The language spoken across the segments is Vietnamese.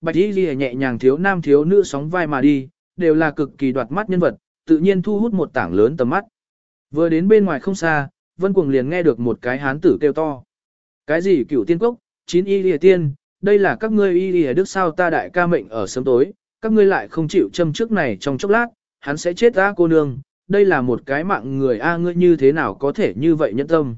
bạch y ghi nhẹ nhàng thiếu nam thiếu nữ sóng vai mà đi, đều là cực kỳ đoạt mắt nhân vật, tự nhiên thu hút một tảng lớn tầm mắt. Vừa đến bên ngoài không xa, Vân Cuồng liền nghe được một cái hán tử kêu to. Cái gì cửu tiên cốc, chín y lìa tiên, đây là các ngươi y lìa đức sao ta đại ca mệnh ở sớm tối, các ngươi lại không chịu châm trước này trong chốc lát, hắn sẽ chết ra cô nương, đây là một cái mạng người a ngươi như thế nào có thể như vậy nhẫn tâm.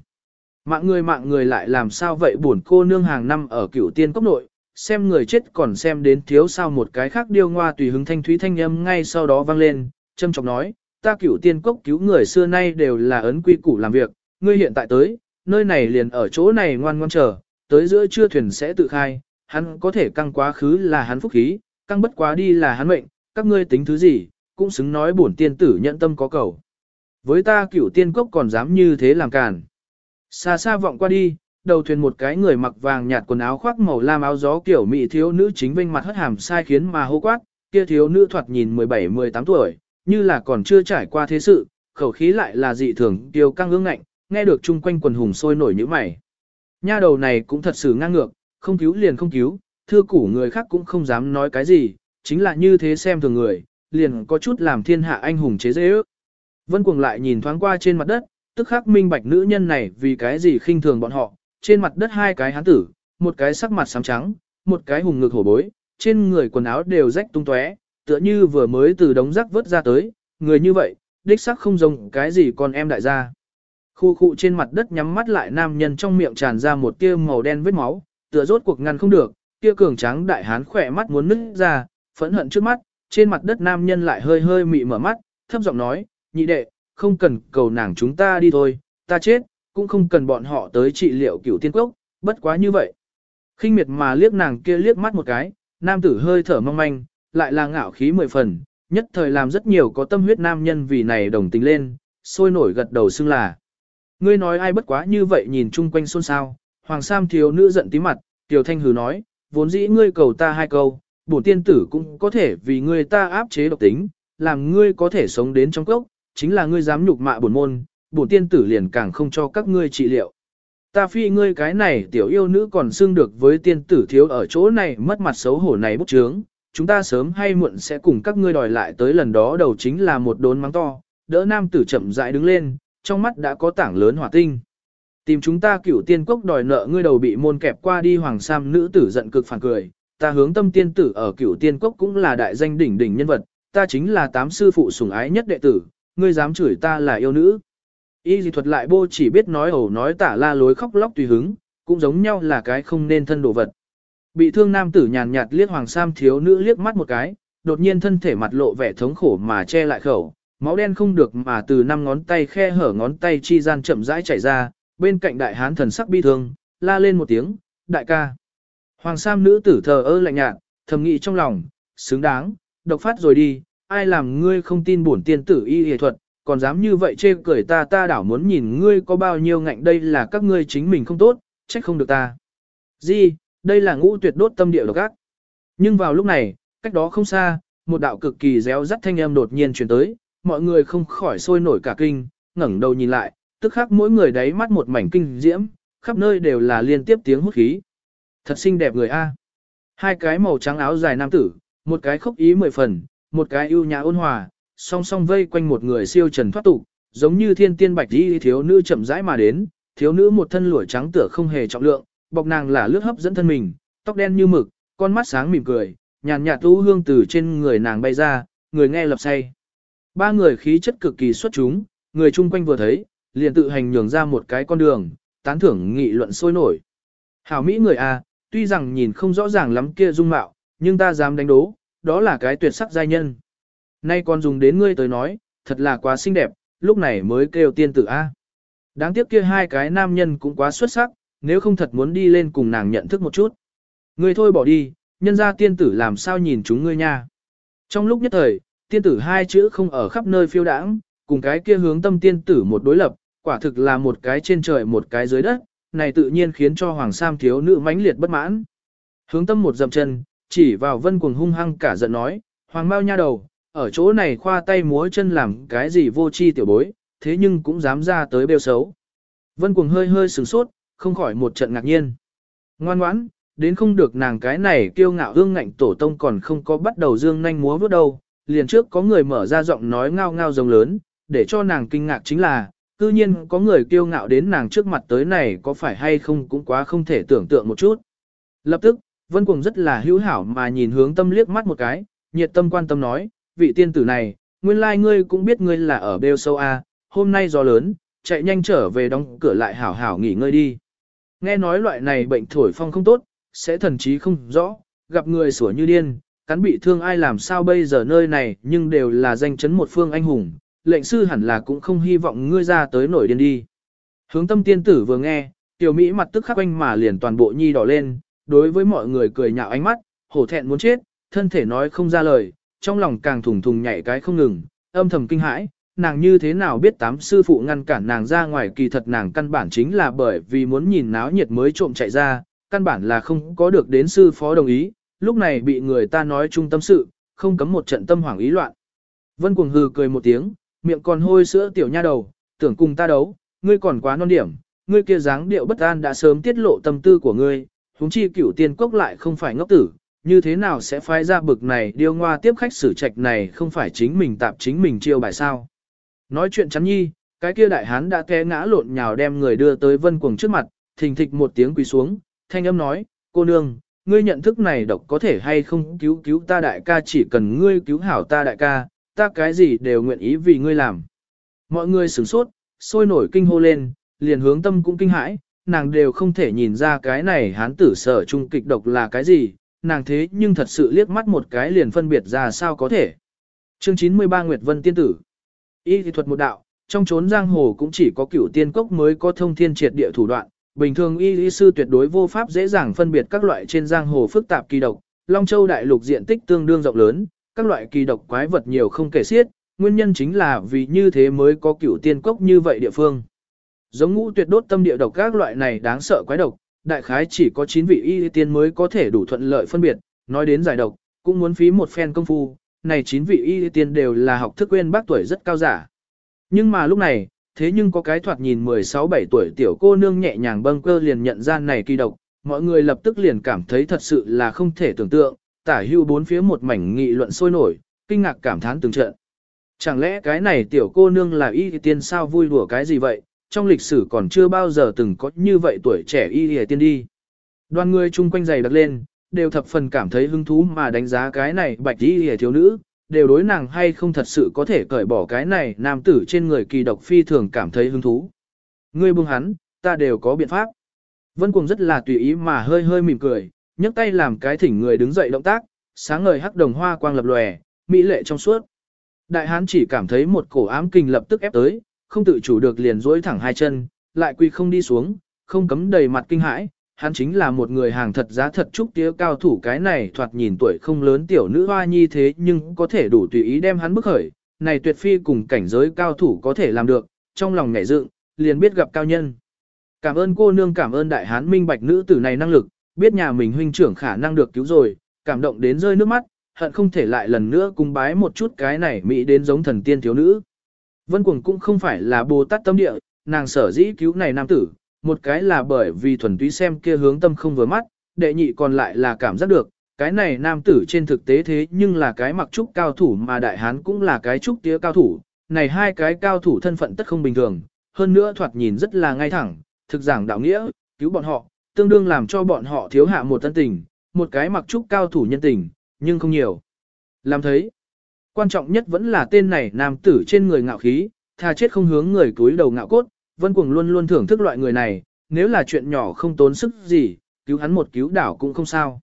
Mạng người mạng người lại làm sao vậy buồn cô nương hàng năm ở cửu tiên cốc nội, xem người chết còn xem đến thiếu sao một cái khác điêu ngoa tùy hứng thanh thúy thanh âm ngay sau đó vang lên, châm trọng nói, ta cửu tiên cốc cứu người xưa nay đều là ấn quy củ làm việc, ngươi hiện tại tới, nơi này liền ở chỗ này ngoan ngoan chờ, tới giữa trưa thuyền sẽ tự khai, hắn có thể căng quá khứ là hắn phúc khí, căng bất quá đi là hắn mệnh, các ngươi tính thứ gì, cũng xứng nói bổn tiên tử nhận tâm có cầu. Với ta cửu tiên cốc còn dám như thế làm càn. Xa xa vọng qua đi, đầu thuyền một cái người mặc vàng nhạt quần áo khoác màu lam áo gió kiểu mỹ thiếu nữ chính vinh mặt hất hàm sai khiến mà hô quát, kia thiếu nữ thoạt nhìn 17-18 tuổi, như là còn chưa trải qua thế sự, khẩu khí lại là dị thường tiêu căng ương ngạnh, nghe được chung quanh quần hùng sôi nổi như mày. Nha đầu này cũng thật sự ngang ngược, không cứu liền không cứu, thưa củ người khác cũng không dám nói cái gì, chính là như thế xem thường người, liền có chút làm thiên hạ anh hùng chế dễ ước. Vân cuồng lại nhìn thoáng qua trên mặt đất, tức khắc minh bạch nữ nhân này vì cái gì khinh thường bọn họ, trên mặt đất hai cái hán tử, một cái sắc mặt xám trắng, một cái hùng ngực hổ bối, trên người quần áo đều rách tung tóe, tựa như vừa mới từ đống rác vớt ra tới, người như vậy, đích sắc không giống cái gì con em đại gia. Khu khu trên mặt đất nhắm mắt lại nam nhân trong miệng tràn ra một tia màu đen vết máu, tựa rốt cuộc ngăn không được, kia cường tráng đại hán khỏe mắt muốn nứt ra, phẫn hận trước mắt, trên mặt đất nam nhân lại hơi hơi mị mở mắt, thấp giọng nói, nhị đệ, không cần cầu nàng chúng ta đi thôi, ta chết, cũng không cần bọn họ tới trị liệu cửu tiên quốc, bất quá như vậy. khinh miệt mà liếc nàng kia liếc mắt một cái, nam tử hơi thở mong manh, lại là ngạo khí mười phần, nhất thời làm rất nhiều có tâm huyết nam nhân vì này đồng tình lên, sôi nổi gật đầu xưng là. Ngươi nói ai bất quá như vậy nhìn chung quanh xôn xao, hoàng sam thiếu nữ giận tí mặt, tiểu thanh hừ nói, vốn dĩ ngươi cầu ta hai câu, bổn tiên tử cũng có thể vì ngươi ta áp chế độc tính, làm ngươi có thể sống đến trong cốc, chính là ngươi dám nhục mạ bổn môn, bổn tiên tử liền càng không cho các ngươi trị liệu. Ta phi ngươi cái này tiểu yêu nữ còn xưng được với tiên tử thiếu ở chỗ này mất mặt xấu hổ này bốc trướng, chúng ta sớm hay muộn sẽ cùng các ngươi đòi lại tới lần đó đầu chính là một đốn mắng to, đỡ nam tử chậm rãi đứng lên, trong mắt đã có tảng lớn hỏa tinh. Tìm chúng ta cửu tiên cốc đòi nợ ngươi đầu bị môn kẹp qua đi hoàng sam nữ tử giận cực phản cười, ta hướng tâm tiên tử ở cửu tiên cốc cũng là đại danh đỉnh đỉnh nhân vật, ta chính là tám sư phụ sủng ái nhất đệ tử, ngươi dám chửi ta là yêu nữ. Y dị thuật lại bô chỉ biết nói ẩu nói tả la lối khóc lóc tùy hứng, cũng giống nhau là cái không nên thân đồ vật. Bị thương nam tử nhàn nhạt liếc hoàng sam thiếu nữ liếc mắt một cái, đột nhiên thân thể mặt lộ vẻ thống khổ mà che lại khẩu, máu đen không được mà từ năm ngón tay khe hở ngón tay chi gian chậm rãi chảy ra, bên cạnh đại hán thần sắc bi thương, la lên một tiếng, đại ca. Hoàng sam nữ tử thờ ơ lạnh nhạt, thầm nghĩ trong lòng, xứng đáng, độc phát rồi đi, ai làm ngươi không tin bổn tiên tử y y thuật, còn dám như vậy chê cười ta ta đảo muốn nhìn ngươi có bao nhiêu ngạnh đây là các ngươi chính mình không tốt, trách không được ta. Gì, đây là ngũ tuyệt đốt tâm địa độc ác. Nhưng vào lúc này, cách đó không xa, một đạo cực kỳ réo rắt thanh âm đột nhiên truyền tới, mọi người không khỏi sôi nổi cả kinh, ngẩng đầu nhìn lại, tức khắc mỗi người đáy mắt một mảnh kinh diễm, khắp nơi đều là liên tiếp tiếng hút khí. Thật xinh đẹp người A. Hai cái màu trắng áo dài nam tử, một cái khốc ý mười phần, một cái ưu nhã ôn hòa, song song vây quanh một người siêu trần thoát tục, giống như thiên tiên bạch đi thiếu nữ chậm rãi mà đến, thiếu nữ một thân lụa trắng tựa không hề trọng lượng, bọc nàng là lướt hấp dẫn thân mình, tóc đen như mực, con mắt sáng mỉm cười, nhàn nhạt u hương từ trên người nàng bay ra, người nghe lập say. Ba người khí chất cực kỳ xuất chúng, người chung quanh vừa thấy, liền tự hành nhường ra một cái con đường, tán thưởng nghị luận sôi nổi. Hảo Mỹ người a, tuy rằng nhìn không rõ ràng lắm kia dung mạo, nhưng ta dám đánh đố, đó là cái tuyệt sắc giai nhân. Nay còn dùng đến ngươi tới nói, thật là quá xinh đẹp, lúc này mới kêu tiên tử A. Đáng tiếc kia hai cái nam nhân cũng quá xuất sắc, nếu không thật muốn đi lên cùng nàng nhận thức một chút. Ngươi thôi bỏ đi, nhân ra tiên tử làm sao nhìn chúng ngươi nha. Trong lúc nhất thời, tiên tử hai chữ không ở khắp nơi phiêu đãng, cùng cái kia hướng tâm tiên tử một đối lập, quả thực là một cái trên trời một cái dưới đất, này tự nhiên khiến cho Hoàng Sam thiếu nữ mãnh liệt bất mãn. Hướng tâm một dậm chân, chỉ vào vân cuồng hung hăng cả giận nói, Hoàng Mao nha đầu, ở chỗ này khoa tay múa chân làm cái gì vô chi tiểu bối, thế nhưng cũng dám ra tới bêu xấu. Vân cuồng hơi hơi sửng sốt, không khỏi một trận ngạc nhiên. Ngoan ngoãn, đến không được nàng cái này kiêu ngạo hương ngạnh tổ tông còn không có bắt đầu dương nhanh múa vút đâu, liền trước có người mở ra giọng nói ngao ngao rồng lớn, để cho nàng kinh ngạc chính là, tự nhiên có người kiêu ngạo đến nàng trước mặt tới này có phải hay không cũng quá không thể tưởng tượng một chút. Lập tức, Vân Cuồng rất là hữu hảo mà nhìn hướng tâm liếc mắt một cái, nhiệt tâm quan tâm nói, vị tiên tử này, nguyên lai like ngươi cũng biết ngươi là ở bêu sâu A, hôm nay gió lớn, chạy nhanh trở về đóng cửa lại hảo hảo nghỉ ngơi đi. Nghe nói loại này bệnh thổi phong không tốt, sẽ thần trí không rõ, gặp người sủa như điên, cắn bị thương ai làm sao bây giờ nơi này nhưng đều là danh chấn một phương anh hùng, lệnh sư hẳn là cũng không hy vọng ngươi ra tới nổi điên đi. Hướng tâm tiên tử vừa nghe, tiểu Mỹ mặt tức khắc quanh mà liền toàn bộ nhi đỏ lên, đối với mọi người cười nhạo ánh mắt, hổ thẹn muốn chết, thân thể nói không ra lời, trong lòng càng thùng thùng nhảy cái không ngừng, âm thầm kinh hãi, nàng như thế nào biết tám sư phụ ngăn cản nàng ra ngoài kỳ thật nàng căn bản chính là bởi vì muốn nhìn náo nhiệt mới trộm chạy ra, căn bản là không có được đến sư phó đồng ý, lúc này bị người ta nói trung tâm sự, không cấm một trận tâm hoảng ý loạn. Vân cuồng hừ cười một tiếng, miệng còn hôi sữa tiểu nha đầu, tưởng cùng ta đấu, ngươi còn quá non điểm, ngươi kia dáng điệu bất an đã sớm tiết lộ tâm tư của ngươi, huống chi cửu tiên cốc lại không phải ngốc tử, như thế nào sẽ phái ra bực này điêu ngoa tiếp khách xử trạch này không phải chính mình tạp chính mình chiêu bài sao. Nói chuyện chắn nhi, cái kia đại hán đã té ngã lộn nhào đem người đưa tới vân cuồng trước mặt, thình thịch một tiếng quỳ xuống, thanh âm nói, cô nương, ngươi nhận thức này độc có thể hay không cứu cứu ta đại ca chỉ cần ngươi cứu hảo ta đại ca, ta cái gì đều nguyện ý vì ngươi làm. Mọi người sửng sốt, sôi nổi kinh hô lên, liền hướng tâm cũng kinh hãi, nàng đều không thể nhìn ra cái này hán tử sở trung kịch độc là cái gì, nàng thế nhưng thật sự liếc mắt một cái liền phân biệt ra sao có thể. Chương 93 Nguyệt Vân Tiên Tử Y thuật một đạo, trong chốn giang hồ cũng chỉ có cửu tiên cốc mới có thông thiên triệt địa thủ đoạn, bình thường y lý sư tuyệt đối vô pháp dễ dàng phân biệt các loại trên giang hồ phức tạp kỳ độc, Long Châu đại lục diện tích tương đương rộng lớn, các loại kỳ độc quái vật nhiều không kể xiết, nguyên nhân chính là vì như thế mới có cửu tiên cốc như vậy địa phương. Giống ngũ tuyệt đốt tâm địa độc các loại này đáng sợ quái độc, đại khái chỉ có 9 vị y tiên mới có thể đủ thuận lợi phân biệt, nói đến giải độc, cũng muốn phí một phen công phu, này 9 vị y tiên đều là học thức quên bác tuổi rất cao giả. Nhưng mà lúc này, thế nhưng có cái thoạt nhìn 16-17 tuổi tiểu cô nương nhẹ nhàng bâng cơ liền nhận ra này kỳ độc, mọi người lập tức liền cảm thấy thật sự là không thể tưởng tượng, tả hưu bốn phía một mảnh nghị luận sôi nổi, kinh ngạc cảm thán từng trận. Chẳng lẽ cái này tiểu cô nương là y tiên sao vui đùa cái gì vậy, trong lịch sử còn chưa bao giờ từng có như vậy tuổi trẻ y tiên đi. Đoàn người chung quanh giày đặt lên, đều thập phần cảm thấy hứng thú mà đánh giá cái này bạch y thiếu nữ, đều đối nàng hay không thật sự có thể cởi bỏ cái này nam tử trên người kỳ độc phi thường cảm thấy hứng thú. Ngươi buông hắn, ta đều có biện pháp. Vân Cuồng rất là tùy ý mà hơi hơi mỉm cười, nhấc tay làm cái thỉnh người đứng dậy động tác, sáng ngời hắc đồng hoa quang lập lòe, mỹ lệ trong suốt. Đại hán chỉ cảm thấy một cổ ám kình lập tức ép tới, không tự chủ được liền duỗi thẳng hai chân, lại quy không đi xuống, không cấm đầy mặt kinh hãi, hắn chính là một người hàng thật giá thật trúc tía cao thủ cái này thoạt nhìn tuổi không lớn tiểu nữ hoa nhi thế nhưng có thể đủ tùy ý đem hắn bức khởi, này tuyệt phi cùng cảnh giới cao thủ có thể làm được, trong lòng ngảy dựng, liền biết gặp cao nhân. Cảm ơn cô nương cảm ơn đại hán minh bạch nữ tử này năng lực, biết nhà mình huynh trưởng khả năng được cứu rồi, cảm động đến rơi nước mắt, hận không thể lại lần nữa cung bái một chút cái này mỹ đến giống thần tiên thiếu nữ. Vân Cuồng cũng không phải là Bồ Tát tâm địa, nàng sở dĩ cứu này nam tử, một cái là bởi vì thuần túy xem kia hướng tâm không vừa mắt, đệ nhị còn lại là cảm giác được, cái này nam tử trên thực tế thế nhưng là cái mặc trúc cao thủ mà đại hán cũng là cái trúc tía cao thủ, này hai cái cao thủ thân phận tất không bình thường, hơn nữa thoạt nhìn rất là ngay thẳng, thực giảng đạo nghĩa, cứu bọn họ, tương đương làm cho bọn họ thiếu hạ một thân tình, một cái mặc trúc cao thủ nhân tình, nhưng không nhiều. Làm thấy, quan trọng nhất vẫn là tên này nam tử trên người ngạo khí, tha chết không hướng người túi đầu ngạo cốt, Vân Cuồng luôn luôn thưởng thức loại người này, nếu là chuyện nhỏ không tốn sức gì, cứu hắn một cứu đảo cũng không sao.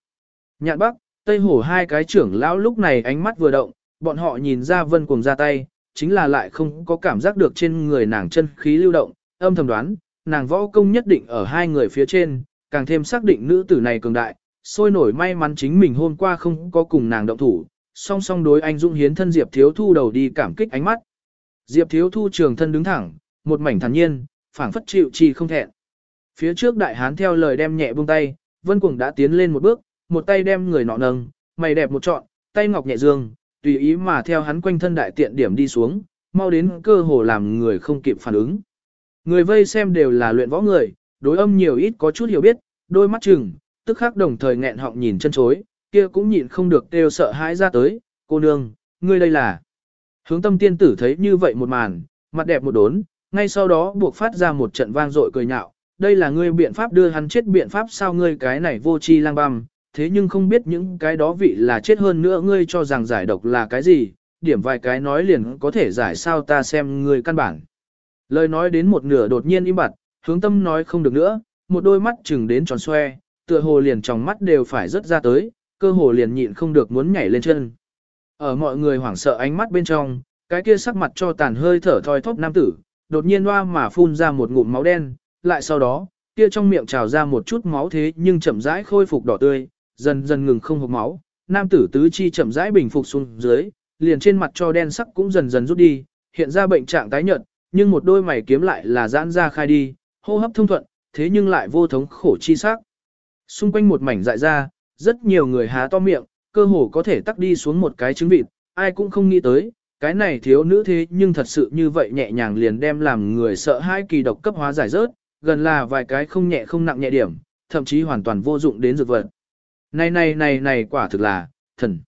Nhạn Bắc, Tây Hổ hai cái trưởng lão lúc này ánh mắt vừa động, bọn họ nhìn ra Vân Cuồng ra tay, chính là lại không có cảm giác được trên người nàng chân khí lưu động, âm thầm đoán, nàng võ công nhất định ở hai người phía trên, càng thêm xác định nữ tử này cường đại, sôi nổi may mắn chính mình hôm qua không có cùng nàng động thủ, song song đối anh Dung hiến thân Diệp Thiếu Thu đầu đi cảm kích ánh mắt. Diệp Thiếu Thu trường thân đứng thẳng, một mảnh thản nhiên, phảng phất chịu chi không thẹn. Phía trước đại hán theo lời đem nhẹ buông tay, Vân Cuồng đã tiến lên một bước, một tay đem người nọ nâng, mày đẹp một trọn, tay ngọc nhẹ dương, tùy ý mà theo hắn quanh thân đại tiện điểm đi xuống, mau đến cơ hồ làm người không kịp phản ứng. Người vây xem đều là luyện võ người, đối âm nhiều ít có chút hiểu biết, đôi mắt chừng, tức khắc đồng thời nghẹn họng nhìn chân chối, kia cũng nhịn không được đều sợ hãi ra tới, cô nương, ngươi đây là. Hướng tâm tiên tử thấy như vậy một màn, mặt đẹp một đốn, ngay sau đó buộc phát ra một trận vang dội cười nhạo, đây là ngươi biện pháp đưa hắn chết biện pháp sao ngươi cái này vô chi lang băm, thế nhưng không biết những cái đó vị là chết hơn nữa ngươi cho rằng giải độc là cái gì, điểm vài cái nói liền có thể giải sao ta xem ngươi căn bản. Lời nói đến một nửa đột nhiên im bặt, hướng tâm nói không được nữa, một đôi mắt chừng đến tròn xoe, tựa hồ liền trong mắt đều phải rớt ra tới, cơ hồ liền nhịn không được muốn nhảy lên chân. Ở mọi người hoảng sợ ánh mắt bên trong, cái kia sắc mặt cho tàn hơi thở thoi thóp nam tử, đột nhiên hoa mà phun ra một ngụm máu đen, lại sau đó, kia trong miệng trào ra một chút máu thế nhưng chậm rãi khôi phục đỏ tươi, dần dần ngừng không hộc máu, nam tử tứ chi chậm rãi bình phục xuống dưới, liền trên mặt cho đen sắc cũng dần dần rút đi, hiện ra bệnh trạng tái nhợt, nhưng một đôi mày kiếm lại là giãn ra khai đi, hô hấp thông thuận, thế nhưng lại vô thống khổ chi sắc. Xung quanh một mảnh dại ra, rất nhiều người há to miệng, cơ hồ có thể tắc đi xuống một cái trứng vịt, ai cũng không nghĩ tới, cái này thiếu nữ thế nhưng thật sự như vậy nhẹ nhàng liền đem làm người sợ hai kỳ độc cấp hóa giải rớt, gần là vài cái không nhẹ không nặng nhẹ điểm, thậm chí hoàn toàn vô dụng đến dược vật. Này này này này quả thực là, thần.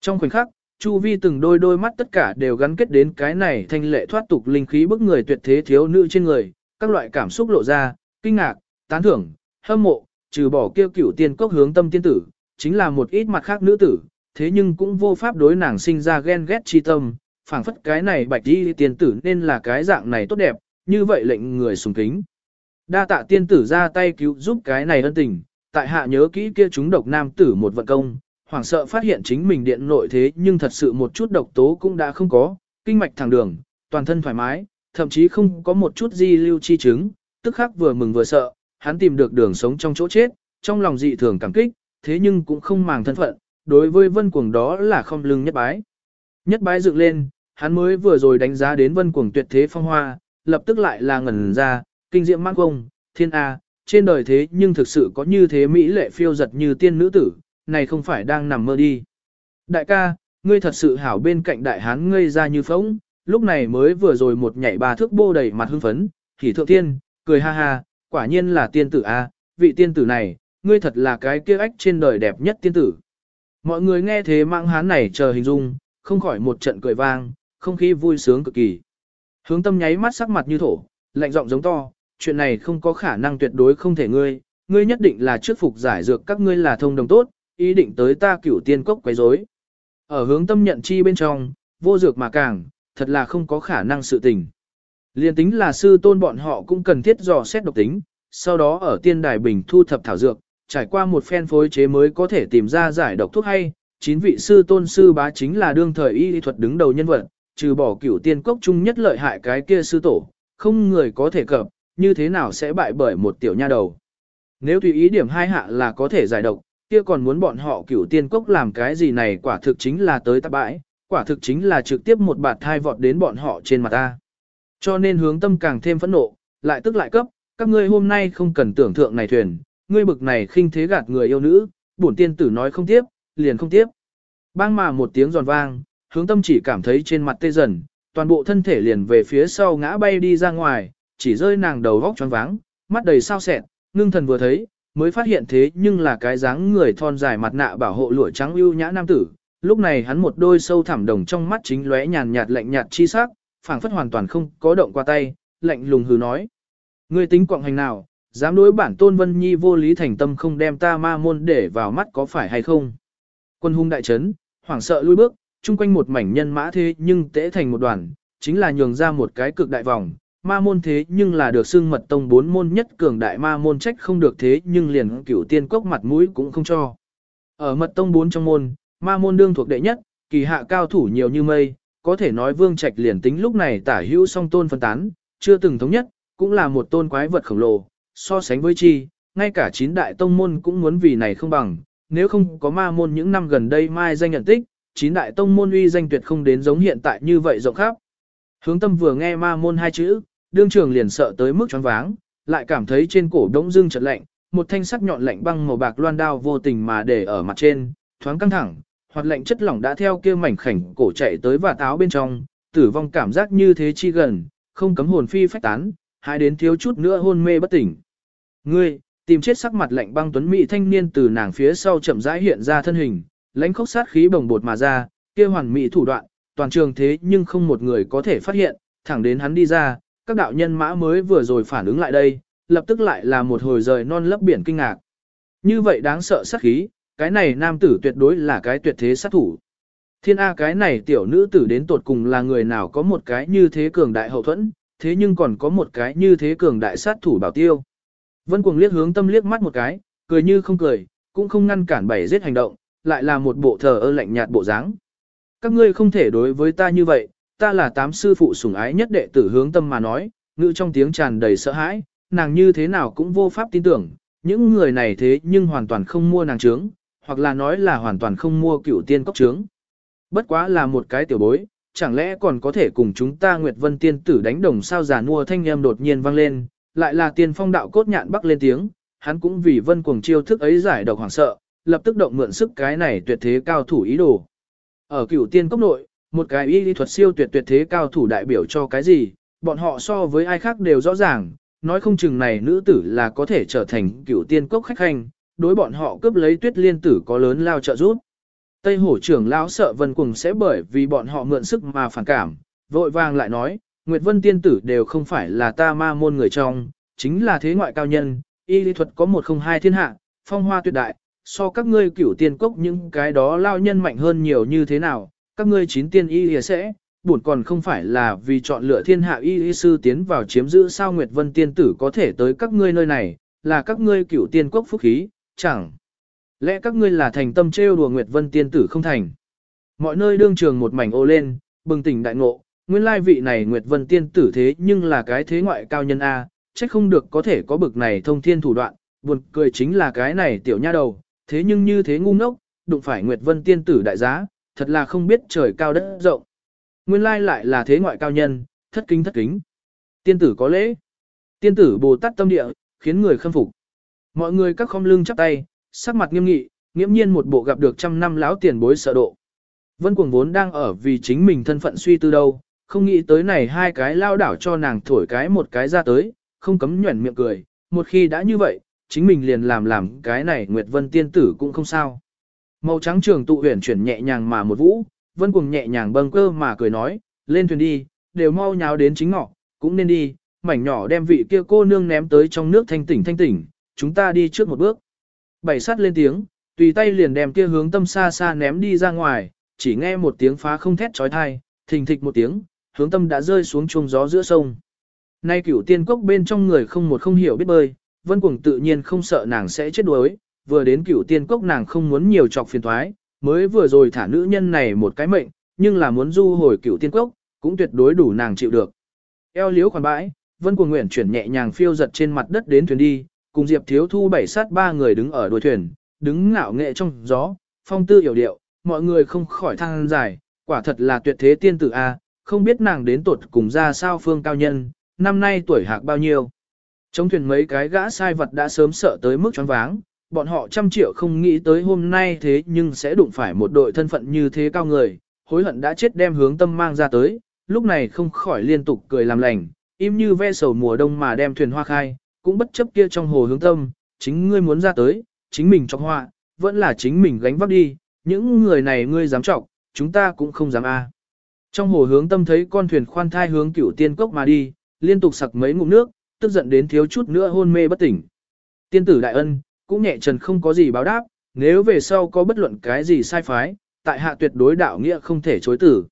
Trong khoảnh khắc, Chu vi từng đôi đôi mắt tất cả đều gắn kết đến cái này thanh lệ thoát tục linh khí bức người tuyệt thế thiếu nữ trên người, các loại cảm xúc lộ ra, kinh ngạc, tán thưởng, hâm mộ, trừ bỏ kêu cửu tiên cốc hướng tâm tiên tử, chính là một ít mặt khác nữ tử, thế nhưng cũng vô pháp đối nàng sinh ra ghen ghét chi tâm, phảng phất cái này bạch đi tiên tử nên là cái dạng này tốt đẹp, như vậy lệnh người sùng kính. Đa tạ tiên tử ra tay cứu giúp cái này ân tình, tại hạ nhớ kỹ kia chúng độc nam tử một vận công, hoảng sợ phát hiện chính mình điện nội thế nhưng thật sự một chút độc tố cũng đã không có, kinh mạch thẳng đường, toàn thân thoải mái, thậm chí không có một chút di lưu chi chứng, tức khắc vừa mừng vừa sợ, hắn tìm được đường sống trong chỗ chết, trong lòng dị thường cảm kích, thế nhưng cũng không màng thân phận, đối với vân cuồng đó là không lưng nhất bái. Nhất bái dựng lên, hắn mới vừa rồi đánh giá đến vân cuồng tuyệt thế phong hoa, lập tức lại là ngẩn ra, kinh diệm mang công, thiên A, trên đời thế nhưng thực sự có như thế mỹ lệ phiêu giật như tiên nữ tử, này không phải đang nằm mơ đi. Đại ca, ngươi thật sự hảo bên cạnh đại hán ngây ra như phóng, lúc này mới vừa rồi một nhảy ba thước bô đầy mặt hưng phấn, thì thượng tiên, cười ha ha, quả nhiên là tiên tử A, vị tiên tử này, ngươi thật là cái kia ách trên đời đẹp nhất tiên tử. Mọi người nghe thế mạng hán này chờ hình dung, không khỏi một trận cười vang, không khí vui sướng cực kỳ. Hướng tâm nháy mắt sắc mặt như thổ, lạnh giọng giống to, chuyện này không có khả năng tuyệt đối không thể ngươi, ngươi nhất định là trước phục giải dược các ngươi là thông đồng tốt, ý định tới ta cửu tiên cốc quấy rối. Ở hướng tâm nhận chi bên trong, vô dược mà càng, thật là không có khả năng sự tình. Liên tính là sư tôn bọn họ cũng cần thiết dò xét độc tính, sau đó ở tiên đài bình thu thập thảo dược, trải qua một phen phối chế mới có thể tìm ra giải độc thuốc hay. Chín vị sư tôn sư bá chính là đương thời y thuật đứng đầu nhân vật, trừ bỏ cửu tiên cốc chung nhất lợi hại cái kia sư tổ, không người có thể cập, như thế nào sẽ bại bởi một tiểu nha đầu. Nếu tùy ý điểm hai hạ là có thể giải độc, kia còn muốn bọn họ cửu tiên cốc làm cái gì này quả thực chính là tới tạp bãi, quả thực chính là trực tiếp một bạt thai vọt đến bọn họ trên mặt ta. Cho nên hướng tâm càng thêm phẫn nộ, lại tức lại cấp, các ngươi hôm nay không cần tưởng thượng này thuyền, ngươi bực này khinh thế gạt người yêu nữ, bổn tiên tử nói không tiếp, liền không tiếp. Bang mà một tiếng giòn vang, hướng tâm chỉ cảm thấy trên mặt tê dần, toàn bộ thân thể liền về phía sau ngã bay đi ra ngoài, chỉ rơi nàng đầu vóc choáng váng, mắt đầy sao sẹn, ngưng thần vừa thấy, mới phát hiện thế nhưng là cái dáng người thon dài mặt nạ bảo hộ lụa trắng ưu nhã nam tử. Lúc này hắn một đôi sâu thẳm đồng trong mắt chính lóe nhàn nhạt lạnh nhạt chi sắc, phảng phất hoàn toàn không có động qua tay, lạnh lùng hừ nói: "Ngươi tính quạng hành nào, dám đối bản Tôn Vân Nhi vô lý thành tâm không đem ta ma môn để vào mắt có phải hay không?" Quân hung đại chấn, hoảng sợ lui bước, chung quanh một mảnh nhân mã thế nhưng tễ thành một đoàn, chính là nhường ra một cái cực đại vòng, ma môn thế nhưng là được xưng mật tông bốn môn nhất cường đại ma môn trách không được thế nhưng liền cửu tiên cốc mặt mũi cũng không cho. Ở mật tông bốn trong môn, ma môn đương thuộc đệ nhất, kỳ hạ cao thủ nhiều như mây, có thể nói vương trạch liền tính lúc này tả hữu song tôn phân tán, chưa từng thống nhất, cũng là một tôn quái vật khổng lồ, so sánh với chi, ngay cả chín đại tông môn cũng muốn vì này không bằng, nếu không có ma môn những năm gần đây mai danh nhận tích, chín đại tông môn uy danh tuyệt không đến giống hiện tại như vậy rộng khắp. Hướng tâm vừa nghe ma môn hai chữ, đương trường liền sợ tới mức choáng váng, lại cảm thấy trên cổ đống dưng chợt lạnh, một thanh sắc nhọn lạnh băng màu bạc loan đao vô tình mà để ở mặt trên, thoáng căng thẳng, Hoạt lạnh chất lỏng đã theo kia mảnh khảnh cổ chạy tới và táo bên trong, tử vong cảm giác như thế chi gần, không cấm hồn phi phách tán, hai đến thiếu chút nữa hôn mê bất tỉnh. Ngươi, Tìm chết sắc mặt lạnh băng tuấn mỹ thanh niên từ nàng phía sau chậm rãi hiện ra thân hình, lãnh khốc sát khí bồng bột mà ra, kia hoàn mỹ thủ đoạn, toàn trường thế nhưng không một người có thể phát hiện, thẳng đến hắn đi ra, các đạo nhân mã mới vừa rồi phản ứng lại đây, lập tức lại là một hồi rời non lấp biển kinh ngạc. Như vậy đáng sợ sát khí, cái này nam tử tuyệt đối là cái tuyệt thế sát thủ. Thiên A cái này tiểu nữ tử đến tột cùng là người nào có một cái như thế cường đại hậu thuẫn, thế nhưng còn có một cái như thế cường đại sát thủ bảo tiêu. Vân cuồng liếc hướng tâm liếc mắt một cái, cười như không cười, cũng không ngăn cản bảy giết hành động, lại là một bộ thờ ơ lạnh nhạt bộ dáng. Các ngươi không thể đối với ta như vậy, ta là tám sư phụ sủng ái nhất đệ tử hướng tâm mà nói, ngữ trong tiếng tràn đầy sợ hãi, nàng như thế nào cũng vô pháp tin tưởng, những người này thế nhưng hoàn toàn không mua nàng trướng, hoặc là nói là hoàn toàn không mua cửu tiên cốc trướng. Bất quá là một cái tiểu bối, chẳng lẽ còn có thể cùng chúng ta Nguyệt Vân tiên tử đánh đồng sao giả mua thanh âm đột nhiên vang lên, lại là tiên phong đạo cốt nhạn bắc lên tiếng, hắn cũng vì vân cuồng chiêu thức ấy giải độc hoảng sợ, lập tức động mượn sức cái này tuyệt thế cao thủ ý đồ. Ở cửu tiên cốc nội, một cái y lý thuật siêu tuyệt tuyệt thế cao thủ đại biểu cho cái gì, bọn họ so với ai khác đều rõ ràng, nói không chừng này nữ tử là có thể trở thành cửu tiên cốc khách hành, đối bọn họ cướp lấy tuyết liên tử có lớn lao trợ giúp. Tây hổ trưởng lão sợ vân cùng sẽ bởi vì bọn họ mượn sức mà phản cảm, vội vàng lại nói, Nguyệt Vân tiên tử đều không phải là ta ma môn người trong, chính là thế ngoại cao nhân, y lý thuật có một không hai thiên hạ, phong hoa tuyệt đại, so các ngươi cửu tiên cốc những cái đó lao nhân mạnh hơn nhiều như thế nào, các ngươi chín tiên y lý sẽ, buồn còn không phải là vì chọn lựa thiên hạ y lý sư tiến vào chiếm giữ sao Nguyệt Vân tiên tử có thể tới các ngươi nơi này, là các ngươi cửu tiên cốc phúc khí, chẳng lẽ các ngươi là thành tâm trêu đùa Nguyệt Vân tiên tử không thành. Mọi nơi đương trường một mảnh ô lên, bừng tỉnh đại ngộ, nguyên lai vị này Nguyệt Vân tiên tử thế nhưng là cái thế ngoại cao nhân A, trách không được có thể có bực này thông thiên thủ đoạn, buồn cười chính là cái này tiểu nha đầu, thế nhưng như thế ngu ngốc, đụng phải Nguyệt Vân tiên tử đại giá, thật là không biết trời cao đất rộng. Nguyên lai lại là thế ngoại cao nhân, thất kính thất kính. Tiên tử có lễ. Tiên tử Bồ Tát tâm địa, khiến người khâm phục. Mọi người các khom lưng chắp tay, sắc mặt nghiêm nghị, nghiễm nhiên một bộ gặp được trăm năm lão tiền bối sợ độ. Vân Cuồng vốn đang ở vì chính mình thân phận suy tư đâu, không nghĩ tới này hai cái lao đảo cho nàng thổi cái một cái ra tới, không cấm nhuẩn miệng cười, một khi đã như vậy, chính mình liền làm làm cái này Nguyệt Vân tiên tử cũng không sao. Màu trắng trường tụ huyền chuyển nhẹ nhàng mà một vũ, Vân Cuồng nhẹ nhàng bâng cơ mà cười nói, lên thuyền đi, đều mau nháo đến chính ngọ, cũng nên đi, mảnh nhỏ đem vị kia cô nương ném tới trong nước thanh tỉnh thanh tỉnh, chúng ta đi trước một bước. Bảy sát lên tiếng, tùy tay liền đem kia hướng tâm xa xa ném đi ra ngoài, chỉ nghe một tiếng phá không thét trói thai, thình thịch một tiếng, hướng tâm đã rơi xuống chuông gió giữa sông. Nay cửu tiên cốc bên trong người không một không hiểu biết bơi, vân cuồng tự nhiên không sợ nàng sẽ chết đuối, vừa đến cửu tiên cốc nàng không muốn nhiều chọc phiền thoái, mới vừa rồi thả nữ nhân này một cái mệnh, nhưng là muốn du hồi cửu tiên cốc, cũng tuyệt đối đủ nàng chịu được. Eo liếu khoản bãi, vân cuồng nguyện chuyển nhẹ nhàng phiêu giật trên mặt đất đến thuyền đi, cùng Diệp Thiếu Thu bảy sát ba người đứng ở đuôi thuyền, đứng ngạo nghệ trong gió, phong tư hiểu điệu, mọi người không khỏi than dài, quả thật là tuyệt thế tiên tử A, không biết nàng đến tuột cùng ra sao phương cao nhân, năm nay tuổi hạc bao nhiêu. Trong thuyền mấy cái gã sai vật đã sớm sợ tới mức choáng váng, bọn họ trăm triệu không nghĩ tới hôm nay thế nhưng sẽ đụng phải một đội thân phận như thế cao người, hối hận đã chết đem hướng tâm mang ra tới, lúc này không khỏi liên tục cười làm lành, im như ve sầu mùa đông mà đem thuyền hoa khai, cũng bất chấp kia trong hồ hướng tâm, chính ngươi muốn ra tới, chính mình cho họa, vẫn là chính mình gánh vác đi, những người này ngươi dám trọng, chúng ta cũng không dám a. Trong hồ hướng tâm thấy con thuyền khoan thai hướng cửu tiên cốc mà đi, liên tục sặc mấy ngụm nước, tức giận đến thiếu chút nữa hôn mê bất tỉnh. Tiên tử đại ân, cũng nhẹ trần không có gì báo đáp, nếu về sau có bất luận cái gì sai phái, tại hạ tuyệt đối đạo nghĩa không thể chối tử.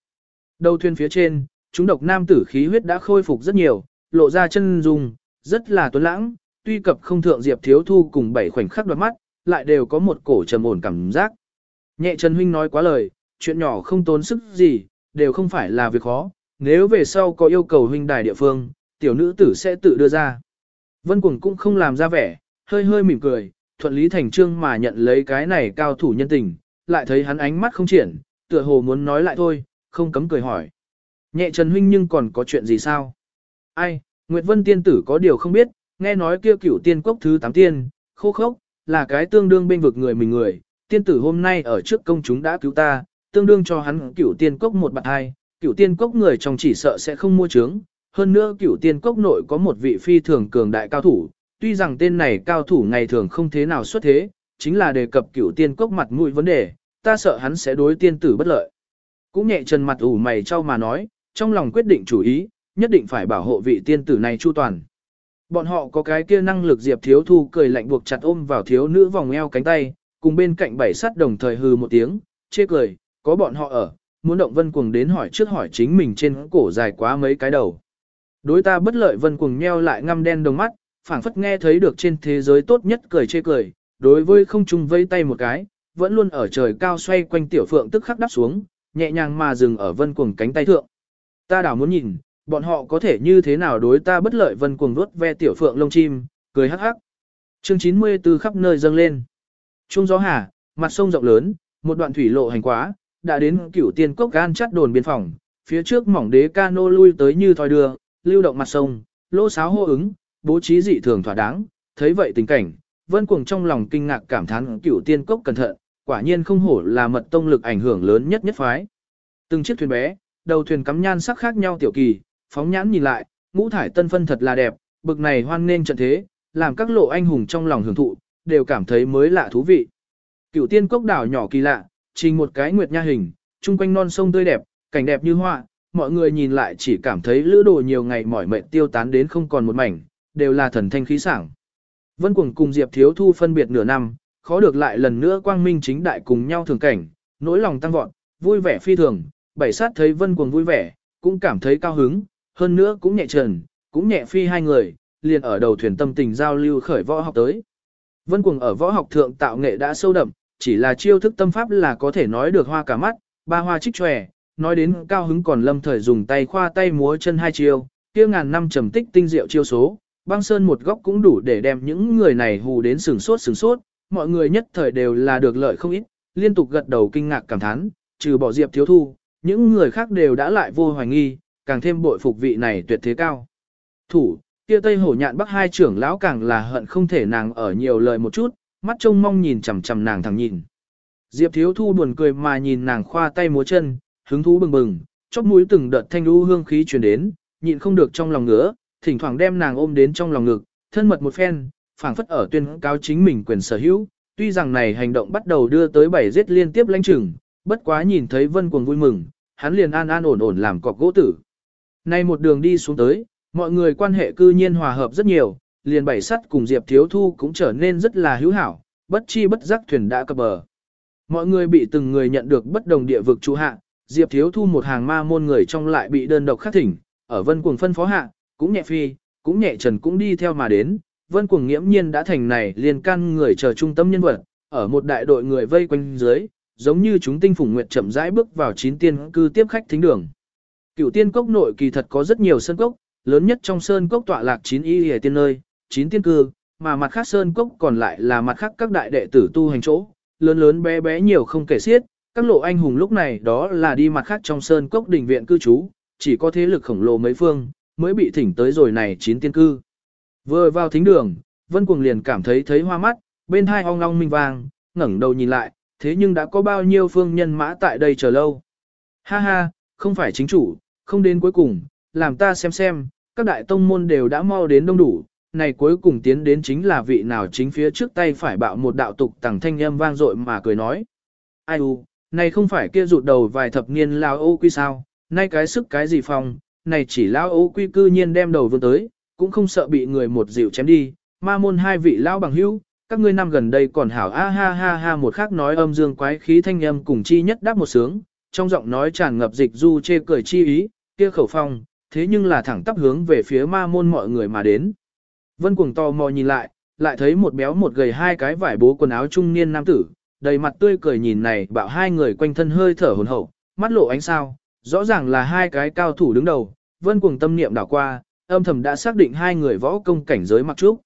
Đầu thuyền phía trên, chúng độc nam tử khí huyết đã khôi phục rất nhiều, lộ ra chân dung, rất là tuấn lãng, tuy cập không thượng diệp thiếu thu cùng bảy khoảnh khắc đoạt mắt, lại đều có một cổ trầm ổn cảm giác. Nhẹ Trần Huynh nói quá lời, chuyện nhỏ không tốn sức gì, đều không phải là việc khó, nếu về sau có yêu cầu huynh đài địa phương, tiểu nữ tử sẽ tự đưa ra. Vân Cuồng cũng không làm ra vẻ, hơi hơi mỉm cười, thuận lý thành trương mà nhận lấy cái này cao thủ nhân tình, lại thấy hắn ánh mắt không triển, tựa hồ muốn nói lại thôi, không cấm cười hỏi. Nhẹ Trần Huynh nhưng còn có chuyện gì sao? Ai, Nguyệt Vân tiên tử có điều không biết, nghe nói kia cửu tiên cốc thứ tám tiên, khô khốc, là cái tương đương bên vực người mình người, tiên tử hôm nay ở trước công chúng đã cứu ta, tương đương cho hắn cửu tiên cốc một bạn hai, cửu tiên cốc người trong chỉ sợ sẽ không mua trướng, hơn nữa cửu tiên cốc nội có một vị phi thường cường đại cao thủ, tuy rằng tên này cao thủ ngày thường không thế nào xuất thế, chính là đề cập cửu tiên cốc mặt mũi vấn đề, ta sợ hắn sẽ đối tiên tử bất lợi. Cũng nhẹ trần mặt ủ mày cho mà nói, trong lòng quyết định chủ ý, nhất định phải bảo hộ vị tiên tử này chu toàn. Bọn họ có cái kia năng lực Diệp Thiếu Thu cười lạnh buộc chặt ôm vào thiếu nữ vòng eo cánh tay, cùng bên cạnh bảy sắt đồng thời hừ một tiếng, chê cười, có bọn họ ở, muốn động vân cuồng đến hỏi trước hỏi chính mình trên cổ dài quá mấy cái đầu. Đối ta bất lợi vân cuồng nheo lại ngăm đen đồng mắt, phảng phất nghe thấy được trên thế giới tốt nhất cười chê cười, đối với không trung vây tay một cái, vẫn luôn ở trời cao xoay quanh tiểu phượng tức khắc đắp xuống, nhẹ nhàng mà dừng ở vân cuồng cánh tay thượng. Ta đảo muốn nhìn, bọn họ có thể như thế nào đối ta bất lợi vân cuồng vuốt ve tiểu phượng lông chim, cười hắc hắc. Chương 94 khắp nơi dâng lên. Trung gió hà, mặt sông rộng lớn, một đoạn thủy lộ hành quá, đã đến cửu tiên cốc gan chắt đồn biên phòng, phía trước mỏng đế cano lui tới như thoi đưa, lưu động mặt sông, lô sáo hô ứng, bố trí dị thường thỏa đáng, thấy vậy tình cảnh, vân cuồng trong lòng kinh ngạc cảm thán cửu tiên cốc cẩn thận, quả nhiên không hổ là mật tông lực ảnh hưởng lớn nhất nhất phái. Từng chiếc thuyền bé, đầu thuyền cắm nhan sắc khác nhau tiểu kỳ, phóng nhãn nhìn lại, ngũ thải tân phân thật là đẹp, bực này hoan nên trận thế, làm các lộ anh hùng trong lòng hưởng thụ, đều cảm thấy mới lạ thú vị. Cửu tiên cốc đảo nhỏ kỳ lạ, trình một cái nguyệt nha hình, chung quanh non sông tươi đẹp, cảnh đẹp như hoa, mọi người nhìn lại chỉ cảm thấy lữ đồ nhiều ngày mỏi mệt tiêu tán đến không còn một mảnh, đều là thần thanh khí sảng. Vân Cuồng cùng Diệp Thiếu Thu phân biệt nửa năm, khó được lại lần nữa quang minh chính đại cùng nhau thường cảnh, nỗi lòng tăng vọt, vui vẻ phi thường, bảy sát thấy Vân Cuồng vui vẻ, cũng cảm thấy cao hứng, hơn nữa cũng nhẹ trần, cũng nhẹ phi hai người, liền ở đầu thuyền tâm tình giao lưu khởi võ học tới. Vân Cuồng ở võ học thượng tạo nghệ đã sâu đậm, chỉ là chiêu thức tâm pháp là có thể nói được hoa cả mắt, ba hoa trích tròe, nói đến cao hứng còn lâm thời dùng tay khoa tay múa chân hai chiêu, kia ngàn năm trầm tích tinh diệu chiêu số, băng sơn một góc cũng đủ để đem những người này hù đến sừng sốt sừng sốt, mọi người nhất thời đều là được lợi không ít, liên tục gật đầu kinh ngạc cảm thán, trừ bỏ Diệp Thiếu Thu, những người khác đều đã lại vô hoài nghi, càng thêm bội phục vị này tuyệt thế cao. Thủ, kia Tây Hổ Nhạn Bắc hai trưởng lão càng là hận không thể nàng ở nhiều lời một chút, mắt trông mong nhìn chằm chằm nàng thẳng nhìn. Diệp Thiếu Thu buồn cười mà nhìn nàng khoa tay múa chân, hứng thú bừng bừng, chóp mũi từng đợt thanh lưu hương khí truyền đến, nhịn không được trong lòng ngứa, thỉnh thoảng đem nàng ôm đến trong lòng ngực, thân mật một phen, phảng phất ở tuyên cáo chính mình quyền sở hữu. Tuy rằng này hành động bắt đầu đưa tới bảy giết liên tiếp lãnh chừng, bất quá nhìn thấy Vân Cuồng vui mừng, hắn liền an an ổn ổn làm cọc gỗ tử. Nay một đường đi xuống tới, mọi người quan hệ cư nhiên hòa hợp rất nhiều, liền bảy sắt cùng Diệp Thiếu Thu cũng trở nên rất là hữu hảo, bất chi bất giác thuyền đã cập bờ. Mọi người bị từng người nhận được bất đồng địa vực trụ hạ, Diệp Thiếu Thu một hàng ma môn người trong lại bị đơn độc khắc thỉnh, ở vân cuồng phân phó hạ, cũng nhẹ phi, cũng nhẹ trần cũng đi theo mà đến, vân cuồng nghiễm nhiên đã thành này liền căn người chờ trung tâm nhân vật, ở một đại đội người vây quanh dưới, giống như chúng tinh phủng nguyệt chậm rãi bước vào chín tiên cư tiếp khách thính đường. Cửu tiên cốc nội kỳ thật có rất nhiều sơn cốc, lớn nhất trong sơn cốc tọa lạc chín y hề tiên nơi, chín tiên cư, mà mặt khác sơn cốc còn lại là mặt khác các đại đệ tử tu hành chỗ, lớn lớn bé bé nhiều không kể xiết, các lộ anh hùng lúc này đó là đi mặt khác trong sơn cốc đình viện cư trú, chỉ có thế lực khổng lồ mấy phương, mới bị thỉnh tới rồi này chín tiên cư. Vừa vào thính đường, Vân Cuồng liền cảm thấy thấy hoa mắt, bên hai ong long minh vàng, ngẩng đầu nhìn lại, thế nhưng đã có bao nhiêu phương nhân mã tại đây chờ lâu. Ha ha, không phải chính chủ, không đến cuối cùng, làm ta xem xem, các đại tông môn đều đã mau đến đông đủ, này cuối cùng tiến đến chính là vị nào chính phía trước tay phải bạo một đạo tục tẳng thanh âm vang dội mà cười nói. Ai u, này không phải kia rụt đầu vài thập niên lao ô quy sao, nay cái sức cái gì phong, này chỉ lao ô quy cư nhiên đem đầu vươn tới, cũng không sợ bị người một dịu chém đi, ma môn hai vị lao bằng hữu, các ngươi năm gần đây còn hảo a ha ha ha một khác nói âm dương quái khí thanh âm cùng chi nhất đáp một sướng, trong giọng nói tràn ngập dịch du chê cười chi ý, kia khẩu phong, thế nhưng là thẳng tắp hướng về phía ma môn mọi người mà đến. Vân cuồng to mò nhìn lại, lại thấy một béo một gầy hai cái vải bố quần áo trung niên nam tử, đầy mặt tươi cười nhìn này bảo hai người quanh thân hơi thở hồn hậu, mắt lộ ánh sao, rõ ràng là hai cái cao thủ đứng đầu, vân cuồng tâm niệm đảo qua, âm thầm đã xác định hai người võ công cảnh giới mặc trúc.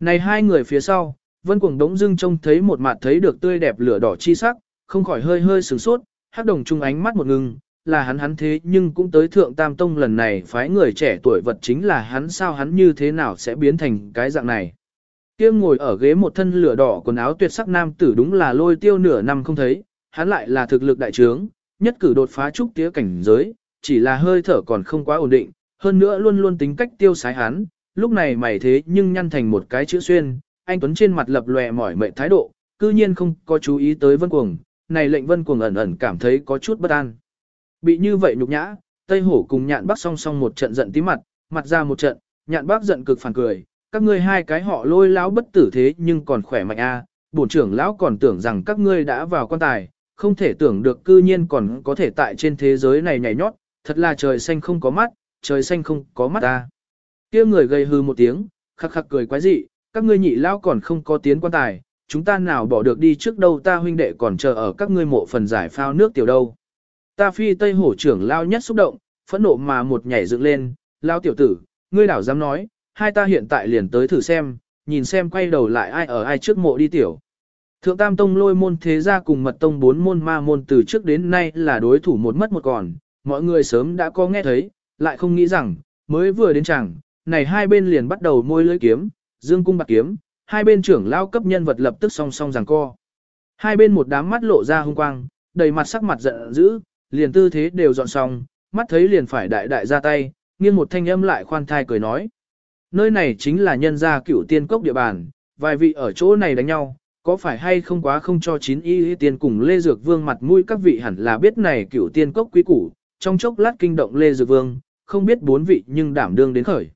Này hai người phía sau, vân cuồng đống dưng trông thấy một mặt thấy được tươi đẹp lửa đỏ chi sắc, không khỏi hơi hơi sửng sốt, hắc đồng trung ánh mắt một ngừng, là hắn hắn thế nhưng cũng tới thượng tam tông lần này phái người trẻ tuổi vật chính là hắn sao hắn như thế nào sẽ biến thành cái dạng này. Kia ngồi ở ghế một thân lửa đỏ quần áo tuyệt sắc nam tử đúng là lôi tiêu nửa năm không thấy, hắn lại là thực lực đại trướng, nhất cử đột phá trúc tía cảnh giới, chỉ là hơi thở còn không quá ổn định, hơn nữa luôn luôn tính cách tiêu sái hắn, lúc này mày thế nhưng nhăn thành một cái chữ xuyên, anh Tuấn trên mặt lập lòe mỏi mệt thái độ, cư nhiên không có chú ý tới Vân Cuồng, này lệnh Vân Cuồng ẩn ẩn cảm thấy có chút bất an. Bị như vậy nhục nhã, Tây Hổ cùng nhạn bác song song một trận giận tí mặt, mặt ra một trận, nhạn bác giận cực phản cười, các ngươi hai cái họ lôi lão bất tử thế nhưng còn khỏe mạnh a, à. bổn trưởng lão còn tưởng rằng các ngươi đã vào quan tài, không thể tưởng được cư nhiên còn có thể tại trên thế giới này nhảy nhót, thật là trời xanh không có mắt, trời xanh không có mắt ta. Kia người gầy hư một tiếng, khắc khắc cười quái dị, các ngươi nhị lão còn không có tiến quan tài, chúng ta nào bỏ được đi trước đâu ta huynh đệ còn chờ ở các ngươi mộ phần giải phao nước tiểu đâu. Ta phi tây hổ trưởng lao nhất xúc động, phẫn nộ mà một nhảy dựng lên, lao tiểu tử, ngươi đảo dám nói, hai ta hiện tại liền tới thử xem, nhìn xem quay đầu lại ai ở ai trước mộ đi tiểu. Thượng Tam Tông lôi môn thế gia cùng mật tông bốn môn ma môn từ trước đến nay là đối thủ một mất một còn, mọi người sớm đã có nghe thấy, lại không nghĩ rằng, mới vừa đến chẳng, này hai bên liền bắt đầu môi lưỡi kiếm, dương cung bạc kiếm, hai bên trưởng lao cấp nhân vật lập tức song song giằng co. Hai bên một đám mắt lộ ra hung quang, đầy mặt sắc mặt giận dữ, liền tư thế đều dọn xong, mắt thấy liền phải đại đại ra tay, nghiêng một thanh âm lại khoan thai cười nói. Nơi này chính là nhân gia cửu tiên cốc địa bàn, vài vị ở chỗ này đánh nhau, có phải hay không quá không cho chín y tiên cùng Lê Dược Vương mặt mũi các vị hẳn là biết này cửu tiên cốc quý củ, trong chốc lát kinh động Lê Dược Vương, không biết bốn vị nhưng đảm đương đến khởi.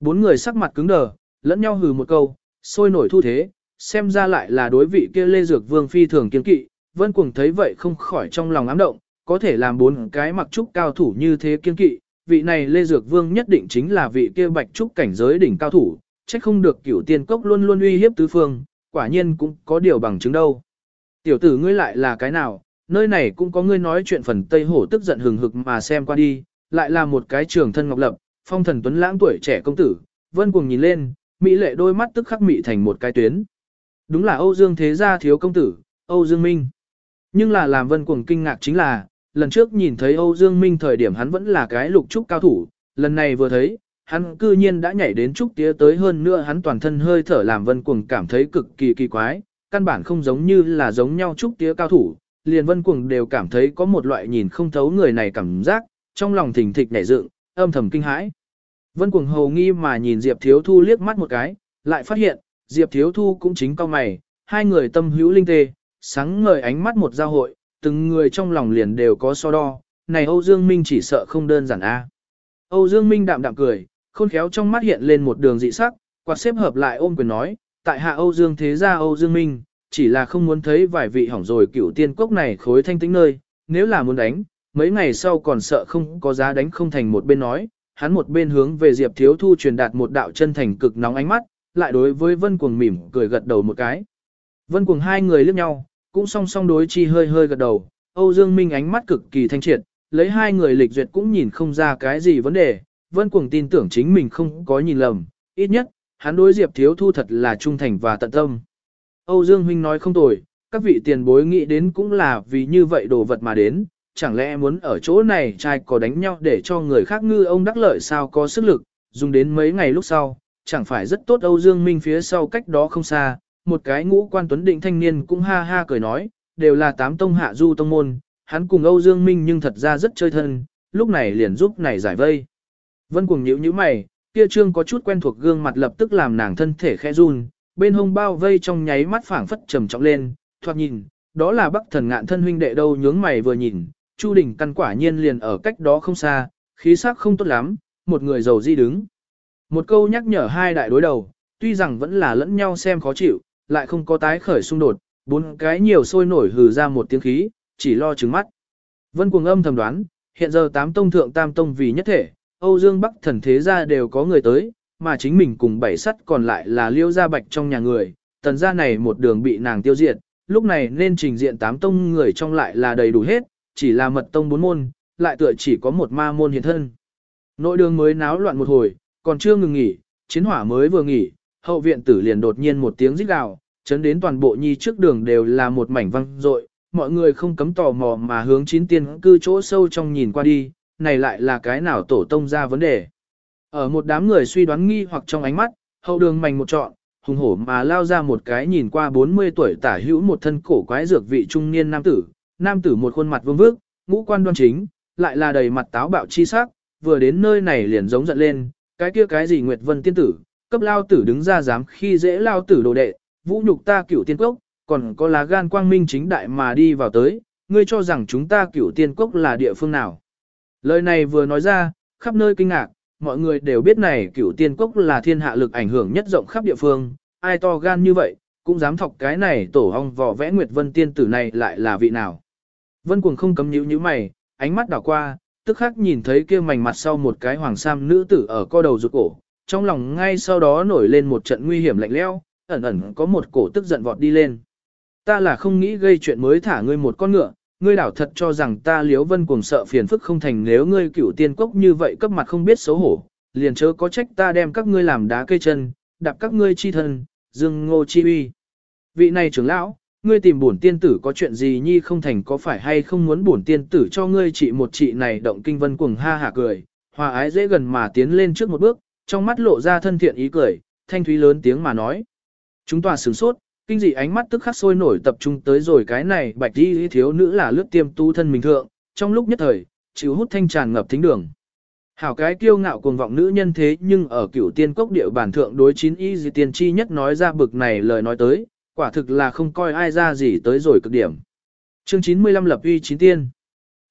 Bốn người sắc mặt cứng đờ, lẫn nhau hừ một câu, sôi nổi thu thế, xem ra lại là đối vị kia Lê Dược Vương phi thường kiên kỵ, Vân Cuồng thấy vậy không khỏi trong lòng ám động, có thể làm bốn cái mặc trúc cao thủ như thế kiên kỵ, vị này Lê Dược Vương nhất định chính là vị kia bạch trúc cảnh giới đỉnh cao thủ, trách không được cửu tiên cốc luôn luôn uy hiếp tứ phương, quả nhiên cũng có điều bằng chứng đâu. Tiểu tử ngươi lại là cái nào, nơi này cũng có ngươi nói chuyện phần Tây Hổ tức giận hừng hực mà xem qua đi, lại là một cái trường thân ngọc lập, phong thần tuấn lãng tuổi trẻ công tử, vân cuồng nhìn lên, mỹ lệ đôi mắt tức khắc mị thành một cái tuyến. Đúng là Âu Dương Thế Gia thiếu công tử, Âu Dương Minh. Nhưng là làm vân cuồng kinh ngạc chính là, lần trước nhìn thấy Âu Dương Minh thời điểm hắn vẫn là cái lục trúc cao thủ, lần này vừa thấy, hắn cư nhiên đã nhảy đến trúc tía tới hơn nữa hắn toàn thân hơi thở làm vân cuồng cảm thấy cực kỳ kỳ quái, căn bản không giống như là giống nhau trúc tía cao thủ, liền vân cuồng đều cảm thấy có một loại nhìn không thấu người này cảm giác, trong lòng thình thịch nảy dựng, âm thầm kinh hãi. Vân cuồng hầu nghi mà nhìn Diệp Thiếu Thu liếc mắt một cái, lại phát hiện, Diệp Thiếu Thu cũng chính cao mày, hai người tâm hữu linh tê, sáng ngời ánh mắt một giao hội, từng người trong lòng liền đều có so đo, này Âu Dương Minh chỉ sợ không đơn giản a. À. Âu Dương Minh đạm đạm cười, khôn khéo trong mắt hiện lên một đường dị sắc, quạt xếp hợp lại ôm quyền nói, tại hạ Âu Dương thế gia Âu Dương Minh, chỉ là không muốn thấy vài vị hỏng rồi cửu tiên cốc này khối thanh tĩnh nơi, nếu là muốn đánh, mấy ngày sau còn sợ không có giá đánh không thành một bên nói, hắn một bên hướng về Diệp Thiếu Thu truyền đạt một đạo chân thành cực nóng ánh mắt, lại đối với Vân Cuồng mỉm cười gật đầu một cái. Vân Cuồng hai người liếc nhau, cũng song song đối chi hơi hơi gật đầu, Âu Dương Minh ánh mắt cực kỳ thanh triệt, lấy hai người lịch duyệt cũng nhìn không ra cái gì vấn đề, Vân Cuồng tin tưởng chính mình không có nhìn lầm, ít nhất, hắn đối Diệp Thiếu Thu thật là trung thành và tận tâm. Âu Dương Huynh nói không tồi, các vị tiền bối nghĩ đến cũng là vì như vậy đồ vật mà đến, chẳng lẽ muốn ở chỗ này trai có đánh nhau để cho người khác ngư ông đắc lợi sao có sức lực, dùng đến mấy ngày lúc sau, chẳng phải rất tốt Âu Dương Minh phía sau cách đó không xa, một cái ngũ quan tuấn định thanh niên cũng ha ha cười nói, đều là tám tông hạ du tông môn, hắn cùng Âu Dương Minh nhưng thật ra rất chơi thân, lúc này liền giúp này giải vây. Vân cuồng nhíu nhíu mày, kia trương có chút quen thuộc gương mặt lập tức làm nàng thân thể khẽ run, bên hông bao vây trong nháy mắt phảng phất trầm trọng lên, thoạt nhìn, đó là Bắc Thần Ngạn thân huynh đệ đâu nhướng mày vừa nhìn, Chu Đình căn quả nhiên liền ở cách đó không xa, khí sắc không tốt lắm, một người giàu di đứng. Một câu nhắc nhở hai đại đối đầu, tuy rằng vẫn là lẫn nhau xem khó chịu, lại không có tái khởi xung đột, bốn cái nhiều sôi nổi hừ ra một tiếng khí, chỉ lo trừng mắt. Vân cuồng âm thầm đoán, hiện giờ tám tông thượng tam tông vì nhất thể, Âu Dương Bắc thần thế gia đều có người tới, mà chính mình cùng bảy sắt còn lại là liêu gia bạch trong nhà người, tần gia này một đường bị nàng tiêu diệt, lúc này nên trình diện tám tông người trong lại là đầy đủ hết, chỉ là mật tông bốn môn, lại tựa chỉ có một ma môn hiện thân. Nội đường mới náo loạn một hồi, còn chưa ngừng nghỉ, chiến hỏa mới vừa nghỉ, hậu viện tử liền đột nhiên một tiếng rít gào, chấn đến toàn bộ nhi trước đường đều là một mảnh văng rội, mọi người không cấm tò mò mà hướng chín tiên cư chỗ sâu trong nhìn qua đi, này lại là cái nào tổ tông ra vấn đề. Ở một đám người suy đoán nghi hoặc trong ánh mắt, hậu đường mảnh một trọn, hùng hổ mà lao ra một cái nhìn qua 40 tuổi tả hữu một thân cổ quái dược vị trung niên nam tử, nam tử một khuôn mặt vương vước, ngũ quan đoan chính, lại là đầy mặt táo bạo chi sắc, vừa đến nơi này liền giống giận lên, cái kia cái gì Nguyệt Vân tiên tử, cấp lao tử đứng ra dám khi dễ lao tử đồ đệ, vũ nhục ta cửu tiên cốc, còn có lá gan quang minh chính đại mà đi vào tới, ngươi cho rằng chúng ta cửu tiên cốc là địa phương nào. Lời này vừa nói ra, khắp nơi kinh ngạc, mọi người đều biết này cửu tiên cốc là thiên hạ lực ảnh hưởng nhất rộng khắp địa phương, ai to gan như vậy, cũng dám thọc cái này tổ hong vỏ vẽ Nguyệt Vân tiên tử này lại là vị nào. Vân cuồng không cấm nhíu như mày, ánh mắt đảo qua, tức khắc nhìn thấy kia mảnh mặt sau một cái hoàng sam nữ tử ở co đầu rụt cổ, trong lòng ngay sau đó nổi lên một trận nguy hiểm lạnh lẽo, ẩn ẩn có một cổ tức giận vọt đi lên. Ta là không nghĩ gây chuyện mới thả ngươi một con ngựa, ngươi đảo thật cho rằng ta liếu vân cuồng sợ phiền phức không thành nếu ngươi cửu tiên cốc như vậy cấp mặt không biết xấu hổ, liền chớ có trách ta đem các ngươi làm đá cây chân, đạp các ngươi chi thân, dương ngô chi uy. Vị này trưởng lão, ngươi tìm bổn tiên tử có chuyện gì nhi không thành có phải hay không muốn bổn tiên tử cho ngươi trị một trị này động kinh vân cuồng ha hả cười, hòa ái dễ gần mà tiến lên trước một bước, trong mắt lộ ra thân thiện ý cười, thanh thúy lớn tiếng mà nói. Chúng tòa sửng sốt, kinh dị ánh mắt tức khắc sôi nổi tập trung tới rồi cái này bạch đi thiếu nữ là lướt tiêm tu thân mình thượng, trong lúc nhất thời, chịu hút thanh tràn ngập thính đường. Hảo cái kiêu ngạo cuồng vọng nữ nhân thế nhưng ở cửu tiên cốc địa bản thượng đối chín y gì tiên chi nhất nói ra bực này lời nói tới, quả thực là không coi ai ra gì tới rồi cực điểm. Chương 95 lập uy chín tiên.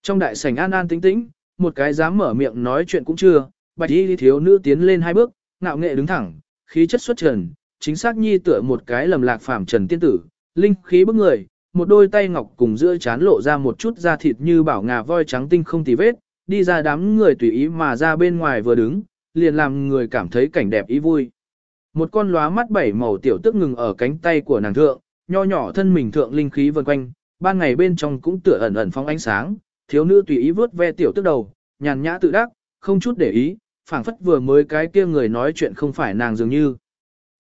Trong đại sảnh an an tĩnh tĩnh, một cái dám mở miệng nói chuyện cũng chưa, bạch y thiếu nữ tiến lên hai bước, ngạo nghệ đứng thẳng, khí chất xuất trần, chính xác nhi tựa một cái lầm lạc phàm trần tiên tử, linh khí bức người, một đôi tay ngọc cùng giữa chán lộ ra một chút da thịt như bảo ngà voi trắng tinh không tì vết, đi ra đám người tùy ý mà ra bên ngoài vừa đứng, liền làm người cảm thấy cảnh đẹp ý vui. Một con lóa mắt bảy màu tiểu tức ngừng ở cánh tay của nàng thượng, nho nhỏ thân mình thượng linh khí vần quanh, ban ngày bên trong cũng tựa ẩn ẩn phong ánh sáng, thiếu nữ tùy ý vớt ve tiểu tức đầu, nhàn nhã tự đắc, không chút để ý, phảng phất vừa mới cái kia người nói chuyện không phải nàng dường như.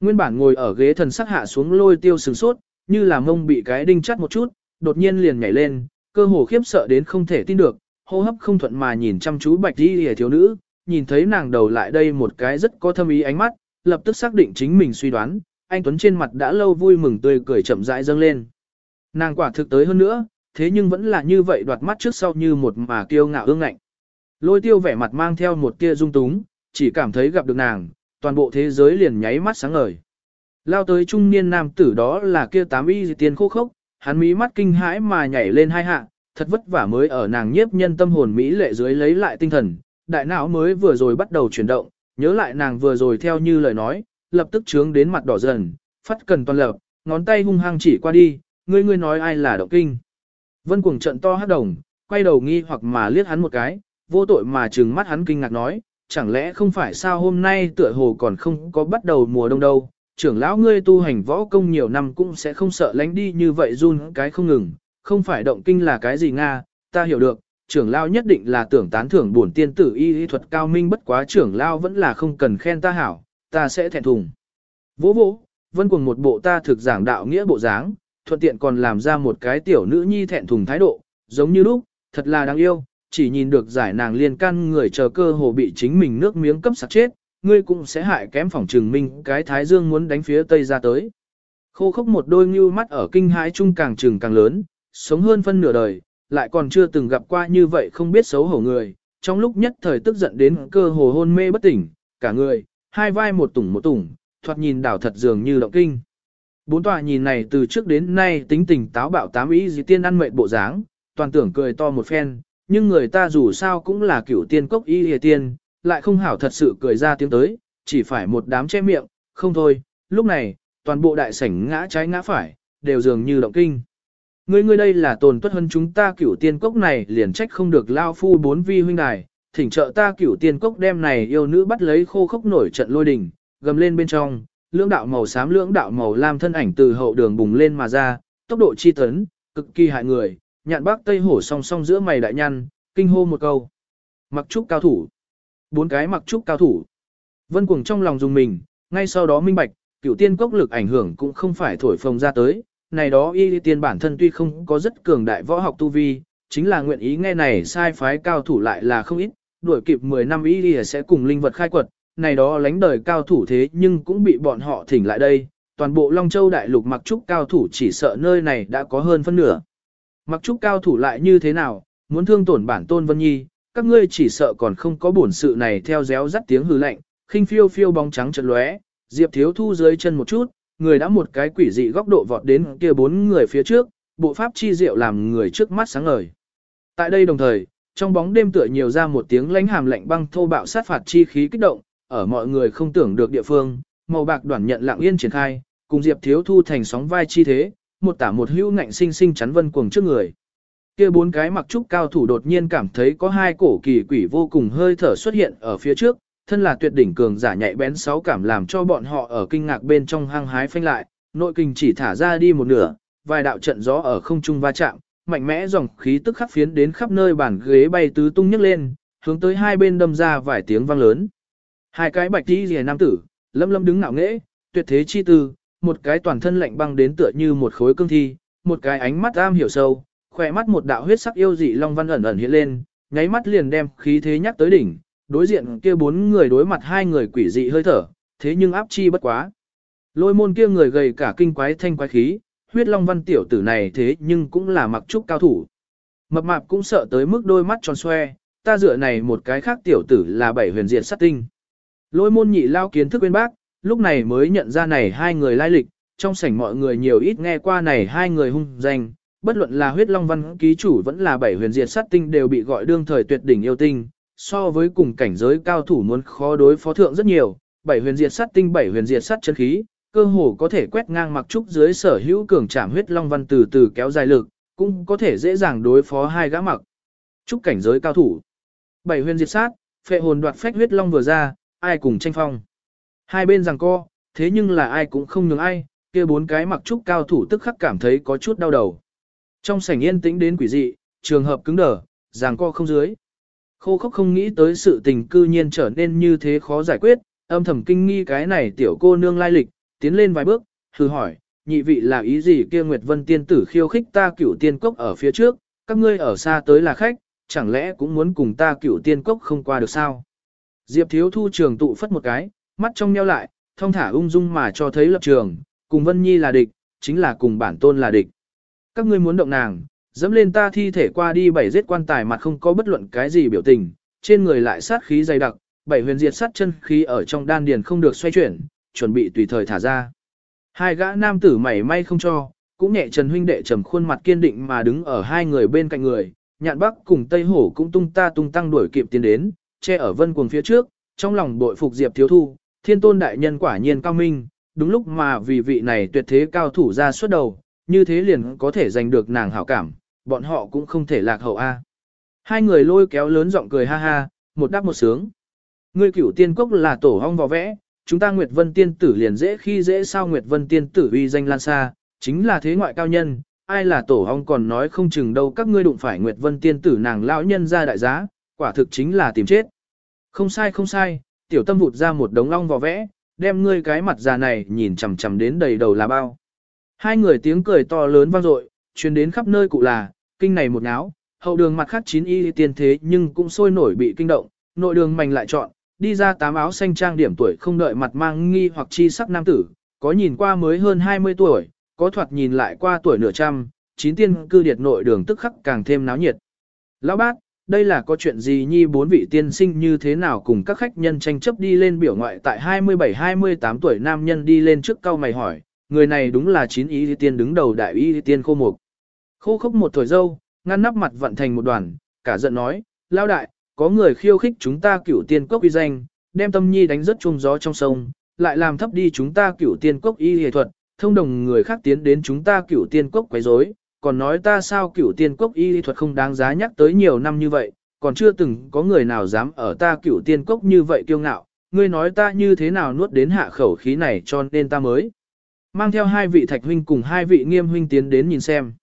Nguyên bản ngồi ở ghế thần sắc hạ xuống lôi tiêu sừng sốt, như là mông bị cái đinh chắt một chút, đột nhiên liền nhảy lên, cơ hồ khiếp sợ đến không thể tin được, hô hấp không thuận mà nhìn chăm chú bạch đi hề thiếu nữ, nhìn thấy nàng đầu lại đây một cái rất có thâm ý ánh mắt, lập tức xác định chính mình suy đoán, anh Tuấn trên mặt đã lâu vui mừng tươi cười chậm rãi dâng lên. Nàng quả thực tới hơn nữa, thế nhưng vẫn là như vậy đoạt mắt trước sau như một mà kiêu ngạo ương ngạnh. Lôi tiêu vẻ mặt mang theo một tia dung túng, chỉ cảm thấy gặp được nàng, toàn bộ thế giới liền nháy mắt sáng ngời. Lao tới trung niên nam tử đó là kia tám y tiên khô khốc, hắn mí mắt kinh hãi mà nhảy lên hai hạ, thật vất vả mới ở nàng nhiếp nhân tâm hồn mỹ lệ dưới lấy lại tinh thần, đại não mới vừa rồi bắt đầu chuyển động, nhớ lại nàng vừa rồi theo như lời nói, lập tức trướng đến mặt đỏ dần, phát cần toàn lập, ngón tay hung hăng chỉ qua đi, ngươi ngươi nói ai là động kinh. Vân cuồng trận to hát đồng, quay đầu nghi hoặc mà liếc hắn một cái, vô tội mà trừng mắt hắn kinh ngạc nói, chẳng lẽ không phải sao hôm nay tựa hồ còn không có bắt đầu mùa đông đâu, trưởng lão ngươi tu hành võ công nhiều năm cũng sẽ không sợ lánh đi như vậy run cái không ngừng, không phải động kinh là cái gì Nga, ta hiểu được, trưởng lão nhất định là tưởng tán thưởng bổn tiên tử y y thuật cao minh bất quá trưởng lão vẫn là không cần khen ta hảo, ta sẽ thẹn thùng. Vỗ vỗ, vân cùng một bộ ta thực giảng đạo nghĩa bộ dáng, thuận tiện còn làm ra một cái tiểu nữ nhi thẹn thùng thái độ, giống như lúc, thật là đáng yêu, chỉ nhìn được giải nàng liên can người chờ cơ hồ bị chính mình nước miếng cấp sạc chết, ngươi cũng sẽ hại kém phòng trừng minh cái thái dương muốn đánh phía tây ra tới. Khô khốc một đôi như mắt ở kinh hãi chung càng trừng càng lớn, sống hơn phân nửa đời, lại còn chưa từng gặp qua như vậy không biết xấu hổ người, trong lúc nhất thời tức giận đến cơ hồ hôn mê bất tỉnh, cả người, hai vai một tủng một tủng, thoạt nhìn đảo thật dường như động kinh. Bốn tòa nhìn này từ trước đến nay tính tình táo bạo tám ý gì tiên ăn mệt bộ dáng, toàn tưởng cười to một phen, nhưng người ta dù sao cũng là cửu tiên cốc y hề tiên, lại không hảo thật sự cười ra tiếng tới, chỉ phải một đám che miệng, không thôi, lúc này, toàn bộ đại sảnh ngã trái ngã phải, đều dường như động kinh. Ngươi ngươi đây là tồn tuất hơn chúng ta cửu tiên cốc này liền trách không được lao phu bốn vi huynh đài, thỉnh trợ ta cửu tiên cốc đem này yêu nữ bắt lấy khô khốc nổi trận lôi đình, gầm lên bên trong, lưỡng đạo màu xám lưỡng đạo màu lam thân ảnh từ hậu đường bùng lên mà ra, tốc độ chi tấn, cực kỳ hại người, nhạn bác tây hổ song song giữa mày đại nhăn, kinh hô một câu. Mặc trúc cao thủ. Bốn cái mặc trúc cao thủ. Vân cuồng trong lòng dùng mình, ngay sau đó minh bạch, cửu tiên cốc lực ảnh hưởng cũng không phải thổi phồng ra tới, này đó y tiên bản thân tuy không có rất cường đại võ học tu vi, chính là nguyện ý nghe này sai phái cao thủ lại là không ít, đuổi kịp 10 năm y sẽ cùng linh vật khai quật, này đó lánh đời cao thủ thế nhưng cũng bị bọn họ thỉnh lại đây, toàn bộ Long Châu đại lục mặc trúc cao thủ chỉ sợ nơi này đã có hơn phân nửa. Mặc trúc cao thủ lại như thế nào, muốn thương tổn bản tôn Vân Nhi, các ngươi chỉ sợ còn không có bổn sự này theo réo rắt tiếng hư lạnh, khinh phiêu phiêu bóng trắng chợt lóe, Diệp Thiếu Thu dưới chân một chút, người đã một cái quỷ dị góc độ vọt đến kia bốn người phía trước, bộ pháp chi diệu làm người trước mắt sáng ngời. Tại đây đồng thời, trong bóng đêm tựa nhiều ra một tiếng lãnh hàm lạnh băng thô bạo sát phạt chi khí kích động, ở mọi người không tưởng được địa phương, màu bạc đoàn nhận lặng yên triển khai, cùng Diệp Thiếu Thu thành sóng vai chi thế, một tả một hữu ngạnh sinh sinh chắn vân cuồng trước người. Kia bốn cái mặc trúc cao thủ đột nhiên cảm thấy có hai cổ kỳ quỷ vô cùng hơi thở xuất hiện ở phía trước, thân là tuyệt đỉnh cường giả nhạy bén sáu cảm làm cho bọn họ ở kinh ngạc bên trong hang hái phanh lại, nội kinh chỉ thả ra đi một nửa, vài đạo trận gió ở không trung va chạm, mạnh mẽ dòng khí tức khắc phiến đến khắp nơi bàn ghế bay tứ tung nhấc lên, hướng tới hai bên đâm ra vài tiếng vang lớn. Hai cái bạch tí rìa nam tử, lâm lâm đứng ngạo nghễ, tuyệt thế chi tư, một cái toàn thân lạnh băng đến tựa như một khối cương thi, một cái ánh mắt am hiểu sâu, khỏe mắt một đạo huyết sắc yêu dị long văn ẩn ẩn hiện lên, nháy mắt liền đem khí thế nhắc tới đỉnh, đối diện kia bốn người đối mặt hai người quỷ dị hơi thở, thế nhưng áp chi bất quá. Lôi môn kia người gầy cả kinh quái thanh quái khí, huyết long văn tiểu tử này thế nhưng cũng là mặc trúc cao thủ. Mập mạp cũng sợ tới mức đôi mắt tròn xoe, ta dựa này một cái khác tiểu tử là bảy huyền diệt sát tinh. Lôi môn nhị lao kiến thức bên bác, lúc này mới nhận ra này hai người lai lịch, trong sảnh mọi người nhiều ít nghe qua này hai người hung danh, bất luận là huyết long văn ký chủ vẫn là bảy huyền diệt sát tinh đều bị gọi đương thời tuyệt đỉnh yêu tinh, so với cùng cảnh giới cao thủ muốn khó đối phó thượng rất nhiều, bảy huyền diệt sát tinh bảy huyền diệt sát chân khí, cơ hồ có thể quét ngang mặc trúc dưới sở hữu cường trảm huyết long văn từ từ kéo dài lực, cũng có thể dễ dàng đối phó hai gã mặc. Trúc cảnh giới cao thủ. Bảy huyền diệt sát, phệ hồn đoạt phách huyết long vừa ra, ai cùng tranh phong. Hai bên rằng co, thế nhưng là ai cũng không nhường ai, kia bốn cái mặc trúc cao thủ tức khắc cảm thấy có chút đau đầu. Trong sảnh yên tĩnh đến quỷ dị, trường hợp cứng đờ, rằng co không dưới. Khô khốc không nghĩ tới sự tình cư nhiên trở nên như thế khó giải quyết, âm thầm kinh nghi cái này tiểu cô nương lai lịch, tiến lên vài bước, thử hỏi, nhị vị là ý gì kia Nguyệt Vân tiên tử khiêu khích ta cửu tiên cốc ở phía trước, các ngươi ở xa tới là khách, chẳng lẽ cũng muốn cùng ta cửu tiên cốc không qua được sao? Diệp thiếu thu trường tụ phất một cái, mắt trong nheo lại, thông thả ung dung mà cho thấy lập trường, cùng Vân Nhi là địch, chính là cùng bản tôn là địch. Các ngươi muốn động nàng, dẫm lên ta thi thể qua đi bảy giết quan tài mặt không có bất luận cái gì biểu tình, trên người lại sát khí dày đặc, bảy huyền diệt sát chân khí ở trong đan điền không được xoay chuyển, chuẩn bị tùy thời thả ra. Hai gã nam tử mảy may không cho, cũng nhẹ trần huynh đệ trầm khuôn mặt kiên định mà đứng ở hai người bên cạnh người, nhạn bắc cùng tây hổ cũng tung ta tung tăng đuổi kịp tiến đến, che ở vân cuồng phía trước, trong lòng bội phục diệp thiếu thu, thiên tôn đại nhân quả nhiên cao minh, đúng lúc mà vì vị này tuyệt thế cao thủ ra suốt đầu, như thế liền có thể giành được nàng hảo cảm, bọn họ cũng không thể lạc hậu A. Hai người lôi kéo lớn giọng cười ha ha, một đáp một sướng. Ngươi cửu tiên cốc là tổ hong vò vẽ, chúng ta Nguyệt Vân tiên tử liền dễ khi dễ sao Nguyệt Vân tiên tử uy danh lan xa, chính là thế ngoại cao nhân, ai là tổ hong còn nói không chừng đâu các ngươi đụng phải Nguyệt Vân tiên tử nàng lão nhân ra đại giá, quả thực chính là tìm chết. Không sai không sai, tiểu tâm vụt ra một đống long vò vẽ, đem ngươi cái mặt già này nhìn chằm chằm đến đầy đầu là bao. Hai người tiếng cười to lớn vang dội, truyền đến khắp nơi cụ là, kinh này một náo, hậu đường mặt khác chín y tiên thế nhưng cũng sôi nổi bị kinh động, nội đường mảnh lại chọn, đi ra tám áo xanh trang điểm tuổi không đợi mặt mang nghi hoặc chi sắc nam tử, có nhìn qua mới hơn 20 tuổi, có thoạt nhìn lại qua tuổi nửa trăm, chín tiên cư điệt nội đường tức khắc càng thêm náo nhiệt. Lão bác, đây là có chuyện gì nhi bốn vị tiên sinh như thế nào cùng các khách nhân tranh chấp đi lên biểu ngoại tại 27-28 tuổi nam nhân đi lên trước cao mày hỏi, người này đúng là chín ý tiên đứng đầu đại ý tiên khô mục. Khô khốc một tuổi dâu, ngăn nắp mặt vận thành một đoàn, cả giận nói, lao đại, có người khiêu khích chúng ta cửu tiên cốc uy danh, đem tâm nhi đánh rất chung gió trong sông, lại làm thấp đi chúng ta cửu tiên cốc y hệ thuật, thông đồng người khác tiến đến chúng ta cửu tiên cốc quấy rối, còn nói ta sao cửu tiên cốc y y thuật không đáng giá nhắc tới nhiều năm như vậy, còn chưa từng có người nào dám ở ta cửu tiên cốc như vậy kiêu ngạo, ngươi nói ta như thế nào nuốt đến hạ khẩu khí này cho nên ta mới. Mang theo hai vị thạch huynh cùng hai vị nghiêm huynh tiến đến nhìn xem.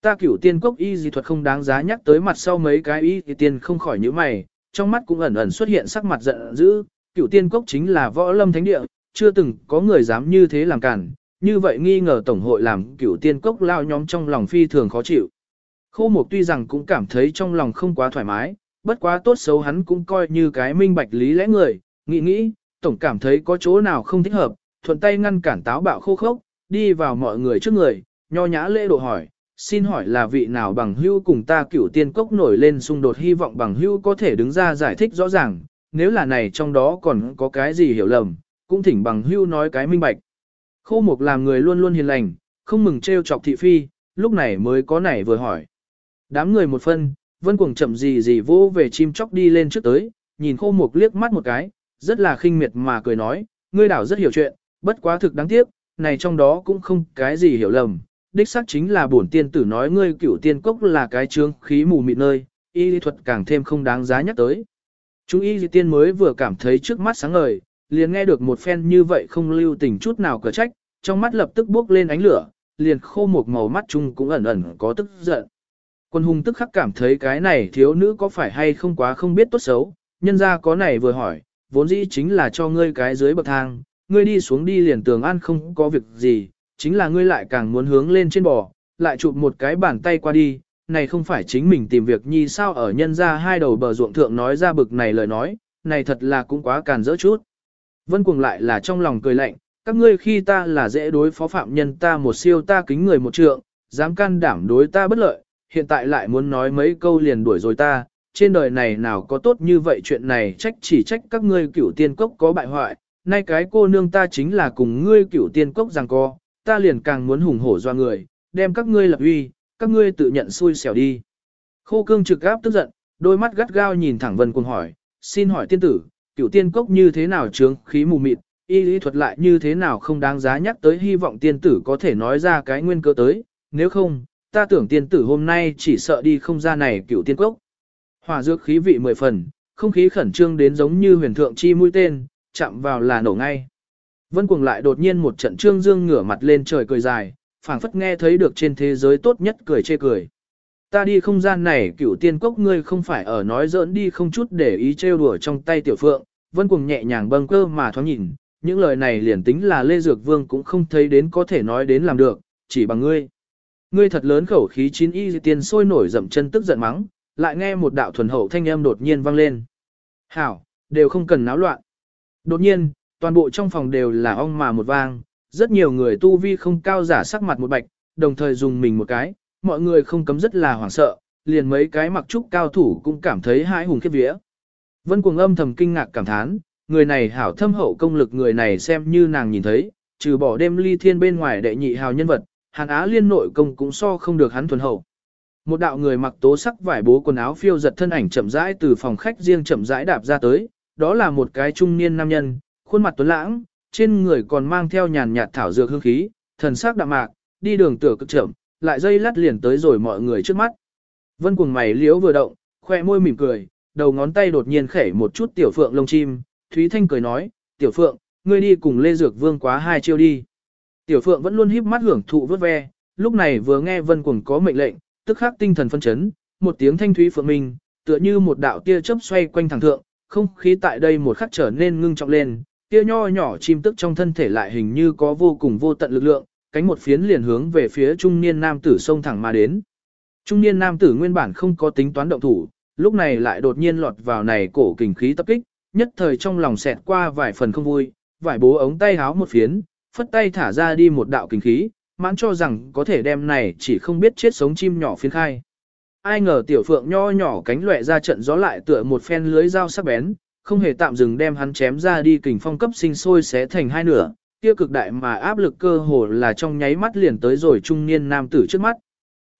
Ta cửu tiên cốc y dị thuật không đáng giá nhắc tới mặt sau mấy cái y thì tiên không khỏi như mày, trong mắt cũng ẩn ẩn xuất hiện sắc mặt giận dữ, cửu tiên cốc chính là võ lâm thánh địa, chưa từng có người dám như thế làm cản, như vậy nghi ngờ tổng hội làm cửu tiên cốc lao nhóm trong lòng phi thường khó chịu. Khô mục tuy rằng cũng cảm thấy trong lòng không quá thoải mái, bất quá tốt xấu hắn cũng coi như cái minh bạch lý lẽ người, nghĩ nghĩ, tổng cảm thấy có chỗ nào không thích hợp, thuận tay ngăn cản táo bạo khô khốc, đi vào mọi người trước người, nho nhã lễ độ hỏi, xin hỏi là vị nào bằng hưu cùng ta cửu tiên cốc nổi lên xung đột hy vọng bằng hưu có thể đứng ra giải thích rõ ràng, nếu là này trong đó còn có cái gì hiểu lầm, cũng thỉnh bằng hưu nói cái minh bạch. Khô mục làm người luôn luôn hiền lành, không mừng trêu chọc thị phi, lúc này mới có nảy vừa hỏi. Đám người một phân, vân cuồng chậm gì gì vô về chim chóc đi lên trước tới, nhìn khô mục liếc mắt một cái, rất là khinh miệt mà cười nói, ngươi đảo rất hiểu chuyện, bất quá thực đáng tiếc, này trong đó cũng không cái gì hiểu lầm. Đích xác chính là bổn tiên tử nói ngươi cửu tiên cốc là cái trướng khí mù mịt nơi, y lý thuật càng thêm không đáng giá nhắc tới. Chúng y dị tiên mới vừa cảm thấy trước mắt sáng ngời, liền nghe được một phen như vậy không lưu tình chút nào cờ trách, trong mắt lập tức bước lên ánh lửa, liền khô một màu mắt chung cũng ẩn ẩn có tức giận. Quân hùng tức khắc cảm thấy cái này thiếu nữ có phải hay không quá không biết tốt xấu, nhân ra có này vừa hỏi, vốn dĩ chính là cho ngươi cái dưới bậc thang, ngươi đi xuống đi liền tường an không có việc gì, chính là ngươi lại càng muốn hướng lên trên bò, lại chụp một cái bàn tay qua đi, này không phải chính mình tìm việc nhi sao ở nhân ra hai đầu bờ ruộng thượng nói ra bực này lời nói, này thật là cũng quá càn dỡ chút. Vân cuồng lại là trong lòng cười lạnh, các ngươi khi ta là dễ đối phó phạm nhân ta một siêu ta kính người một trượng, dám can đảm đối ta bất lợi, hiện tại lại muốn nói mấy câu liền đuổi rồi ta, trên đời này nào có tốt như vậy chuyện này trách chỉ trách các ngươi cửu tiên cốc có bại hoại, nay cái cô nương ta chính là cùng ngươi cửu tiên cốc rằng co, ta liền càng muốn hùng hổ doa người, đem các ngươi lập uy, các ngươi tự nhận xui xẻo đi. Khô cương trực gáp tức giận, đôi mắt gắt gao nhìn thẳng vân cuồng hỏi, xin hỏi tiên tử, cửu tiên cốc như thế nào trướng khí mù mịt, y lý thuật lại như thế nào không đáng giá nhắc tới hy vọng tiên tử có thể nói ra cái nguyên cơ tới, nếu không, ta tưởng tiên tử hôm nay chỉ sợ đi không ra này cửu tiên cốc. Hỏa dược khí vị mười phần, không khí khẩn trương đến giống như huyền thượng chi mũi tên, chạm vào là nổ ngay. Vân cuồng lại đột nhiên một trận trương dương ngửa mặt lên trời cười dài, phảng phất nghe thấy được trên thế giới tốt nhất cười chê cười. Ta đi không gian này cửu tiên cốc ngươi không phải ở nói giỡn đi không chút để ý trêu đùa trong tay tiểu phượng, vân cuồng nhẹ nhàng bâng cơ mà thoáng nhìn, những lời này liền tính là Lê Dược Vương cũng không thấy đến có thể nói đến làm được, chỉ bằng ngươi. Ngươi thật lớn khẩu khí chín y tiên sôi nổi dậm chân tức giận mắng, lại nghe một đạo thuần hậu thanh âm đột nhiên vang lên. Hảo, đều không cần náo loạn. Đột nhiên, toàn bộ trong phòng đều là ong mà một vang, rất nhiều người tu vi không cao giả sắc mặt một bạch, đồng thời dùng mình một cái, mọi người không cấm rất là hoảng sợ, liền mấy cái mặc trúc cao thủ cũng cảm thấy hãi hùng khiếp vía. Vân cuồng âm thầm kinh ngạc cảm thán, người này hảo thâm hậu công lực người này xem như nàng nhìn thấy, trừ bỏ đêm ly thiên bên ngoài đệ nhị hào nhân vật, hàn á liên nội công cũng so không được hắn thuần hậu. Một đạo người mặc tố sắc vải bố quần áo phiêu giật thân ảnh chậm rãi từ phòng khách riêng chậm rãi đạp ra tới, đó là một cái trung niên nam nhân, khuôn mặt tuấn lãng, trên người còn mang theo nhàn nhạt thảo dược hương khí, thần sắc đạm mạc, đi đường tựa cực chậm, lại dây lát liền tới rồi mọi người trước mắt. Vân cuồng mày liếu vừa động, khoe môi mỉm cười, đầu ngón tay đột nhiên khẩy một chút tiểu phượng lông chim, Thúy Thanh cười nói, tiểu phượng, ngươi đi cùng Lê Dược Vương quá hai chiêu đi. Tiểu phượng vẫn luôn híp mắt hưởng thụ vớt ve, lúc này vừa nghe vân cuồng có mệnh lệnh, tức khắc tinh thần phân chấn, một tiếng thanh thúy phượng minh, tựa như một đạo tia chớp xoay quanh thẳng thượng, không khí tại đây một khắc trở nên ngưng trọng lên, tia nho nhỏ chim tức trong thân thể lại hình như có vô cùng vô tận lực lượng, cánh một phiến liền hướng về phía trung niên nam tử xông thẳng mà đến. Trung niên nam tử nguyên bản không có tính toán động thủ, lúc này lại đột nhiên lọt vào này cổ kình khí tập kích, nhất thời trong lòng xẹt qua vài phần không vui, vải bố ống tay háo một phiến, phất tay thả ra đi một đạo kình khí, mãn cho rằng có thể đem này chỉ không biết chết sống chim nhỏ phiến khai. Ai ngờ tiểu phượng nho nhỏ cánh lệ ra trận gió lại tựa một phen lưới dao sắc bén, không hề tạm dừng đem hắn chém ra đi kình phong cấp sinh sôi xé thành hai nửa, kia cực đại mà áp lực cơ hồ là trong nháy mắt liền tới rồi trung niên nam tử trước mắt.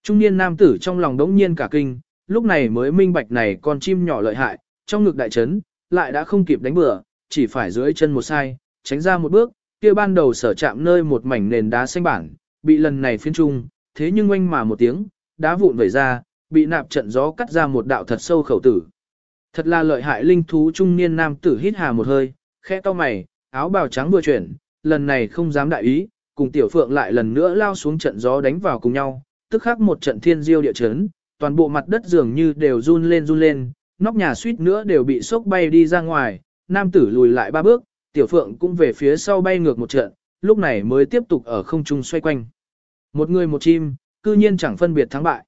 Trung niên nam tử trong lòng đống nhiên cả kinh, lúc này mới minh bạch này con chim nhỏ lợi hại, trong ngực đại chấn, lại đã không kịp đánh bừa, chỉ phải dưới chân một sai, tránh ra một bước, kia ban đầu sở chạm nơi một mảnh nền đá xanh bản, bị lần này phiến trung, thế nhưng oanh mà một tiếng, đá vụn vẩy ra, bị nạp trận gió cắt ra một đạo thật sâu khẩu tử. Thật là lợi hại linh thú trung niên nam tử hít hà một hơi, khẽ to mày, áo bào trắng vừa chuyển, lần này không dám đại ý, cùng tiểu phượng lại lần nữa lao xuống trận gió đánh vào cùng nhau, tức khắc một trận thiên diêu địa chấn, toàn bộ mặt đất dường như đều run lên run lên, nóc nhà suýt nữa đều bị sốc bay đi ra ngoài, nam tử lùi lại ba bước, tiểu phượng cũng về phía sau bay ngược một trận, lúc này mới tiếp tục ở không trung xoay quanh. Một người một chim, cư nhiên chẳng phân biệt thắng bại.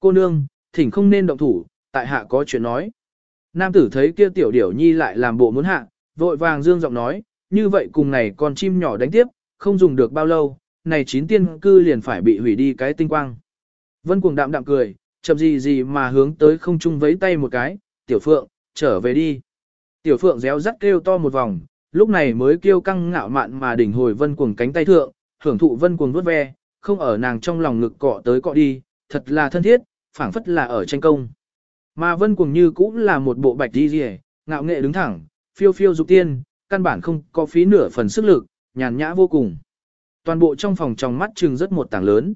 Cô nương, thỉnh không nên động thủ, tại hạ có chuyện nói. Nam tử thấy kia tiểu điểu nhi lại làm bộ muốn hạ, vội vàng dương giọng nói, như vậy cùng này con chim nhỏ đánh tiếp, không dùng được bao lâu, này chín tiên cư liền phải bị hủy đi cái tinh quang. Vân cuồng đạm đạm cười, chậm gì gì mà hướng tới không trung vẫy tay một cái, tiểu phượng, trở về đi. Tiểu phượng réo rắt kêu to một vòng, lúc này mới kêu căng ngạo mạn mà đỉnh hồi vân cuồng cánh tay thượng, hưởng thụ vân cuồng vuốt ve, không ở nàng trong lòng ngực cọ tới cọ đi, thật là thân thiết, phảng phất là ở tranh công. Mà vân cuồng như cũng là một bộ bạch đi rìa, ngạo nghệ đứng thẳng, phiêu phiêu dục tiên, căn bản không có phí nửa phần sức lực, nhàn nhã vô cùng. Toàn bộ trong phòng trong mắt trừng rất một tảng lớn.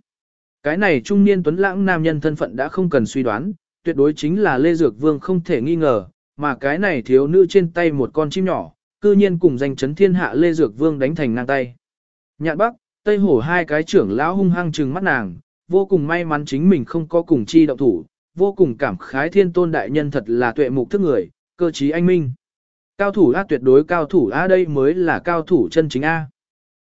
Cái này trung niên tuấn lãng nam nhân thân phận đã không cần suy đoán, tuyệt đối chính là Lê Dược Vương không thể nghi ngờ, mà cái này thiếu nữ trên tay một con chim nhỏ, cư nhiên cùng danh chấn thiên hạ Lê Dược Vương đánh thành ngang tay. Nhạn Bắc, Tây Hổ hai cái trưởng lão hung hăng trừng mắt nàng, vô cùng may mắn chính mình không có cùng chi động thủ, vô cùng cảm khái thiên tôn đại nhân thật là tuệ mục thức người, cơ trí anh minh. Cao thủ A tuyệt đối cao thủ A đây mới là cao thủ chân chính A.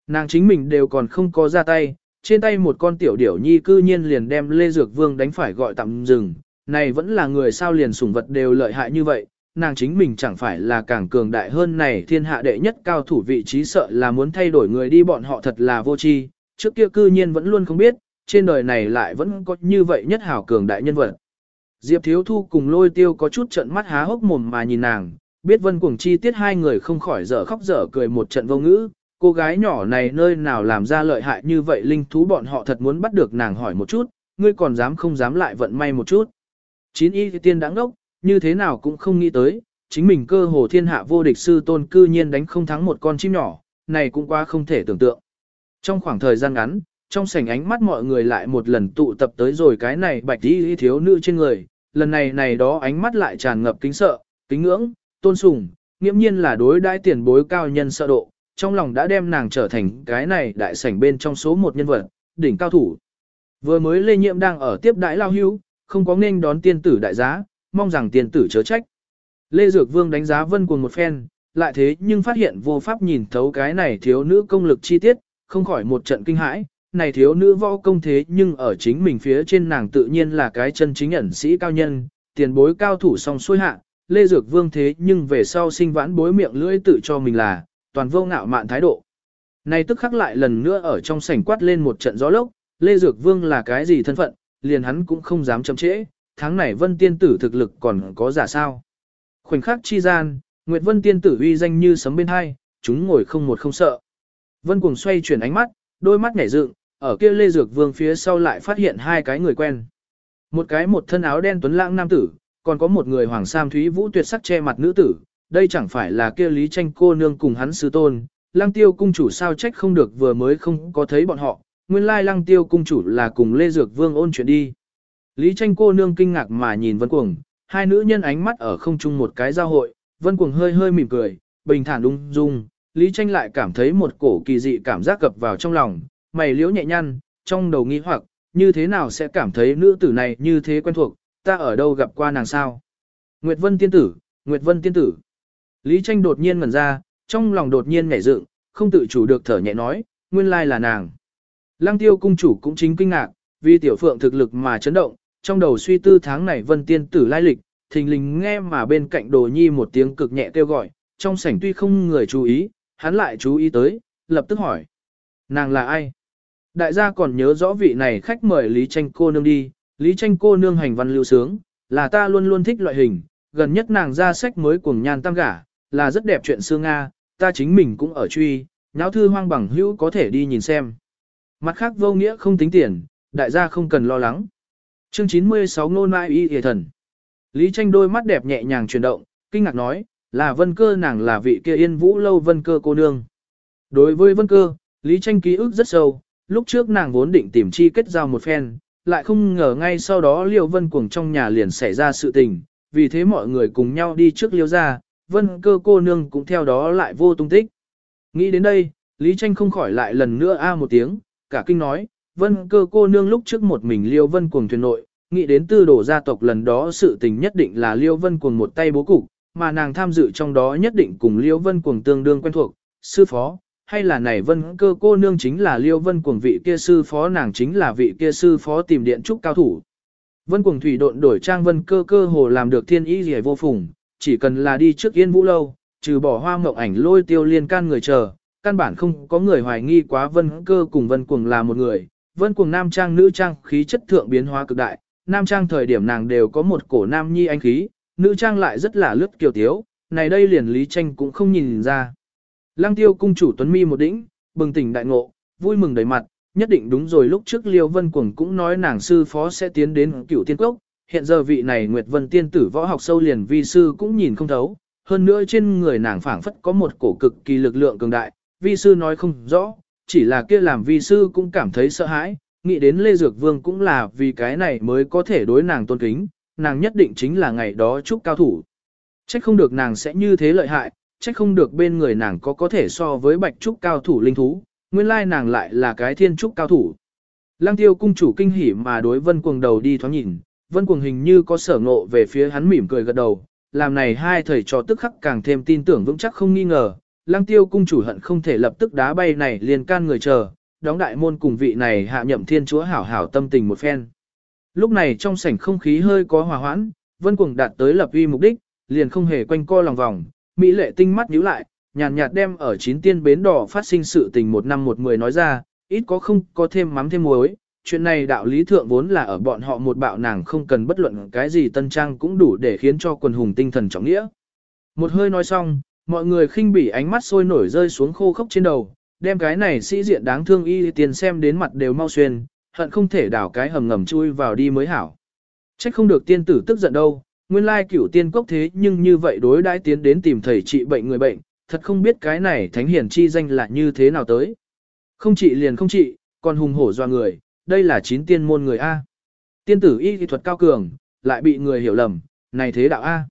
Nàng chính mình đều còn không có ra tay, trên tay một con tiểu điểu nhi cư nhiên liền đem Lê Dược Vương đánh phải gọi tạm dừng, này vẫn là người sao liền sủng vật đều lợi hại như vậy, nàng chính mình chẳng phải là càng cường đại hơn này thiên hạ đệ nhất cao thủ vị trí sợ là muốn thay đổi người đi bọn họ thật là vô tri trước kia cư nhiên vẫn luôn không biết, trên đời này lại vẫn có như vậy nhất hảo cường đại nhân vật. Diệp Thiếu Thu cùng lôi tiêu có chút trận mắt há hốc mồm mà nhìn nàng, biết vân cuồng chi tiết hai người không khỏi dở khóc dở cười một trận vô ngữ, cô gái nhỏ này nơi nào làm ra lợi hại như vậy linh thú bọn họ thật muốn bắt được nàng hỏi một chút, ngươi còn dám không dám lại vận may một chút. Chín y tiên đáng ngốc, như thế nào cũng không nghĩ tới, chính mình cơ hồ thiên hạ vô địch sư tôn cư nhiên đánh không thắng một con chim nhỏ, này cũng quá không thể tưởng tượng. Trong khoảng thời gian ngắn, trong sảnh ánh mắt mọi người lại một lần tụ tập tới rồi cái này bạch y thiếu nữ trên người, lần này này đó ánh mắt lại tràn ngập kính sợ, kính ngưỡng, tôn sùng, nghiễm nhiên là đối đãi tiền bối cao nhân sợ độ, trong lòng đã đem nàng trở thành cái này đại sảnh bên trong số một nhân vật, đỉnh cao thủ. Vừa mới lê nhiệm đang ở tiếp đãi lao hưu, không có nên đón tiên tử đại giá, mong rằng tiên tử chớ trách. Lê Dược Vương đánh giá vân cuồng một phen, lại thế nhưng phát hiện vô pháp nhìn thấu cái này thiếu nữ công lực chi tiết, không khỏi một trận kinh hãi, này thiếu nữ võ công thế nhưng ở chính mình phía trên nàng tự nhiên là cái chân chính ẩn sĩ cao nhân, tiền bối cao thủ song xuôi hạ, Lê Dược Vương thế nhưng về sau sinh vãn bối miệng lưỡi tự cho mình là, toàn vô ngạo mạn thái độ. Này tức khắc lại lần nữa ở trong sảnh quát lên một trận gió lốc, Lê Dược Vương là cái gì thân phận, liền hắn cũng không dám chậm trễ, tháng này Vân Tiên Tử thực lực còn có giả sao. Khoảnh khắc chi gian, Nguyệt Vân Tiên Tử uy danh như sấm bên hai, chúng ngồi không một không sợ. Vân cùng xoay chuyển ánh mắt, đôi mắt nhảy dựng, ở kia Lê Dược Vương phía sau lại phát hiện hai cái người quen. Một cái một thân áo đen tuấn lãng nam tử, còn có một người hoàng sam thúy vũ tuyệt sắc che mặt nữ tử, đây chẳng phải là kia Lý Tranh cô nương cùng hắn sư tôn, Lăng Tiêu cung chủ sao trách không được vừa mới không có thấy bọn họ, nguyên lai Lăng Tiêu cung chủ là cùng Lê Dược Vương ôn chuyện đi. Lý Tranh cô nương kinh ngạc mà nhìn Vân Cuồng, hai nữ nhân ánh mắt ở không chung một cái giao hội, Vân Cuồng hơi hơi mỉm cười, bình thản ung dung, Lý Tranh lại cảm thấy một cổ kỳ dị cảm giác cập vào trong lòng, mày liễu nhẹ nhăn, trong đầu nghĩ hoặc, như thế nào sẽ cảm thấy nữ tử này như thế quen thuộc, ta ở đâu gặp qua nàng sao? Nguyệt Vân tiên tử, Nguyệt Vân tiên tử. Lý Tranh đột nhiên ngẩn ra, trong lòng đột nhiên nhảy dựng, không tự chủ được thở nhẹ nói, nguyên lai là nàng. Lăng tiêu cung chủ cũng chính kinh ngạc, vì tiểu phượng thực lực mà chấn động, trong đầu suy tư tháng này vân tiên tử lai lịch, thình lình nghe mà bên cạnh đồ nhi một tiếng cực nhẹ kêu gọi, trong sảnh tuy không người chú ý, hắn lại chú ý tới, lập tức hỏi. Nàng là ai? Đại gia còn nhớ rõ vị này khách mời Lý Tranh cô nương đi, Lý Tranh cô nương hành văn lưu sướng, là ta luôn luôn thích loại hình, gần nhất nàng ra sách mới cuồng nhan tam gả, là rất đẹp chuyện xưa Nga, ta chính mình cũng ở truy, nháo thư hoang bằng hữu có thể đi nhìn xem. Mặt khác vô nghĩa không tính tiền, đại gia không cần lo lắng. Chương 96 Nôn Mai Y Hề Thần Lý tranh đôi mắt đẹp nhẹ nhàng chuyển động, kinh ngạc nói, là vân cơ nàng là vị kia yên vũ lâu vân cơ cô nương. Đối với vân cơ, Lý tranh ký ức rất sâu, lúc trước nàng vốn định tìm chi kết giao một phen, lại không ngờ ngay sau đó liêu vân cuồng trong nhà liền xảy ra sự tình, vì thế mọi người cùng nhau đi trước liêu ra, vân cơ cô nương cũng theo đó lại vô tung tích. Nghĩ đến đây, Lý tranh không khỏi lại lần nữa a một tiếng, cả kinh nói, vân cơ cô nương lúc trước một mình liêu vân cuồng thuyền nội, nghĩ đến tư đổ gia tộc lần đó sự tình nhất định là liêu vân cuồng một tay bố cục, mà nàng tham dự trong đó nhất định cùng liêu vân cuồng tương đương quen thuộc, sư phó, hay là này vân cơ cô nương chính là liêu vân cuồng vị kia sư phó nàng chính là vị kia sư phó tìm điện trúc cao thủ. Vân cuồng thủy độn đổi trang vân cơ cơ hồ làm được thiên ý gì vô phùng, chỉ cần là đi trước yên vũ lâu, trừ bỏ hoa mộng ảnh lôi tiêu liên can người chờ, căn bản không có người hoài nghi quá vân cơ cùng vân cuồng là một người. Vân cuồng nam trang nữ trang khí chất thượng biến hóa cực đại, nam trang thời điểm nàng đều có một cổ nam nhi anh khí, nữ trang lại rất là lướt kiều tiếu, này đây liền Lý Tranh cũng không nhìn ra. Lăng tiêu cung chủ Tuấn Mi một đỉnh, bừng tỉnh đại ngộ, vui mừng đầy mặt, nhất định đúng rồi lúc trước Liêu Vân Cuồng cũng nói nàng sư phó sẽ tiến đến cửu tiên quốc, hiện giờ vị này Nguyệt Vân tiên tử võ học sâu liền vi sư cũng nhìn không thấu, hơn nữa trên người nàng phảng phất có một cổ cực kỳ lực lượng cường đại, vi sư nói không rõ, chỉ là kia làm vi sư cũng cảm thấy sợ hãi, nghĩ đến Lê Dược Vương cũng là vì cái này mới có thể đối nàng tôn kính, nàng nhất định chính là ngày đó chúc cao thủ. Trách không được nàng sẽ như thế lợi hại, trách không được bên người nàng có có thể so với bạch trúc cao thủ linh thú, nguyên lai nàng lại là cái thiên trúc cao thủ. Lăng tiêu cung chủ kinh hỉ mà đối vân cuồng đầu đi thoáng nhìn, vân cuồng hình như có sở ngộ về phía hắn mỉm cười gật đầu, làm này hai thầy trò tức khắc càng thêm tin tưởng vững chắc không nghi ngờ, lăng tiêu cung chủ hận không thể lập tức đá bay này liền can người chờ, đóng đại môn cùng vị này hạ nhậm thiên chúa hảo hảo tâm tình một phen. Lúc này trong sảnh không khí hơi có hòa hoãn, vân cuồng đạt tới lập uy mục đích, liền không hề quanh co lòng vòng, Mỹ lệ tinh mắt nhíu lại, nhàn nhạt đem ở chín tiên bến đỏ phát sinh sự tình một năm một mười nói ra, ít có không có thêm mắm thêm muối. Chuyện này đạo lý thượng vốn là ở bọn họ một bạo nàng không cần bất luận cái gì tân trang cũng đủ để khiến cho quần hùng tinh thần trọng nghĩa. Một hơi nói xong, mọi người khinh bỉ ánh mắt sôi nổi rơi xuống khô khốc trên đầu, đem cái này sĩ diện đáng thương y tiền xem đến mặt đều mau xuyên, hận không thể đảo cái hầm ngầm chui vào đi mới hảo. Trách không được tiên tử tức giận đâu, nguyên lai cửu tiên cốc thế nhưng như vậy đối đãi tiến đến tìm thầy trị bệnh người bệnh, thật không biết cái này thánh hiển chi danh là như thế nào tới. Không trị liền không trị, còn hùng hổ doa người, đây là chín tiên môn người A. Tiên tử y kỹ thuật cao cường, lại bị người hiểu lầm, này thế đạo A.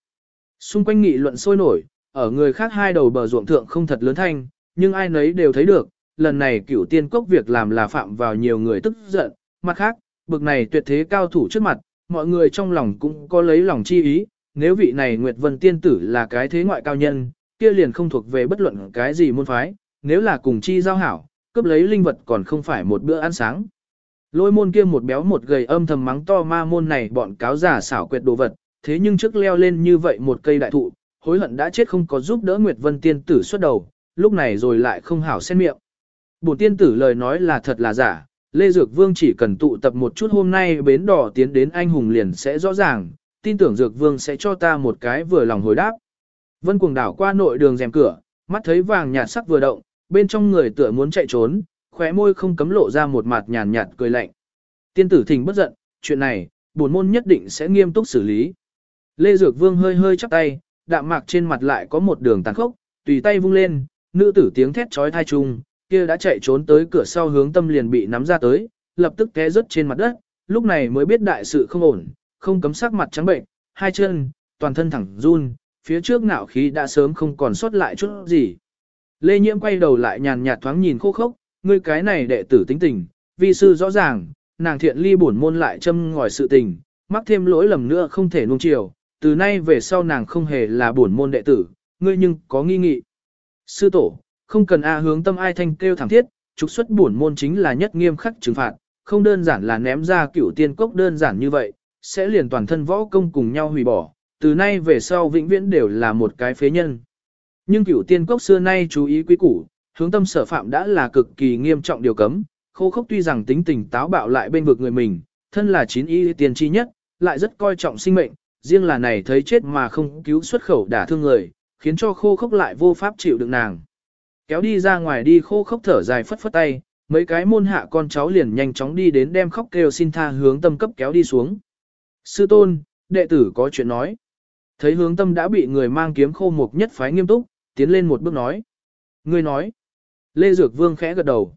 Xung quanh nghị luận sôi nổi, ở người khác hai đầu bờ ruộng thượng không thật lớn thanh, nhưng ai nấy đều thấy được, lần này cửu tiên cốc việc làm là phạm vào nhiều người tức giận, mặt khác, bực này tuyệt thế cao thủ trước mặt, mọi người trong lòng cũng có lấy lòng chi ý, nếu vị này Nguyệt Vân tiên tử là cái thế ngoại cao nhân, kia liền không thuộc về bất luận cái gì môn phái, nếu là cùng chi giao hảo, cướp lấy linh vật còn không phải một bữa ăn sáng. Lôi môn kia một béo một gầy âm thầm mắng to ma môn này bọn cáo giả xảo quyệt đồ vật, thế nhưng trước leo lên như vậy một cây đại thụ, hối hận đã chết không có giúp đỡ Nguyệt Vân tiên tử xuất đầu, lúc này rồi lại không hảo xen miệng. Bổn tiên tử lời nói là thật là giả, Lê Dược Vương chỉ cần tụ tập một chút hôm nay bến đỏ tiến đến anh hùng liền sẽ rõ ràng, tin tưởng Dược Vương sẽ cho ta một cái vừa lòng hồi đáp. Vân cuồng đảo qua nội đường rèm cửa, mắt thấy vàng nhạt sắc vừa động, bên trong người tựa muốn chạy trốn, khóe môi không cấm lộ ra một mặt nhàn nhạt cười lạnh. Tiên tử thình bất giận, chuyện này, buồn môn nhất định sẽ nghiêm túc xử lý. Lê Dược Vương hơi hơi chắp tay, đạm mạc trên mặt lại có một đường tàn khốc, tùy tay vung lên, nữ tử tiếng thét trói thai chung, kia đã chạy trốn tới cửa sau hướng tâm liền bị nắm ra tới, lập tức té rớt trên mặt đất, lúc này mới biết đại sự không ổn, không cấm sắc mặt trắng bệnh, hai chân, toàn thân thẳng run, phía trước ngạo khí đã sớm không còn sót lại chút gì. Lê Nhiễm quay đầu lại nhàn nhạt thoáng nhìn khô khốc, ngươi cái này đệ tử tính tình, vi sư rõ ràng, nàng thiện ly bổn môn lại châm ngòi sự tình, mắc thêm lỗi lầm nữa không thể nuông chiều, từ nay về sau nàng không hề là bổn môn đệ tử, ngươi nhưng có nghi nghị. Sư tổ, không cần A hướng tâm ai thanh kêu thẳng thiết, trục xuất bổn môn chính là nhất nghiêm khắc trừng phạt, không đơn giản là ném ra cửu tiên cốc đơn giản như vậy, sẽ liền toàn thân võ công cùng nhau hủy bỏ, từ nay về sau vĩnh viễn đều là một cái phế nhân. Nhưng cửu tiên cốc xưa nay chú ý quý củ, hướng tâm sở phạm đã là cực kỳ nghiêm trọng điều cấm, khô khốc tuy rằng tính tình táo bạo lại bên vực người mình, thân là chín y tiên tri nhất, lại rất coi trọng sinh mệnh, riêng là này thấy chết mà không cứu xuất khẩu đả thương người, khiến cho khô khốc lại vô pháp chịu đựng nàng. Kéo đi ra ngoài đi khô khốc thở dài phất phất tay, mấy cái môn hạ con cháu liền nhanh chóng đi đến đem khóc kêu xin tha hướng tâm cấp kéo đi xuống. Sư tôn, đệ tử có chuyện nói. Thấy hướng tâm đã bị người mang kiếm khô mục nhất phái nghiêm túc, tiến lên một bước nói. Ngươi nói. Lê Dược Vương khẽ gật đầu.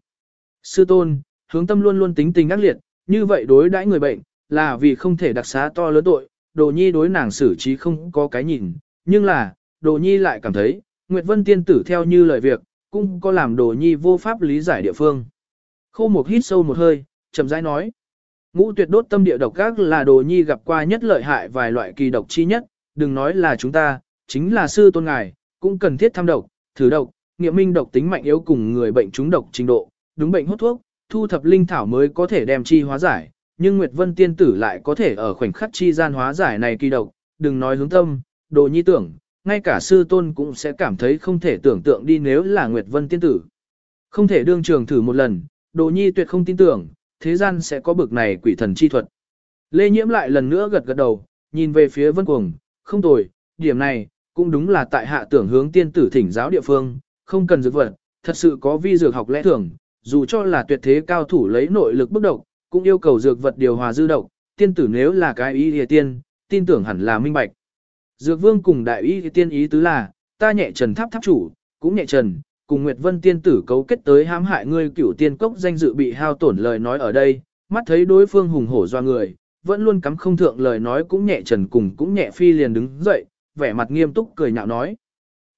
Sư tôn, hướng tâm luôn luôn tính tình ác liệt, như vậy đối đãi người bệnh, là vì không thể đặc xá to lớn tội, đồ nhi đối nàng xử trí không có cái nhìn, nhưng là, đồ nhi lại cảm thấy, Nguyệt Vân tiên tử theo như lời việc, cũng có làm đồ nhi vô pháp lý giải địa phương. Khô mục hít sâu một hơi, chậm rãi nói. Ngũ tuyệt đốt tâm địa độc các là đồ nhi gặp qua nhất lợi hại vài loại kỳ độc chi nhất, đừng nói là chúng ta, chính là sư tôn ngài, cũng cần thiết thăm độc, thử độc, nghiệm minh độc tính mạnh yếu cùng người bệnh trúng độc trình độ, đúng bệnh hút thuốc, thu thập linh thảo mới có thể đem chi hóa giải, nhưng Nguyệt Vân tiên tử lại có thể ở khoảnh khắc chi gian hóa giải này kỳ độc, đừng nói hướng tâm, đồ nhi tưởng, ngay cả sư tôn cũng sẽ cảm thấy không thể tưởng tượng đi nếu là Nguyệt Vân tiên tử. Không thể đương trường thử một lần, đồ nhi tuyệt không tin tưởng, thế gian sẽ có bực này quỷ thần chi thuật. Lê Nhiễm lại lần nữa gật gật đầu, nhìn về phía Vân Cuồng, không tồi, điểm này, cũng đúng là tại hạ tưởng hướng tiên tử thỉnh giáo địa phương, không cần dược vật, thật sự có vi dược học lẽ thường, dù cho là tuyệt thế cao thủ lấy nội lực bức độc, cũng yêu cầu dược vật điều hòa dư độc, tiên tử nếu là cái ý địa tiên, tin tưởng hẳn là minh bạch. Dược vương cùng đại Y tiên ý tứ là, ta nhẹ trần tháp tháp chủ, cũng nhẹ trần, cùng Nguyệt Vân tiên tử cấu kết tới hãm hại ngươi cửu tiên cốc danh dự bị hao tổn lời nói ở đây, mắt thấy đối phương hùng hổ doa người, vẫn luôn cắm không thượng lời nói cũng nhẹ trần cùng cũng nhẹ phi liền đứng dậy, vẻ mặt nghiêm túc cười nhạo nói.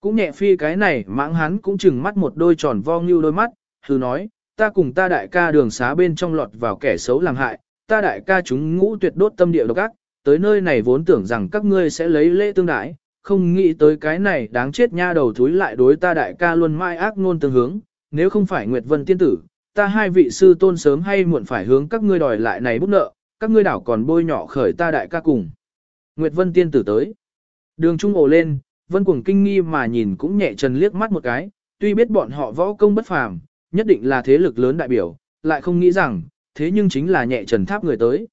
Cũng nhẹ phi cái này mãng hắn cũng chừng mắt một đôi tròn vo như đôi mắt, thử nói, ta cùng ta đại ca đường xá bên trong lọt vào kẻ xấu làm hại, ta đại ca chúng ngũ tuyệt đốt tâm địa độc ác, tới nơi này vốn tưởng rằng các ngươi sẽ lấy lễ tương đãi, không nghĩ tới cái này đáng chết nha đầu thúi lại đối ta đại ca luôn mãi ác ngôn tương hướng, nếu không phải Nguyệt Vân tiên tử, ta hai vị sư tôn sớm hay muộn phải hướng các ngươi đòi lại này bút nợ, các ngươi đảo còn bôi nhỏ khởi ta đại ca cùng. Nguyệt Vân tiên tử tới. Đường trung ổ lên, Vân cuồng kinh nghi mà nhìn cũng nhẹ chân liếc mắt một cái, tuy biết bọn họ võ công bất phàm, nhất định là thế lực lớn đại biểu, lại không nghĩ rằng, thế nhưng chính là nhẹ trần tháp người tới.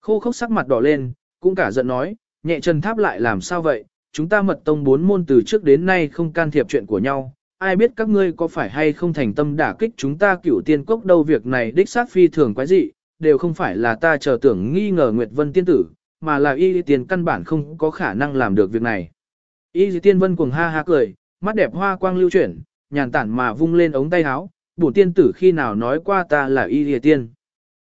Khô khốc sắc mặt đỏ lên, cũng cả giận nói, nhẹ trần tháp lại làm sao vậy, chúng ta mật tông bốn môn từ trước đến nay không can thiệp chuyện của nhau, ai biết các ngươi có phải hay không thành tâm đả kích chúng ta cửu tiên cốc đâu việc này đích xác phi thường quái dị, đều không phải là ta chờ tưởng nghi ngờ Nguyệt Vân tiên tử, mà là y tiên căn bản không có khả năng làm được việc này. Y tiên vân cuồng ha ha cười, mắt đẹp hoa quang lưu chuyển, nhàn tản mà vung lên ống tay áo, bổn tiên tử khi nào nói qua ta là y tiên.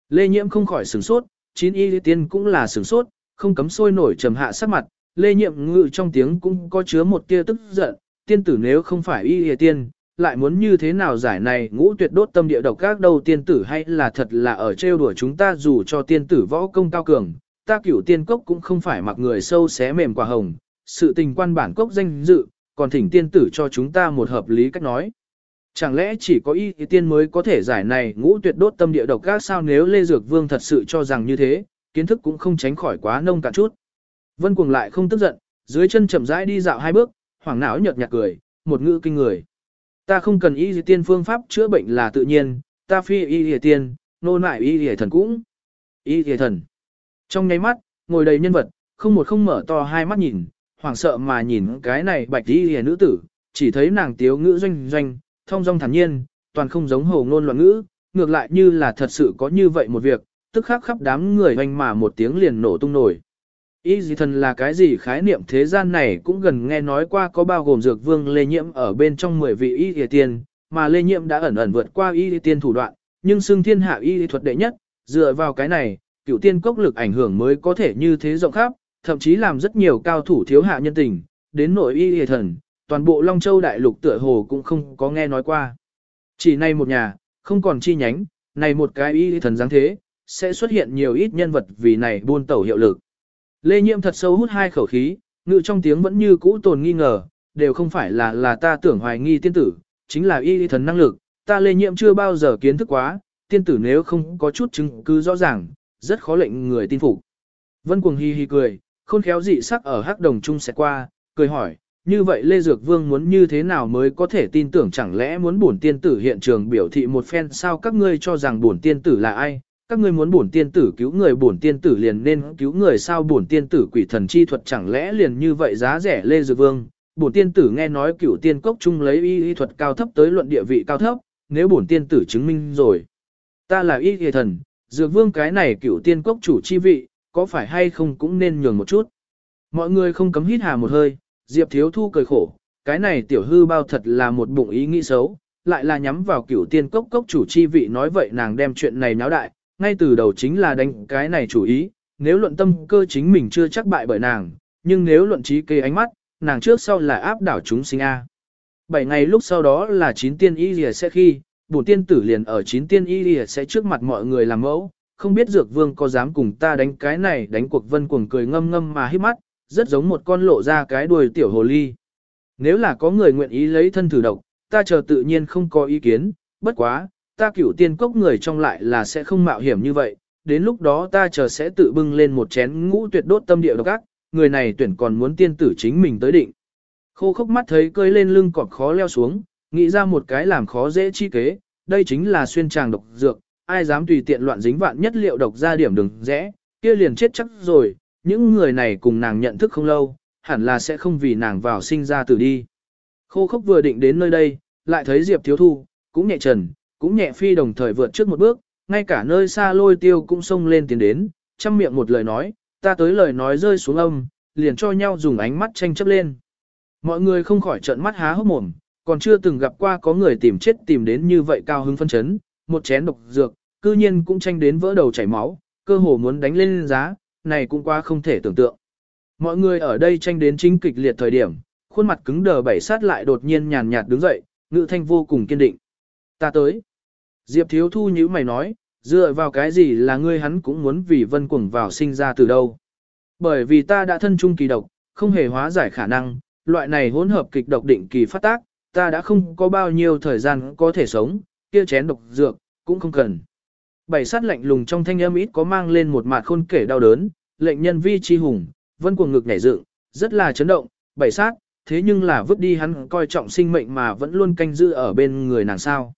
Lê nhiễm không khỏi sửng sốt, chín y tiên cũng là sửng sốt, không cấm sôi nổi trầm hạ sắc mặt, lê nhiệm ngự trong tiếng cũng có chứa một tia tức giận, tiên tử nếu không phải y hề tiên, lại muốn như thế nào giải này ngũ tuyệt đốt tâm địa độc các đầu tiên tử hay là thật là ở trêu đùa chúng ta dù cho tiên tử võ công cao cường, ta cửu tiên cốc cũng không phải mặc người sâu xé mềm quả hồng, sự tình quan bản cốc danh dự, còn thỉnh tiên tử cho chúng ta một hợp lý cách nói. Chẳng lẽ chỉ có y tiên mới có thể giải này ngũ tuyệt đốt tâm địa độc các sao nếu Lê Dược Vương thật sự cho rằng như thế, kiến thức cũng không tránh khỏi quá nông cạn chút. Vân cuồng lại không tức giận, dưới chân chậm rãi đi dạo hai bước, hoàng não nhợt nhạt cười, một ngữ kinh người. Ta không cần y tiên phương pháp chữa bệnh là tự nhiên, ta phi y tiên, nô nại y thần cũng. Y thần. Trong nháy mắt, ngồi đầy nhân vật, không một không mở to hai mắt nhìn, hoảng sợ mà nhìn cái này bạch y nữ tử, chỉ thấy nàng tiếu ngữ doanh doanh, thông dong thản nhiên, toàn không giống hồ ngôn loạn ngữ, ngược lại như là thật sự có như vậy một việc, tức khắc khắp đám người hoành mà một tiếng liền nổ tung nổi. Y dị thần là cái gì khái niệm thế gian này cũng gần nghe nói qua có bao gồm dược vương lê nhiễm ở bên trong 10 vị y dị tiên, mà lê nhiễm đã ẩn ẩn vượt qua y dị tiên thủ đoạn, nhưng xưng thiên hạ y dị thuật đệ nhất, dựa vào cái này, cựu tiên cốc lực ảnh hưởng mới có thể như thế rộng khắp, thậm chí làm rất nhiều cao thủ thiếu hạ nhân tình, đến nội y dị thần, toàn bộ Long Châu đại lục tựa hồ cũng không có nghe nói qua. Chỉ nay một nhà, không còn chi nhánh, này một cái y dị thần dáng thế, sẽ xuất hiện nhiều ít nhân vật vì này buôn tẩu hiệu lực. Lê Nhiễm thật sâu hút hai khẩu khí, ngự trong tiếng vẫn như cũ tồn nghi ngờ, đều không phải là là ta tưởng hoài nghi tiên tử, chính là y thần năng lực, ta Lê Nhiễm chưa bao giờ kiến thức quá, tiên tử nếu không có chút chứng cứ rõ ràng, rất khó lệnh người tin phục. Vân Cuồng hi hi cười, khôn khéo dị sắc ở hắc đồng trung sẽ qua, cười hỏi, như vậy Lê Dược Vương muốn như thế nào mới có thể tin tưởng chẳng lẽ muốn bổn tiên tử hiện trường biểu thị một phen sao các ngươi cho rằng bổn tiên tử là ai, các ngươi muốn bổn tiên tử cứu người, bổn tiên tử liền nên cứu người. Sao bổn tiên tử quỷ thần chi thuật chẳng lẽ liền như vậy giá rẻ lê dược vương? Bổn tiên tử nghe nói cửu tiên cốc chung lấy y y thuật cao thấp tới luận địa vị cao thấp, nếu bổn tiên tử chứng minh rồi, ta là y y thần dược vương cái này cửu tiên cốc chủ chi vị, có phải hay không cũng nên nhường một chút? Mọi người không cấm hít hà một hơi, diệp thiếu thu cười khổ, cái này tiểu hư bao thật là một bụng ý nghĩ xấu, lại là nhắm vào cửu tiên cốc cốc chủ chi vị nói vậy nàng đem chuyện này náo đại ngay từ đầu chính là đánh cái này chủ ý, nếu luận tâm cơ chính mình chưa chắc bại bởi nàng, nhưng nếu luận trí kê ánh mắt, nàng trước sau là áp đảo chúng sinh A. Bảy ngày lúc sau đó là chín tiên y lìa sẽ khi, bổn tiên tử liền ở chín tiên y lìa sẽ trước mặt mọi người làm mẫu, không biết dược vương có dám cùng ta đánh cái này đánh cuộc vân cuồng cười ngâm ngâm mà hít mắt, rất giống một con lộ ra cái đuôi tiểu hồ ly. Nếu là có người nguyện ý lấy thân thử độc, ta chờ tự nhiên không có ý kiến, bất quá, ta cửu tiên cốc người trong lại là sẽ không mạo hiểm như vậy, đến lúc đó ta chờ sẽ tự bưng lên một chén ngũ tuyệt đốt tâm địa độc ác, người này tuyển còn muốn tiên tử chính mình tới định. Khô khốc mắt thấy cơi lên lưng cọp khó leo xuống, nghĩ ra một cái làm khó dễ chi kế, đây chính là xuyên tràng độc dược, ai dám tùy tiện loạn dính vạn nhất liệu độc ra điểm đừng rẽ, kia liền chết chắc rồi, những người này cùng nàng nhận thức không lâu, hẳn là sẽ không vì nàng vào sinh ra tử đi. Khô khốc vừa định đến nơi đây, lại thấy Diệp Thiếu Thu, cũng nhẹ trần, cũng nhẹ phi đồng thời vượt trước một bước, ngay cả nơi xa lôi tiêu cũng xông lên tiến đến, chăm miệng một lời nói, ta tới lời nói rơi xuống âm, liền cho nhau dùng ánh mắt tranh chấp lên. Mọi người không khỏi trợn mắt há hốc mồm, còn chưa từng gặp qua có người tìm chết tìm đến như vậy cao hứng phân chấn, một chén độc dược, cư nhiên cũng tranh đến vỡ đầu chảy máu, cơ hồ muốn đánh lên giá, này cũng quá không thể tưởng tượng. Mọi người ở đây tranh đến chính kịch liệt thời điểm, khuôn mặt cứng đờ bảy sát lại đột nhiên nhàn nhạt đứng dậy, ngữ thanh vô cùng kiên định. Ta tới. Diệp thiếu thu như mày nói, dựa vào cái gì là ngươi hắn cũng muốn vì vân cuồng vào sinh ra từ đâu. Bởi vì ta đã thân trung kỳ độc, không hề hóa giải khả năng, loại này hỗn hợp kịch độc định kỳ phát tác, ta đã không có bao nhiêu thời gian có thể sống, kia chén độc dược, cũng không cần. Bảy sát lạnh lùng trong thanh âm ít có mang lên một mặt khôn kể đau đớn, lệnh nhân vi chi hùng, vân cuồng ngực nhảy dựng, rất là chấn động, bảy sát, thế nhưng là vứt đi hắn coi trọng sinh mệnh mà vẫn luôn canh giữ ở bên người nàng sao.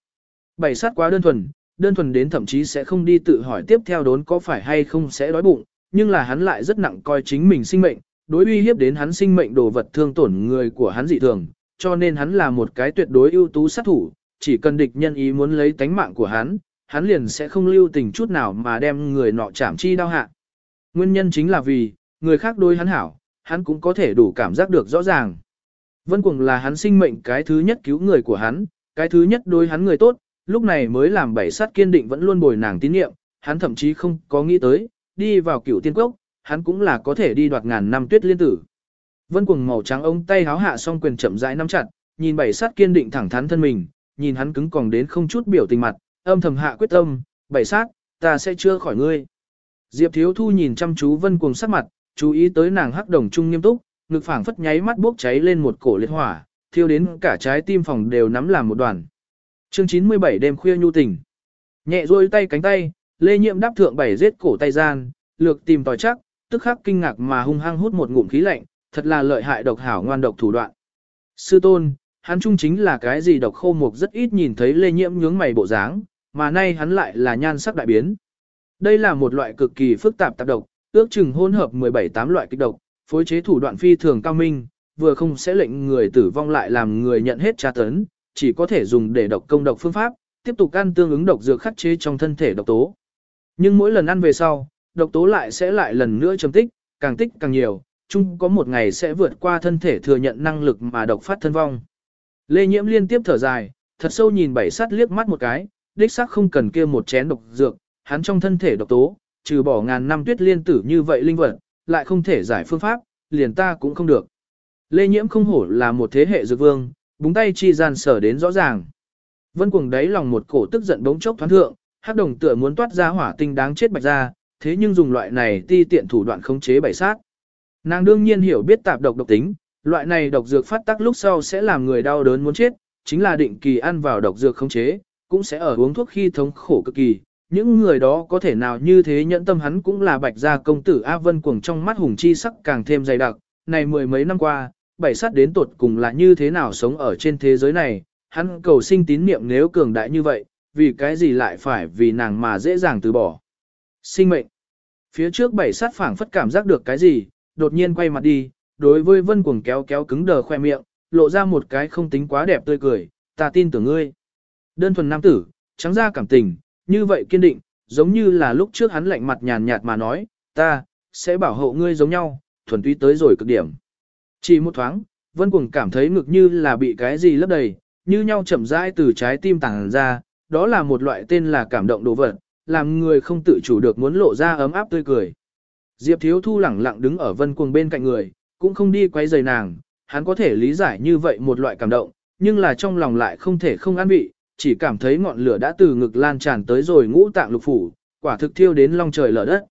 Bảy sát quá đơn thuần, đơn thuần đến thậm chí sẽ không đi tự hỏi tiếp theo đốn có phải hay không sẽ đói bụng, nhưng là hắn lại rất nặng coi chính mình sinh mệnh, đối uy hiếp đến hắn sinh mệnh đồ vật thương tổn người của hắn dị thường, cho nên hắn là một cái tuyệt đối ưu tú sát thủ, chỉ cần địch nhân ý muốn lấy tánh mạng của hắn, hắn liền sẽ không lưu tình chút nào mà đem người nọ chạm chi đau hạ. Nguyên nhân chính là vì, người khác đối hắn hảo, hắn cũng có thể đủ cảm giác được rõ ràng. Vân Cuồng là hắn sinh mệnh cái thứ nhất cứu người của hắn, cái thứ nhất đối hắn người tốt, lúc này mới làm bảy sát kiên định vẫn luôn bồi nàng tín nhiệm, hắn thậm chí không có nghĩ tới, đi vào cửu tiên quốc, hắn cũng là có thể đi đoạt ngàn năm tuyết liên tử. Vân Cuồng màu trắng ông tay háo hạ song quyền chậm rãi nắm chặt, nhìn bảy sát kiên định thẳng thắn thân mình, nhìn hắn cứng còng đến không chút biểu tình mặt, âm thầm hạ quyết tâm, bảy sát, ta sẽ chưa khỏi ngươi. Diệp Thiếu Thu nhìn chăm chú Vân Cuồng sắc mặt, chú ý tới nàng hắc đồng trung nghiêm túc, ngực phảng phất nháy mắt bốc cháy lên một cổ liệt hỏa, thiêu đến cả trái tim phòng đều nắm làm một đoàn. Chương 97 đêm khuya nhu tình. Nhẹ rôi tay cánh tay, Lê Nhiệm đáp thượng bảy giết cổ tay gian, lược tìm tòi chắc, tức khắc kinh ngạc mà hung hăng hút một ngụm khí lạnh, thật là lợi hại độc hảo ngoan độc thủ đoạn. Sư tôn, hắn trung chính là cái gì độc khô mục rất ít nhìn thấy Lê Nhiệm nhướng mày bộ dáng, mà nay hắn lại là nhan sắc đại biến. Đây là một loại cực kỳ phức tạp tạp độc, ước chừng hỗn hợp 17-8 loại kích độc, phối chế thủ đoạn phi thường cao minh, vừa không sẽ lệnh người tử vong lại làm người nhận hết tra tấn, chỉ có thể dùng để độc công độc phương pháp, tiếp tục ăn tương ứng độc dược khắc chế trong thân thể độc tố. Nhưng mỗi lần ăn về sau, độc tố lại sẽ lại lần nữa chấm tích, càng tích càng nhiều, chung có một ngày sẽ vượt qua thân thể thừa nhận năng lực mà độc phát thân vong. Lê Nhiễm liên tiếp thở dài, thật sâu nhìn bảy sát liếc mắt một cái, đích xác không cần kia một chén độc dược, hắn trong thân thể độc tố, trừ bỏ ngàn năm tuyết liên tử như vậy linh vật, lại không thể giải phương pháp, liền ta cũng không được. Lê Nhiễm không hổ là một thế hệ dược vương, búng tay chi gian sở đến rõ ràng. Vân cuồng đáy lòng một cổ tức giận bỗng chốc thoáng thượng, hắc đồng tựa muốn toát ra hỏa tinh đáng chết bạch ra, thế nhưng dùng loại này ti tiện thủ đoạn khống chế bảy sát. Nàng đương nhiên hiểu biết tạp độc độc tính, loại này độc dược phát tác lúc sau sẽ làm người đau đớn muốn chết, chính là định kỳ ăn vào độc dược khống chế, cũng sẽ ở uống thuốc khi thống khổ cực kỳ. Những người đó có thể nào như thế nhẫn tâm hắn cũng là bạch gia công tử A Vân cuồng trong mắt hùng chi sắc càng thêm dày đặc, này mười mấy năm qua, bảy sát đến tột cùng là như thế nào sống ở trên thế giới này, hắn cầu sinh tín niệm nếu cường đại như vậy, vì cái gì lại phải vì nàng mà dễ dàng từ bỏ. Sinh mệnh. Phía trước bảy sát phảng phất cảm giác được cái gì, đột nhiên quay mặt đi, đối với vân cuồng kéo kéo cứng đờ khoe miệng, lộ ra một cái không tính quá đẹp tươi cười, ta tin tưởng ngươi. Đơn thuần nam tử, trắng ra cảm tình, như vậy kiên định, giống như là lúc trước hắn lạnh mặt nhàn nhạt mà nói, ta, sẽ bảo hộ ngươi giống nhau, thuần túy tới rồi cực điểm. Chỉ một thoáng, vân cuồng cảm thấy ngực như là bị cái gì lấp đầy, như nhau chậm rãi từ trái tim tàng ra, đó là một loại tên là cảm động đồ vật, làm người không tự chủ được muốn lộ ra ấm áp tươi cười. Diệp Thiếu Thu lẳng lặng đứng ở vân cuồng bên cạnh người, cũng không đi quấy rầy nàng, hắn có thể lý giải như vậy một loại cảm động, nhưng là trong lòng lại không thể không an vị, chỉ cảm thấy ngọn lửa đã từ ngực lan tràn tới rồi ngũ tạng lục phủ, quả thực thiêu đến long trời lở đất.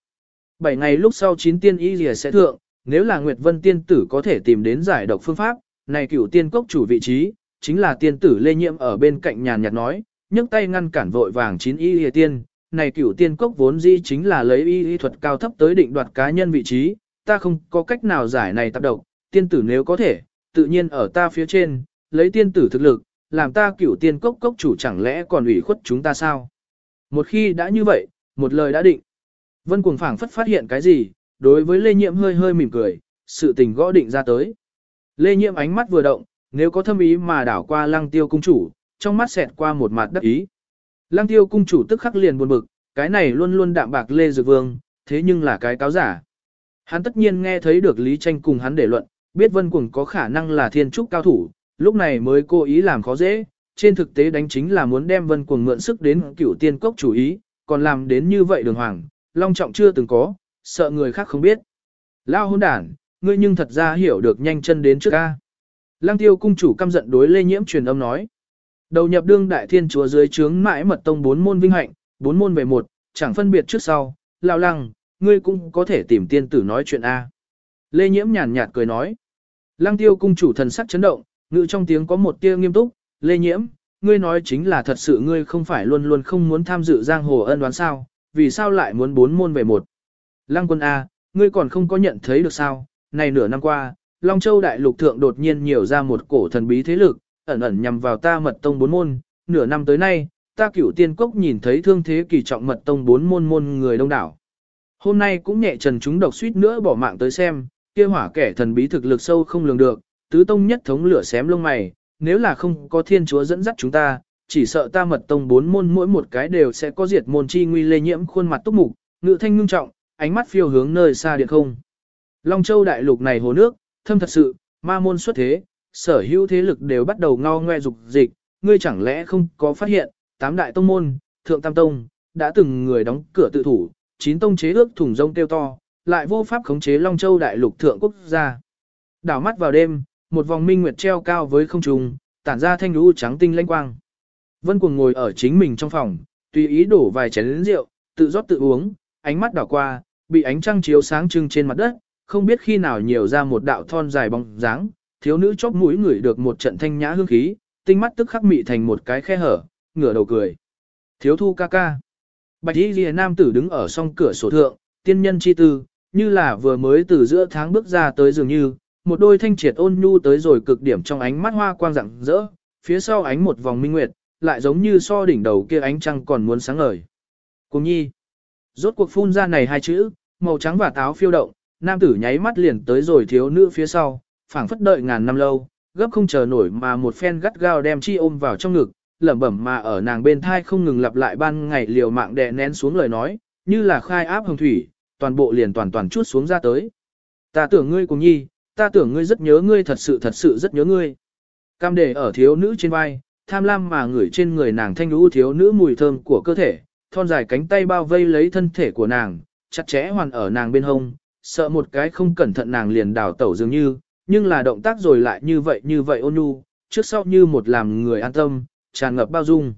Bảy ngày lúc sau chín tiên y rìa sẽ thượng, nếu là Nguyệt Vân tiên tử có thể tìm đến giải độc phương pháp, này cửu tiên cốc chủ vị trí, chính là tiên tử Lê Nhiệm ở bên cạnh nhàn nhạt nói, nhấc tay ngăn cản vội vàng chín y lìa tiên, này cửu tiên cốc vốn dĩ chính là lấy y y thuật cao thấp tới định đoạt cá nhân vị trí, ta không có cách nào giải này tác độc, tiên tử nếu có thể, tự nhiên ở ta phía trên, lấy tiên tử thực lực, làm ta cửu tiên cốc cốc chủ chẳng lẽ còn ủy khuất chúng ta sao? Một khi đã như vậy, một lời đã định. Vân cuồng phảng phất phát hiện cái gì, đối với Lê Nhiệm hơi hơi mỉm cười, sự tình gõ định ra tới. Lê Nhiễm ánh mắt vừa động, nếu có thâm ý mà đảo qua lăng tiêu cung chủ, trong mắt xẹt qua một mặt đắc ý. Lăng tiêu cung chủ tức khắc liền buồn bực, cái này luôn luôn đạm bạc Lê Dược Vương, thế nhưng là cái cáo giả. Hắn tất nhiên nghe thấy được Lý Tranh cùng hắn để luận, biết Vân Cuồng có khả năng là thiên trúc cao thủ, lúc này mới cố ý làm khó dễ, trên thực tế đánh chính là muốn đem Vân Cuồng mượn sức đến cửu tiên cốc chủ ý, còn làm đến như vậy đường hoàng, long trọng chưa từng có, sợ người khác không biết. Lao hôn đản, ngươi nhưng thật ra hiểu được nhanh chân đến trước ca. Lăng tiêu cung chủ căm giận đối lê nhiễm truyền âm nói. Đầu nhập đương đại thiên chúa dưới trướng mãi mật tông bốn môn vinh hạnh, bốn môn về một, chẳng phân biệt trước sau, lao lăng, ngươi cũng có thể tìm tiên tử nói chuyện A. Lê nhiễm nhàn nhạt cười nói. Lăng tiêu cung chủ thần sắc chấn động, ngự trong tiếng có một tia nghiêm túc, lê nhiễm, ngươi nói chính là thật sự ngươi không phải luôn luôn không muốn tham dự giang hồ ân đoán sao, vì sao lại muốn bốn môn về một. Lăng quân A, ngươi còn không có nhận thấy được sao, này nửa năm qua, Long Châu đại lục thượng đột nhiên nhiều ra một cổ thần bí thế lực, ẩn ẩn nhằm vào ta mật tông bốn môn, nửa năm tới nay, ta cửu tiên cốc nhìn thấy thương thế kỳ trọng mật tông bốn môn môn người đông đảo. Hôm nay cũng nhẹ trần chúng độc suýt nữa bỏ mạng tới xem, kia hỏa kẻ thần bí thực lực sâu không lường được, tứ tông nhất thống lửa xém lông mày, nếu là không có thiên chúa dẫn dắt chúng ta, chỉ sợ ta mật tông bốn môn mỗi một cái đều sẽ có diệt môn chi nguy lây nhiễm khuôn mặt túc mục, ngự thanh ngưng trọng, ánh mắt phiêu hướng nơi xa điện không. Long Châu đại lục này hồ nước, thâm thật sự, ma môn xuất thế, sở hữu thế lực đều bắt đầu ngao ngoe dục dịch, ngươi chẳng lẽ không có phát hiện, tám đại tông môn, thượng tam tông, đã từng người đóng cửa tự thủ, chín tông chế ước thủng rông tiêu to, lại vô pháp khống chế Long Châu đại lục thượng quốc gia. Đảo mắt vào đêm, một vòng minh nguyệt treo cao với không trung, tản ra thanh lũ trắng tinh lanh quang. Vân Cuồng ngồi ở chính mình trong phòng, tùy ý đổ vài chén rượu, tự rót tự uống, ánh mắt đảo qua, bị ánh trăng chiếu sáng trưng trên mặt đất, không biết khi nào nhiều ra một đạo thon dài bóng dáng, thiếu nữ chóp mũi ngửi được một trận thanh nhã hương khí, tinh mắt tức khắc mị thành một cái khe hở, ngửa đầu cười. Thiếu thu ca ca. Bạch y ghi nam tử đứng ở song cửa sổ thượng, tiên nhân chi tư, như là vừa mới từ giữa tháng bước ra tới dường như, một đôi thanh triệt ôn nhu tới rồi cực điểm trong ánh mắt hoa quang rạng rỡ, phía sau ánh một vòng minh nguyệt, lại giống như so đỉnh đầu kia ánh trăng còn muốn sáng ngời. Cùng nhi, rốt cuộc phun ra này hai chữ, màu trắng và táo phiêu động, nam tử nháy mắt liền tới rồi thiếu nữ phía sau, phảng phất đợi ngàn năm lâu, gấp không chờ nổi mà một phen gắt gao đem chi ôm vào trong ngực, lẩm bẩm mà ở nàng bên thai không ngừng lặp lại ban ngày liều mạng đè nén xuống lời nói, như là khai áp hồng thủy, toàn bộ liền toàn toàn chút xuống ra tới. Ta tưởng ngươi cùng nhi, ta tưởng ngươi rất nhớ ngươi thật sự thật sự rất nhớ ngươi. Cam để ở thiếu nữ trên vai, tham lam mà ngửi trên người nàng thanh lũ thiếu nữ mùi thơm của cơ thể, thon dài cánh tay bao vây lấy thân thể của nàng, chặt chẽ hoàn ở nàng bên hông, sợ một cái không cẩn thận nàng liền đảo tẩu dường như, nhưng là động tác rồi lại như vậy như vậy ôn nhu, trước sau như một làm người an tâm, tràn ngập bao dung.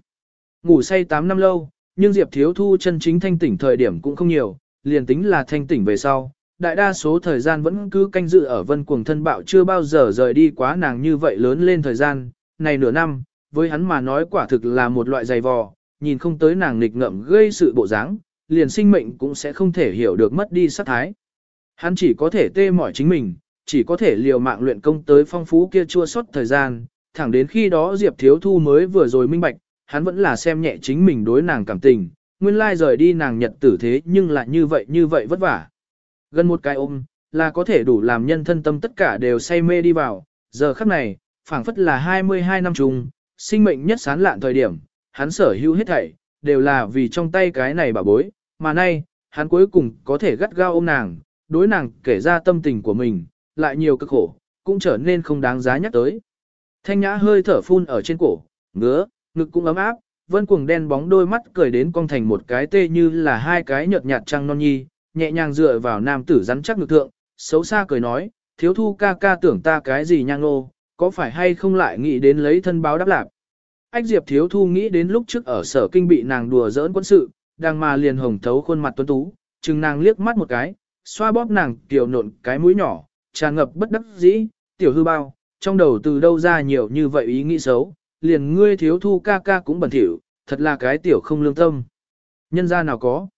Ngủ say 8 năm lâu, nhưng Diệp Thiếu Thu chân chính thanh tỉnh thời điểm cũng không nhiều, liền tính là thanh tỉnh về sau, đại đa số thời gian vẫn cứ canh dự ở vân cuồng thân bạo chưa bao giờ rời đi quá nàng như vậy lớn lên thời gian, này nửa năm, với hắn mà nói quả thực là một loại dày vò, nhìn không tới nàng nghịch ngợm gây sự bộ dáng, liền sinh mệnh cũng sẽ không thể hiểu được mất đi sát thái. Hắn chỉ có thể tê mỏi chính mình, chỉ có thể liều mạng luyện công tới phong phú kia chua sót thời gian, thẳng đến khi đó Diệp Thiếu Thu mới vừa rồi minh bạch, hắn vẫn là xem nhẹ chính mình đối nàng cảm tình, nguyên lai rời đi nàng nhật tử thế nhưng lại như vậy như vậy vất vả. Gần một cái ôm, là có thể đủ làm nhân thân tâm tất cả đều say mê đi vào, giờ khắc này, phảng phất là 22 năm chung, sinh mệnh nhất sán lạn thời điểm, hắn sở hữu hết thảy, đều là vì trong tay cái này bà bối, mà nay, hắn cuối cùng có thể gắt gao ôm nàng, đối nàng kể ra tâm tình của mình, lại nhiều cực khổ, cũng trở nên không đáng giá nhắc tới. Thanh nhã hơi thở phun ở trên cổ, ngứa, ngực cũng ấm áp, vân cuồng đen bóng đôi mắt cười đến cong thành một cái tê như là hai cái nhợt nhạt trăng non nhi, nhẹ nhàng dựa vào nam tử rắn chắc ngực thượng, xấu xa cười nói, thiếu thu ca ca tưởng ta cái gì nhang nô, có phải hay không lại nghĩ đến lấy thân báo đáp lạc. Ách Diệp thiếu thu nghĩ đến lúc trước ở sở kinh bị nàng đùa giỡn quân sự, đang mà liền hồng thấu khuôn mặt tuấn tú, chừng nàng liếc mắt một cái, xoa bóp nàng tiểu nộn cái mũi nhỏ, tràn ngập bất đắc dĩ, tiểu hư bao, trong đầu từ đâu ra nhiều như vậy ý nghĩ xấu, liền ngươi thiếu thu ca ca cũng bẩn thỉu, thật là cái tiểu không lương tâm. Nhân ra nào có.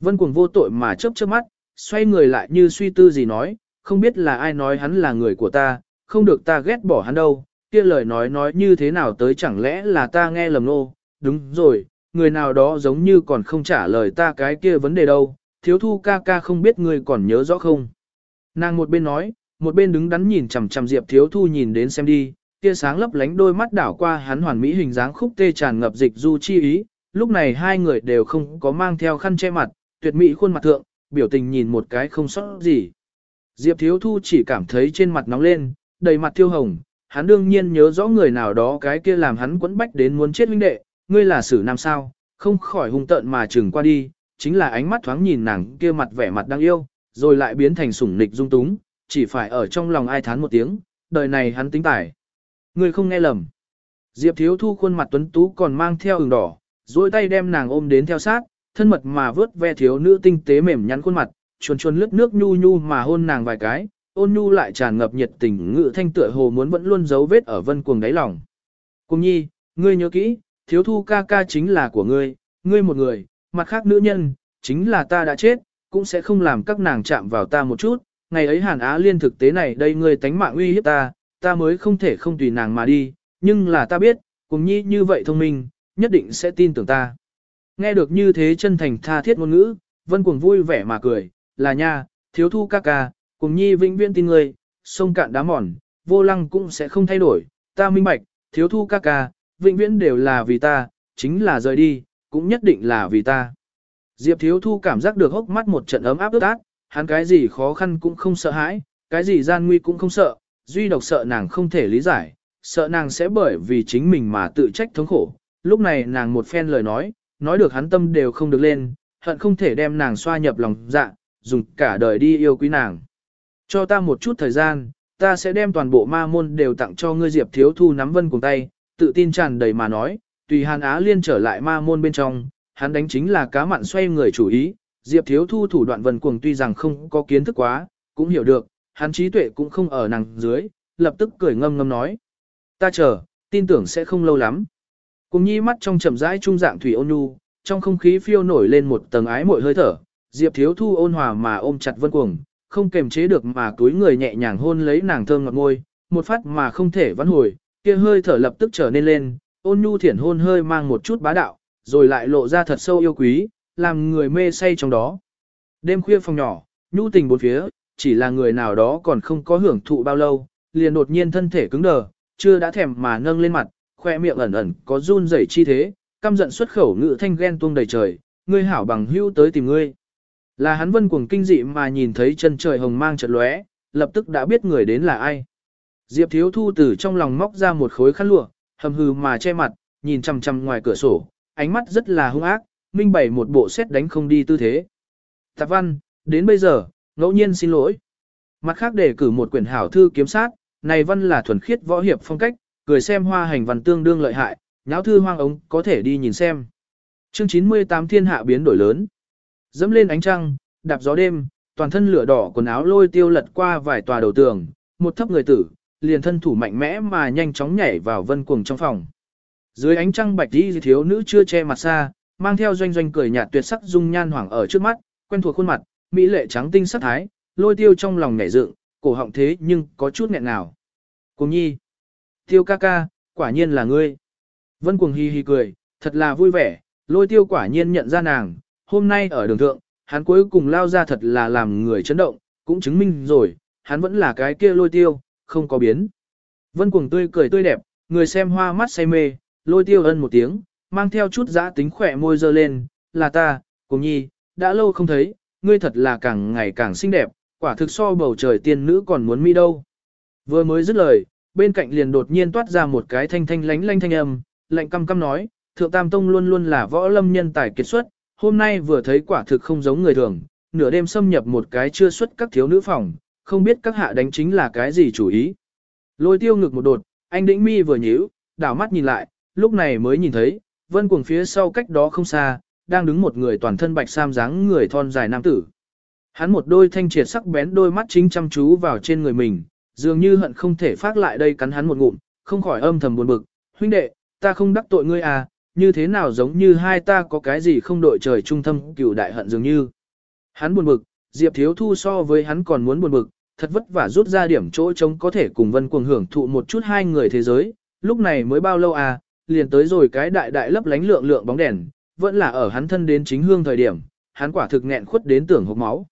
Vân cuồng vô tội mà chớp chớp mắt, xoay người lại như suy tư gì nói, không biết là ai nói hắn là người của ta, không được ta ghét bỏ hắn đâu, kia lời nói nói như thế nào tới chẳng lẽ là ta nghe lầm nô, đúng rồi, người nào đó giống như còn không trả lời ta cái kia vấn đề đâu, thiếu thu ca ca không biết ngươi còn nhớ rõ không. Nàng một bên nói, một bên đứng đắn nhìn chằm chằm Diệp Thiếu Thu nhìn đến xem đi, tia sáng lấp lánh đôi mắt đảo qua hắn hoàn mỹ hình dáng khúc tê tràn ngập dịch du chi ý, lúc này hai người đều không có mang theo khăn che mặt, tuyệt mỹ khuôn mặt thượng, biểu tình nhìn một cái không sót gì. Diệp Thiếu Thu chỉ cảm thấy trên mặt nóng lên, đầy mặt thiêu hồng, hắn đương nhiên nhớ rõ người nào đó cái kia làm hắn quẫn bách đến muốn chết huynh đệ, ngươi là sử nam sao, không khỏi hung tợn mà chừng qua đi, chính là ánh mắt thoáng nhìn nàng kia mặt vẻ mặt đang yêu, rồi lại biến thành sủng nịch dung túng, chỉ phải ở trong lòng ai thán một tiếng, đời này hắn tính tải. Ngươi không nghe lầm. Diệp Thiếu Thu khuôn mặt tuấn tú còn mang theo ửng đỏ, duỗi tay đem nàng ôm đến theo sát, thân mật mà vớt ve thiếu nữ tinh tế mềm nhắn khuôn mặt, chuồn chuồn lướt nước nhu nhu mà hôn nàng vài cái, ôn nhu lại tràn ngập nhiệt tình ngự thanh tựa hồ muốn vẫn luôn giấu vết ở vân cuồng đáy lòng. Cùng nhi, ngươi nhớ kỹ, thiếu thu ca ca chính là của ngươi, ngươi một người, mặt khác nữ nhân, chính là ta đã chết, cũng sẽ không làm các nàng chạm vào ta một chút, ngày ấy hàn á liên thực tế này đây ngươi tánh mạng uy hiếp ta, ta mới không thể không tùy nàng mà đi, nhưng là ta biết, cùng nhi như vậy thông minh, nhất định sẽ tin tưởng ta. Nghe được như thế chân thành tha thiết ngôn ngữ, vân cuồng vui vẻ mà cười, là nha, thiếu thu ca ca, cùng nhi vĩnh viễn tin ngươi, sông cạn đá mòn, vô lăng cũng sẽ không thay đổi, ta minh bạch, thiếu thu ca ca, vĩnh viễn đều là vì ta, chính là rời đi, cũng nhất định là vì ta. Diệp thiếu thu cảm giác được hốc mắt một trận ấm áp ướt át, hắn cái gì khó khăn cũng không sợ hãi, cái gì gian nguy cũng không sợ, duy độc sợ nàng không thể lý giải, sợ nàng sẽ bởi vì chính mình mà tự trách thống khổ. Lúc này nàng một phen lời nói, nói được hắn tâm đều không được lên, hận không thể đem nàng xoa nhập lòng dạ, dùng cả đời đi yêu quý nàng. Cho ta một chút thời gian, ta sẽ đem toàn bộ ma môn đều tặng cho ngươi Diệp Thiếu Thu nắm vân cùng tay, tự tin tràn đầy mà nói, tùy Hàn Á Liên trở lại ma môn bên trong, hắn đánh chính là cá mặn xoay người chủ ý, Diệp Thiếu Thu thủ đoạn vân cuồng tuy rằng không có kiến thức quá, cũng hiểu được, hắn trí tuệ cũng không ở nàng dưới, lập tức cười ngâm ngâm nói. Ta chờ, tin tưởng sẽ không lâu lắm. Cùng nhi mắt trong chậm rãi trung dạng thủy ôn nhu, trong không khí phiêu nổi lên một tầng ái mội hơi thở, Diệp Thiếu Thu ôn hòa mà ôm chặt vân cuồng, không kềm chế được mà túi người nhẹ nhàng hôn lấy nàng thơm ngọt môi, một phát mà không thể vãn hồi, kia hơi thở lập tức trở nên lên, ôn nhu thiển hôn hơi mang một chút bá đạo, rồi lại lộ ra thật sâu yêu quý, làm người mê say trong đó. Đêm khuya phòng nhỏ, nhu tình bốn phía, chỉ là người nào đó còn không có hưởng thụ bao lâu, liền đột nhiên thân thể cứng đờ, chưa đã thèm mà nâng lên mặt, khoe miệng ẩn ẩn có run rẩy chi thế, căm giận xuất khẩu ngữ thanh ghen tuông đầy trời, ngươi hảo bằng hưu tới tìm ngươi. Là hắn vân cuồng kinh dị mà nhìn thấy chân trời hồng mang chợt lóe, lập tức đã biết người đến là ai. Diệp thiếu thu từ trong lòng móc ra một khối khăn lụa, hầm hừ mà che mặt, nhìn chằm chằm ngoài cửa sổ, ánh mắt rất là hung ác, minh bày một bộ xét đánh không đi tư thế. Tạp văn, đến bây giờ, ngẫu nhiên xin lỗi. Mặt khác để cử một quyển hảo thư kiếm sát, này văn là thuần khiết võ hiệp phong cách, cười xem hoa hành văn tương đương lợi hại, nháo thư hoang ống có thể đi nhìn xem. Chương 98 thiên hạ biến đổi lớn. Dẫm lên ánh trăng, đạp gió đêm, toàn thân lửa đỏ quần áo lôi tiêu lật qua vài tòa đầu tường, một thấp người tử, liền thân thủ mạnh mẽ mà nhanh chóng nhảy vào vân cuồng trong phòng. Dưới ánh trăng bạch đi thiếu nữ chưa che mặt xa, mang theo doanh doanh cười nhạt tuyệt sắc dung nhan hoảng ở trước mắt, quen thuộc khuôn mặt, mỹ lệ trắng tinh sắc thái, lôi tiêu trong lòng nhảy dựng, cổ họng thế nhưng có chút nghẹn nào. Cùng nhi, tiêu ca ca, quả nhiên là ngươi. Vân cuồng hi hi cười, thật là vui vẻ, lôi tiêu quả nhiên nhận ra nàng, hôm nay ở đường thượng, hắn cuối cùng lao ra thật là làm người chấn động, cũng chứng minh rồi, hắn vẫn là cái kia lôi tiêu, không có biến. Vân cuồng tươi cười tươi đẹp, người xem hoa mắt say mê, lôi tiêu ân một tiếng, mang theo chút giã tính khỏe môi dơ lên, là ta, cùng nhi, đã lâu không thấy, ngươi thật là càng ngày càng xinh đẹp, quả thực so bầu trời tiên nữ còn muốn mi đâu. Vừa mới dứt lời, bên cạnh liền đột nhiên toát ra một cái thanh thanh lánh lanh thanh âm, lạnh căm căm nói, thượng tam tông luôn luôn là võ lâm nhân tài kiệt xuất, hôm nay vừa thấy quả thực không giống người thường, nửa đêm xâm nhập một cái chưa xuất các thiếu nữ phòng, không biết các hạ đánh chính là cái gì chủ ý. Lôi tiêu ngực một đột, anh đĩnh mi vừa nhíu, đảo mắt nhìn lại, lúc này mới nhìn thấy, vân cuồng phía sau cách đó không xa, đang đứng một người toàn thân bạch sam dáng người thon dài nam tử. Hắn một đôi thanh triệt sắc bén đôi mắt chính chăm chú vào trên người mình, dường như hận không thể phát lại đây cắn hắn một ngụm, không khỏi âm thầm buồn bực, huynh đệ, ta không đắc tội ngươi à, như thế nào giống như hai ta có cái gì không đội trời trung thâm cửu đại hận dường như. Hắn buồn bực, Diệp Thiếu Thu so với hắn còn muốn buồn bực, thật vất vả rút ra điểm chỗ trống có thể cùng Vân Cuồng hưởng thụ một chút hai người thế giới, lúc này mới bao lâu à, liền tới rồi cái đại đại lấp lánh lượng lượng bóng đèn, vẫn là ở hắn thân đến chính hương thời điểm, hắn quả thực nghẹn khuất đến tưởng hộp máu.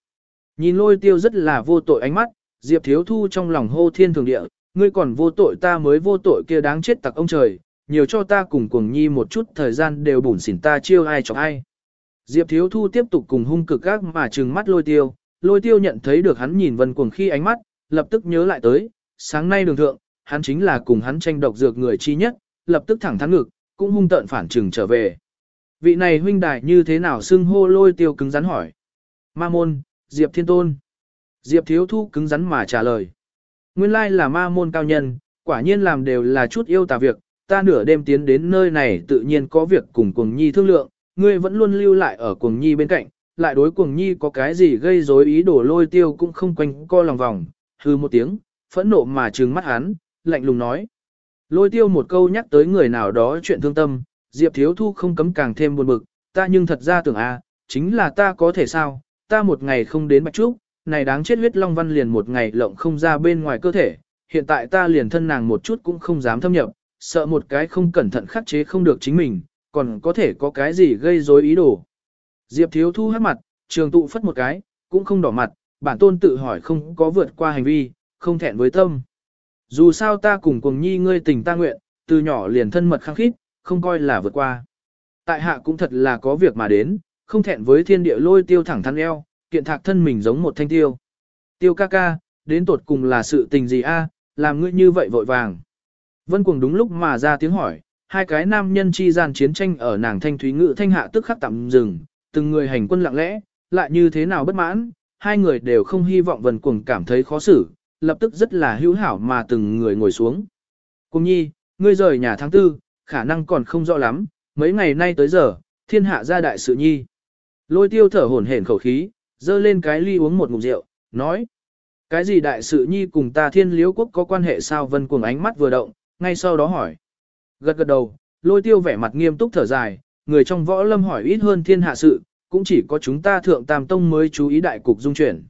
Nhìn lôi tiêu rất là vô tội ánh mắt, Diệp Thiếu Thu trong lòng hô thiên thường địa, ngươi còn vô tội ta mới vô tội kia đáng chết tặc ông trời, nhiều cho ta cùng cuồng nhi một chút thời gian đều bủn xỉn ta chiêu ai chọc ai. Diệp Thiếu Thu tiếp tục cùng hung cực gác mà trừng mắt lôi tiêu, lôi tiêu nhận thấy được hắn nhìn vân cuồng khi ánh mắt, lập tức nhớ lại tới, sáng nay đường thượng, hắn chính là cùng hắn tranh độc dược người chi nhất, lập tức thẳng thắn ngực, cũng hung tợn phản trừng trở về. Vị này huynh đài như thế nào xưng hô lôi tiêu cứng rắn hỏi. Ma môn, Diệp Thiên Tôn. Diệp Thiếu Thu cứng rắn mà trả lời. Nguyên lai là ma môn cao nhân, quả nhiên làm đều là chút yêu tà việc, ta nửa đêm tiến đến nơi này tự nhiên có việc cùng cuồng nhi thương lượng, ngươi vẫn luôn lưu lại ở cuồng nhi bên cạnh, lại đối cuồng nhi có cái gì gây rối ý đồ lôi tiêu cũng không quanh co lòng vòng, hư một tiếng, phẫn nộ mà trừng mắt hắn, lạnh lùng nói. Lôi tiêu một câu nhắc tới người nào đó chuyện thương tâm, Diệp Thiếu Thu không cấm càng thêm buồn bực, ta nhưng thật ra tưởng a, à, chính là ta có thể sao, ta một ngày không đến Bạch Trúc, này đáng chết huyết long văn liền một ngày lộng không ra bên ngoài cơ thể, hiện tại ta liền thân nàng một chút cũng không dám thâm nhập, sợ một cái không cẩn thận khắc chế không được chính mình, còn có thể có cái gì gây rối ý đồ. Diệp Thiếu Thu hát mặt, trường tụ phất một cái, cũng không đỏ mặt, bản tôn tự hỏi không có vượt qua hành vi, không thẹn với tâm. Dù sao ta cùng cùng nhi ngươi tình ta nguyện, từ nhỏ liền thân mật khăng khít, không coi là vượt qua. Tại hạ cũng thật là có việc mà đến, không thẹn với thiên địa lôi tiêu thẳng thắn eo, kiện thạc thân mình giống một thanh tiêu. Tiêu ca ca, đến tột cùng là sự tình gì a? làm ngươi như vậy vội vàng. Vân cuồng đúng lúc mà ra tiếng hỏi, hai cái nam nhân chi gian chiến tranh ở nàng thanh thúy ngự thanh hạ tức khắc tạm dừng, từng người hành quân lặng lẽ, lại như thế nào bất mãn, hai người đều không hy vọng vân cuồng cảm thấy khó xử, lập tức rất là hữu hảo mà từng người ngồi xuống. Cùng nhi, ngươi rời nhà tháng tư, khả năng còn không rõ lắm, mấy ngày nay tới giờ, thiên hạ gia đại sự nhi. Lôi tiêu thở hổn hển khẩu khí, dơ lên cái ly uống một ngụm rượu, nói. Cái gì đại sự nhi cùng ta thiên liếu quốc có quan hệ sao vân cuồng ánh mắt vừa động, ngay sau đó hỏi. Gật gật đầu, lôi tiêu vẻ mặt nghiêm túc thở dài, người trong võ lâm hỏi ít hơn thiên hạ sự, cũng chỉ có chúng ta thượng tam tông mới chú ý đại cục dung chuyển.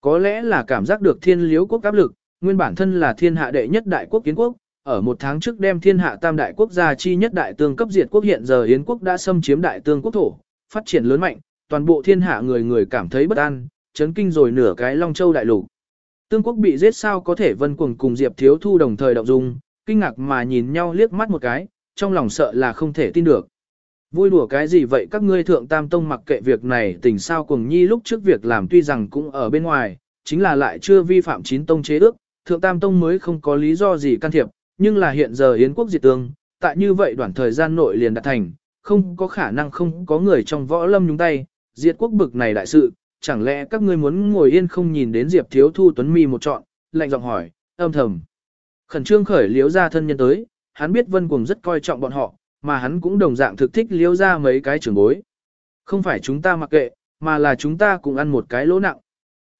Có lẽ là cảm giác được thiên liếu quốc áp lực, nguyên bản thân là thiên hạ đệ nhất đại quốc kiến quốc, ở một tháng trước đem thiên hạ tam đại quốc gia chi nhất đại tương cấp diệt quốc hiện giờ Yến quốc đã xâm chiếm đại tương quốc thổ, phát triển lớn mạnh, toàn bộ thiên hạ người người cảm thấy bất an, chấn kinh rồi nửa cái Long Châu đại lục. Tương quốc bị giết sao có thể vân cuồng cùng Diệp Thiếu Thu đồng thời động dung, kinh ngạc mà nhìn nhau liếc mắt một cái, trong lòng sợ là không thể tin được. Vui đùa cái gì vậy các ngươi thượng tam tông mặc kệ việc này tình sao cùng nhi lúc trước việc làm tuy rằng cũng ở bên ngoài, chính là lại chưa vi phạm chín tông chế ước, thượng tam tông mới không có lý do gì can thiệp, nhưng là hiện giờ Yến quốc diệt tương, tại như vậy đoạn thời gian nội liền đạt thành, không có khả năng không có người trong võ lâm nhúng tay, diệt quốc bực này đại sự, chẳng lẽ các ngươi muốn ngồi yên không nhìn đến Diệp Thiếu Thu Tuấn Mi một trọn, lạnh giọng hỏi, âm thầm. Khẩn trương khởi liếu ra thân nhân tới, hắn biết Vân Cuồng rất coi trọng bọn họ, mà hắn cũng đồng dạng thực thích liêu ra mấy cái trưởng bối. Không phải chúng ta mặc kệ, mà là chúng ta cũng ăn một cái lỗ nặng.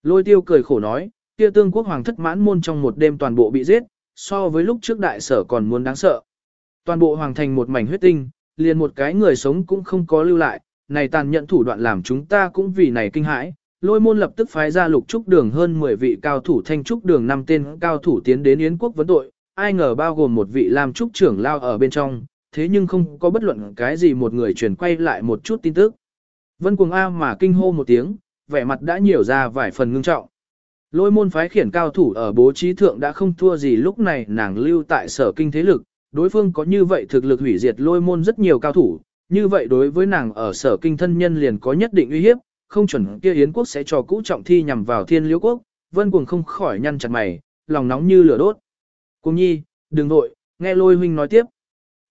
Lôi tiêu cười khổ nói, kia tương quốc hoàng thất mãn môn trong một đêm toàn bộ bị giết, so với lúc trước đại sở còn muốn đáng sợ. Toàn bộ hoàng thành một mảnh huyết tinh, liền một cái người sống cũng không có lưu lại, này tàn nhẫn thủ đoạn làm chúng ta cũng vì này kinh hãi. Lôi môn lập tức phái ra lục trúc đường hơn 10 vị cao thủ thanh trúc đường năm tên cao thủ tiến đến Yến quốc vấn tội, ai ngờ bao gồm một vị làm trúc trưởng lao ở bên trong, thế nhưng không có bất luận cái gì một người truyền quay lại một chút tin tức. Vân cuồng A mà kinh hô một tiếng, vẻ mặt đã nhiều ra vài phần ngưng trọng. Lôi môn phái khiển cao thủ ở bố trí thượng đã không thua gì lúc này nàng lưu tại sở kinh thế lực, đối phương có như vậy thực lực hủy diệt lôi môn rất nhiều cao thủ, như vậy đối với nàng ở sở kinh thân nhân liền có nhất định uy hiếp, không chuẩn kia Yến quốc sẽ cho cũ trọng thi nhằm vào thiên liễu quốc, vân cuồng không khỏi nhăn chặt mày, lòng nóng như lửa đốt. Cùng nhi, đừng nội, nghe lôi huynh nói tiếp.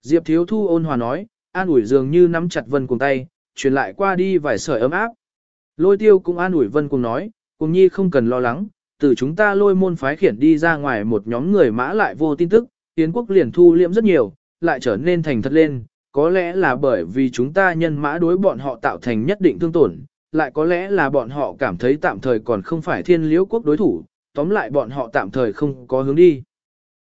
Diệp thiếu thu ôn hòa nói, an ủi dường như nắm chặt vân cuồng tay, truyền lại qua đi vài sợi ấm áp. Lôi tiêu cũng an ủi vân cuồng nói, cùng nhi không cần lo lắng, từ chúng ta lôi môn phái khiển đi ra ngoài một nhóm người mã lại vô tin tức, Yến quốc liền thu liễm rất nhiều, lại trở nên thành thật lên, có lẽ là bởi vì chúng ta nhân mã đối bọn họ tạo thành nhất định thương tổn, lại có lẽ là bọn họ cảm thấy tạm thời còn không phải thiên liễu quốc đối thủ, tóm lại bọn họ tạm thời không có hướng đi.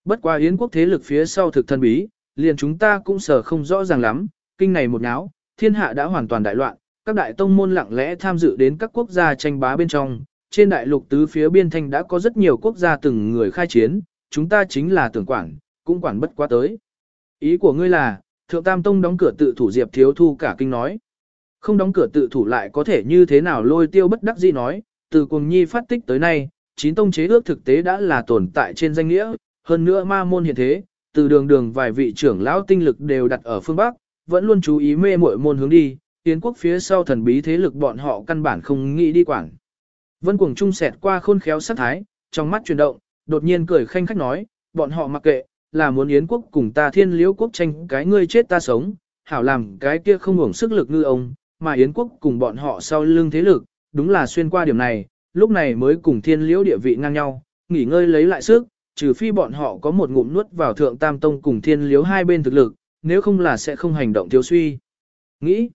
Bất qua Yến quốc thế lực phía sau thực thân bí, liền chúng ta cũng sở không rõ ràng lắm, kinh này một náo, thiên hạ đã hoàn toàn đại loạn, các đại tông môn lặng lẽ tham dự đến các quốc gia tranh bá bên trong, trên đại lục tứ phía biên thanh đã có rất nhiều quốc gia từng người khai chiến, chúng ta chính là tưởng quản, cũng quản bất quá tới. Ý của ngươi là, Thượng Tam Tông đóng cửa tự thủ Diệp Thiếu Thu cả kinh nói. Không đóng cửa tự thủ lại có thể như thế nào lôi tiêu bất đắc dĩ nói, từ cuồng nhi phát tích tới nay, chín tông chế ước thực tế đã là tồn tại trên danh nghĩa, hơn nữa ma môn hiện thế, từ đường đường vài vị trưởng lão tinh lực đều đặt ở phương Bắc, vẫn luôn chú ý mê muội môn hướng đi, tiến quốc phía sau thần bí thế lực bọn họ căn bản không nghĩ đi quản. Vân Cuồng Trung sẹt qua khôn khéo sát thái, trong mắt chuyển động, đột nhiên cười khanh khách nói, bọn họ mặc kệ, là muốn Yến quốc cùng ta thiên liễu quốc tranh cái ngươi chết ta sống, hảo làm cái kia không hưởng sức lực ngư ông, mà Yến quốc cùng bọn họ sau lưng thế lực, đúng là xuyên qua điểm này, lúc này mới cùng thiên liễu địa vị ngang nhau, nghỉ ngơi lấy lại sức, trừ phi bọn họ có một ngụm nuốt vào thượng tam tông cùng thiên liếu hai bên thực lực, nếu không là sẽ không hành động thiếu suy. Nghĩ,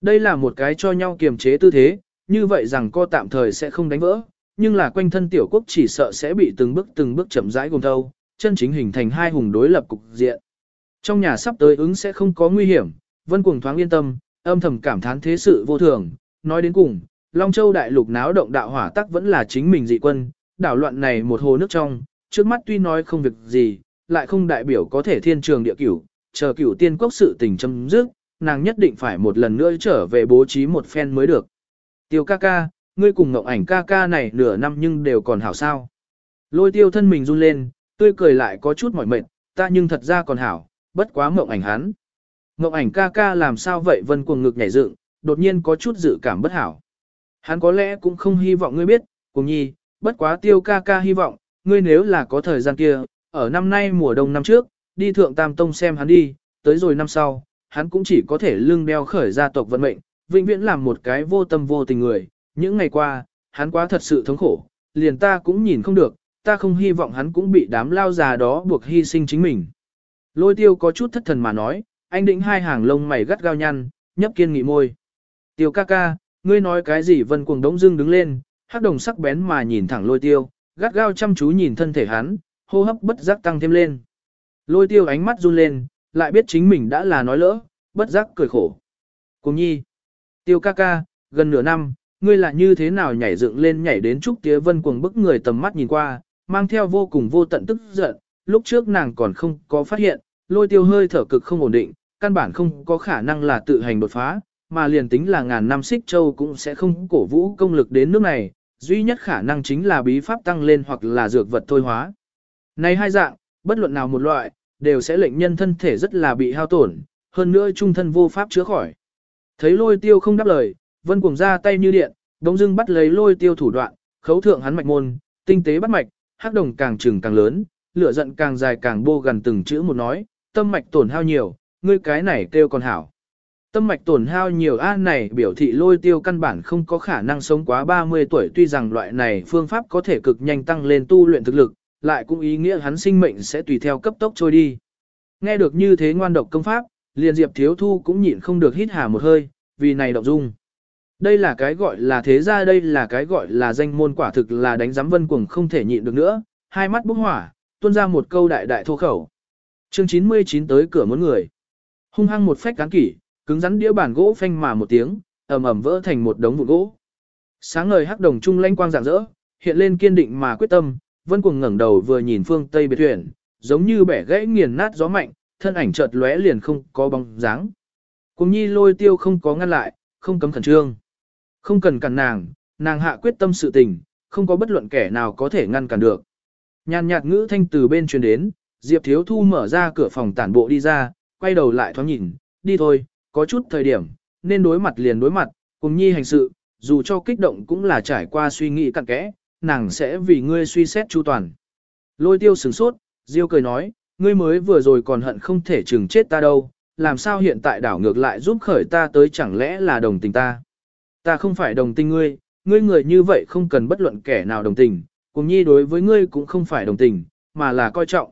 đây là một cái cho nhau kiềm chế tư thế, như vậy rằng co tạm thời sẽ không đánh vỡ, nhưng là quanh thân tiểu quốc chỉ sợ sẽ bị từng bước từng bước chậm rãi gồm thâu, chân chính hình thành hai hùng đối lập cục diện. Trong nhà sắp tới ứng sẽ không có nguy hiểm, vân cuồng thoáng yên tâm, âm thầm cảm thán thế sự vô thường, nói đến cùng, Long Châu đại lục náo động đạo hỏa tắc vẫn là chính mình dị quân, đảo loạn này một hồ nước trong, trước mắt tuy nói không việc gì, lại không đại biểu có thể thiên trường địa cửu, chờ cửu tiên quốc sự tình chấm dứt, nàng nhất định phải một lần nữa trở về bố trí một phen mới được. Tiêu ca ca, ngươi cùng ngọc ảnh ca ca này nửa năm nhưng đều còn hảo sao. Lôi tiêu thân mình run lên, tươi cười lại có chút mỏi mệt, ta nhưng thật ra còn hảo, bất quá ngộng ảnh hắn. Ngộng ảnh ca ca làm sao vậy vân cuồng ngực nhảy dựng, đột nhiên có chút dự cảm bất hảo. Hắn có lẽ cũng không hy vọng ngươi biết, cùng nhi, bất quá tiêu ca ca hy vọng, ngươi nếu là có thời gian kia, ở năm nay mùa đông năm trước, đi thượng tam tông xem hắn đi, tới rồi năm sau, hắn cũng chỉ có thể lưng đeo khởi gia tộc vận mệnh, vĩnh viễn làm một cái vô tâm vô tình người. Những ngày qua, hắn quá thật sự thống khổ, liền ta cũng nhìn không được, ta không hy vọng hắn cũng bị đám lao già đó buộc hy sinh chính mình. Lôi tiêu có chút thất thần mà nói, anh định hai hàng lông mày gắt gao nhăn, nhấp kiên nghị môi. Tiêu ca ca, ngươi nói cái gì vân cuồng đống dưng đứng lên, hắc đồng sắc bén mà nhìn thẳng lôi tiêu, gắt gao chăm chú nhìn thân thể hắn, hô hấp bất giác tăng thêm lên. Lôi tiêu ánh mắt run lên, lại biết chính mình đã là nói lỡ, bất giác cười khổ. Cùng nhi, tiêu ca ca, gần nửa năm, ngươi là như thế nào nhảy dựng lên nhảy đến trúc tía vân cuồng bức người tầm mắt nhìn qua, mang theo vô cùng vô tận tức giận, lúc trước nàng còn không có phát hiện, lôi tiêu hơi thở cực không ổn định, căn bản không có khả năng là tự hành đột phá, mà liền tính là ngàn năm xích châu cũng sẽ không cổ vũ công lực đến nước này, duy nhất khả năng chính là bí pháp tăng lên hoặc là dược vật thôi hóa. Này hai dạng, bất luận nào một loại, đều sẽ lệnh nhân thân thể rất là bị hao tổn, hơn nữa trung thân vô pháp chữa khỏi. Thấy lôi tiêu không đáp lời, vân cuồng ra tay như điện, đống dưng bắt lấy lôi tiêu thủ đoạn, khấu thượng hắn mạch môn, tinh tế bắt mạch, hắc đồng càng trừng càng lớn, lửa giận càng dài càng bô gần từng chữ một nói, tâm mạch tổn hao nhiều, ngươi cái này kêu còn hảo. Tâm mạch tổn hao nhiều a này biểu thị lôi tiêu căn bản không có khả năng sống quá 30 tuổi tuy rằng loại này phương pháp có thể cực nhanh tăng lên tu luyện thực lực, lại cũng ý nghĩa hắn sinh mệnh sẽ tùy theo cấp tốc trôi đi. Nghe được như thế ngoan độc công pháp, liền diệp thiếu thu cũng nhịn không được hít hà một hơi, vì này động dung. Đây là cái gọi là thế ra đây là cái gọi là danh môn quả thực là đánh giám vân cuồng không thể nhịn được nữa, hai mắt bốc hỏa, tuôn ra một câu đại đại thô khẩu. Chương 99 tới cửa muốn người. Hung hăng một phách cán kỷ, cứng rắn đĩa bàn gỗ phanh mà một tiếng, ầm ầm vỡ thành một đống vụn gỗ. Sáng ngời hắc đồng trung lanh quang rạng rỡ, hiện lên kiên định mà quyết tâm, Vân Cuồng ngẩng đầu vừa nhìn phương Tây biệt thuyền, giống như bẻ gãy nghiền nát gió mạnh, thân ảnh chợt lóe liền không có bóng dáng. Cùng nhi lôi tiêu không có ngăn lại, không cấm khẩn trương. Không cần cản nàng, nàng hạ quyết tâm sự tình, không có bất luận kẻ nào có thể ngăn cản được. Nhàn nhạt ngữ thanh từ bên truyền đến, Diệp Thiếu Thu mở ra cửa phòng tản bộ đi ra, quay đầu lại thoáng nhìn, đi thôi, có chút thời điểm, nên đối mặt liền đối mặt, cùng nhi hành sự, dù cho kích động cũng là trải qua suy nghĩ cặn kẽ, nàng sẽ vì ngươi suy xét chu toàn. Lôi tiêu sửng sốt, Diêu cười nói, ngươi mới vừa rồi còn hận không thể chừng chết ta đâu, làm sao hiện tại đảo ngược lại giúp khởi ta tới chẳng lẽ là đồng tình ta. Ta không phải đồng tình ngươi, ngươi người như vậy không cần bất luận kẻ nào đồng tình, cùng nhi đối với ngươi cũng không phải đồng tình, mà là coi trọng.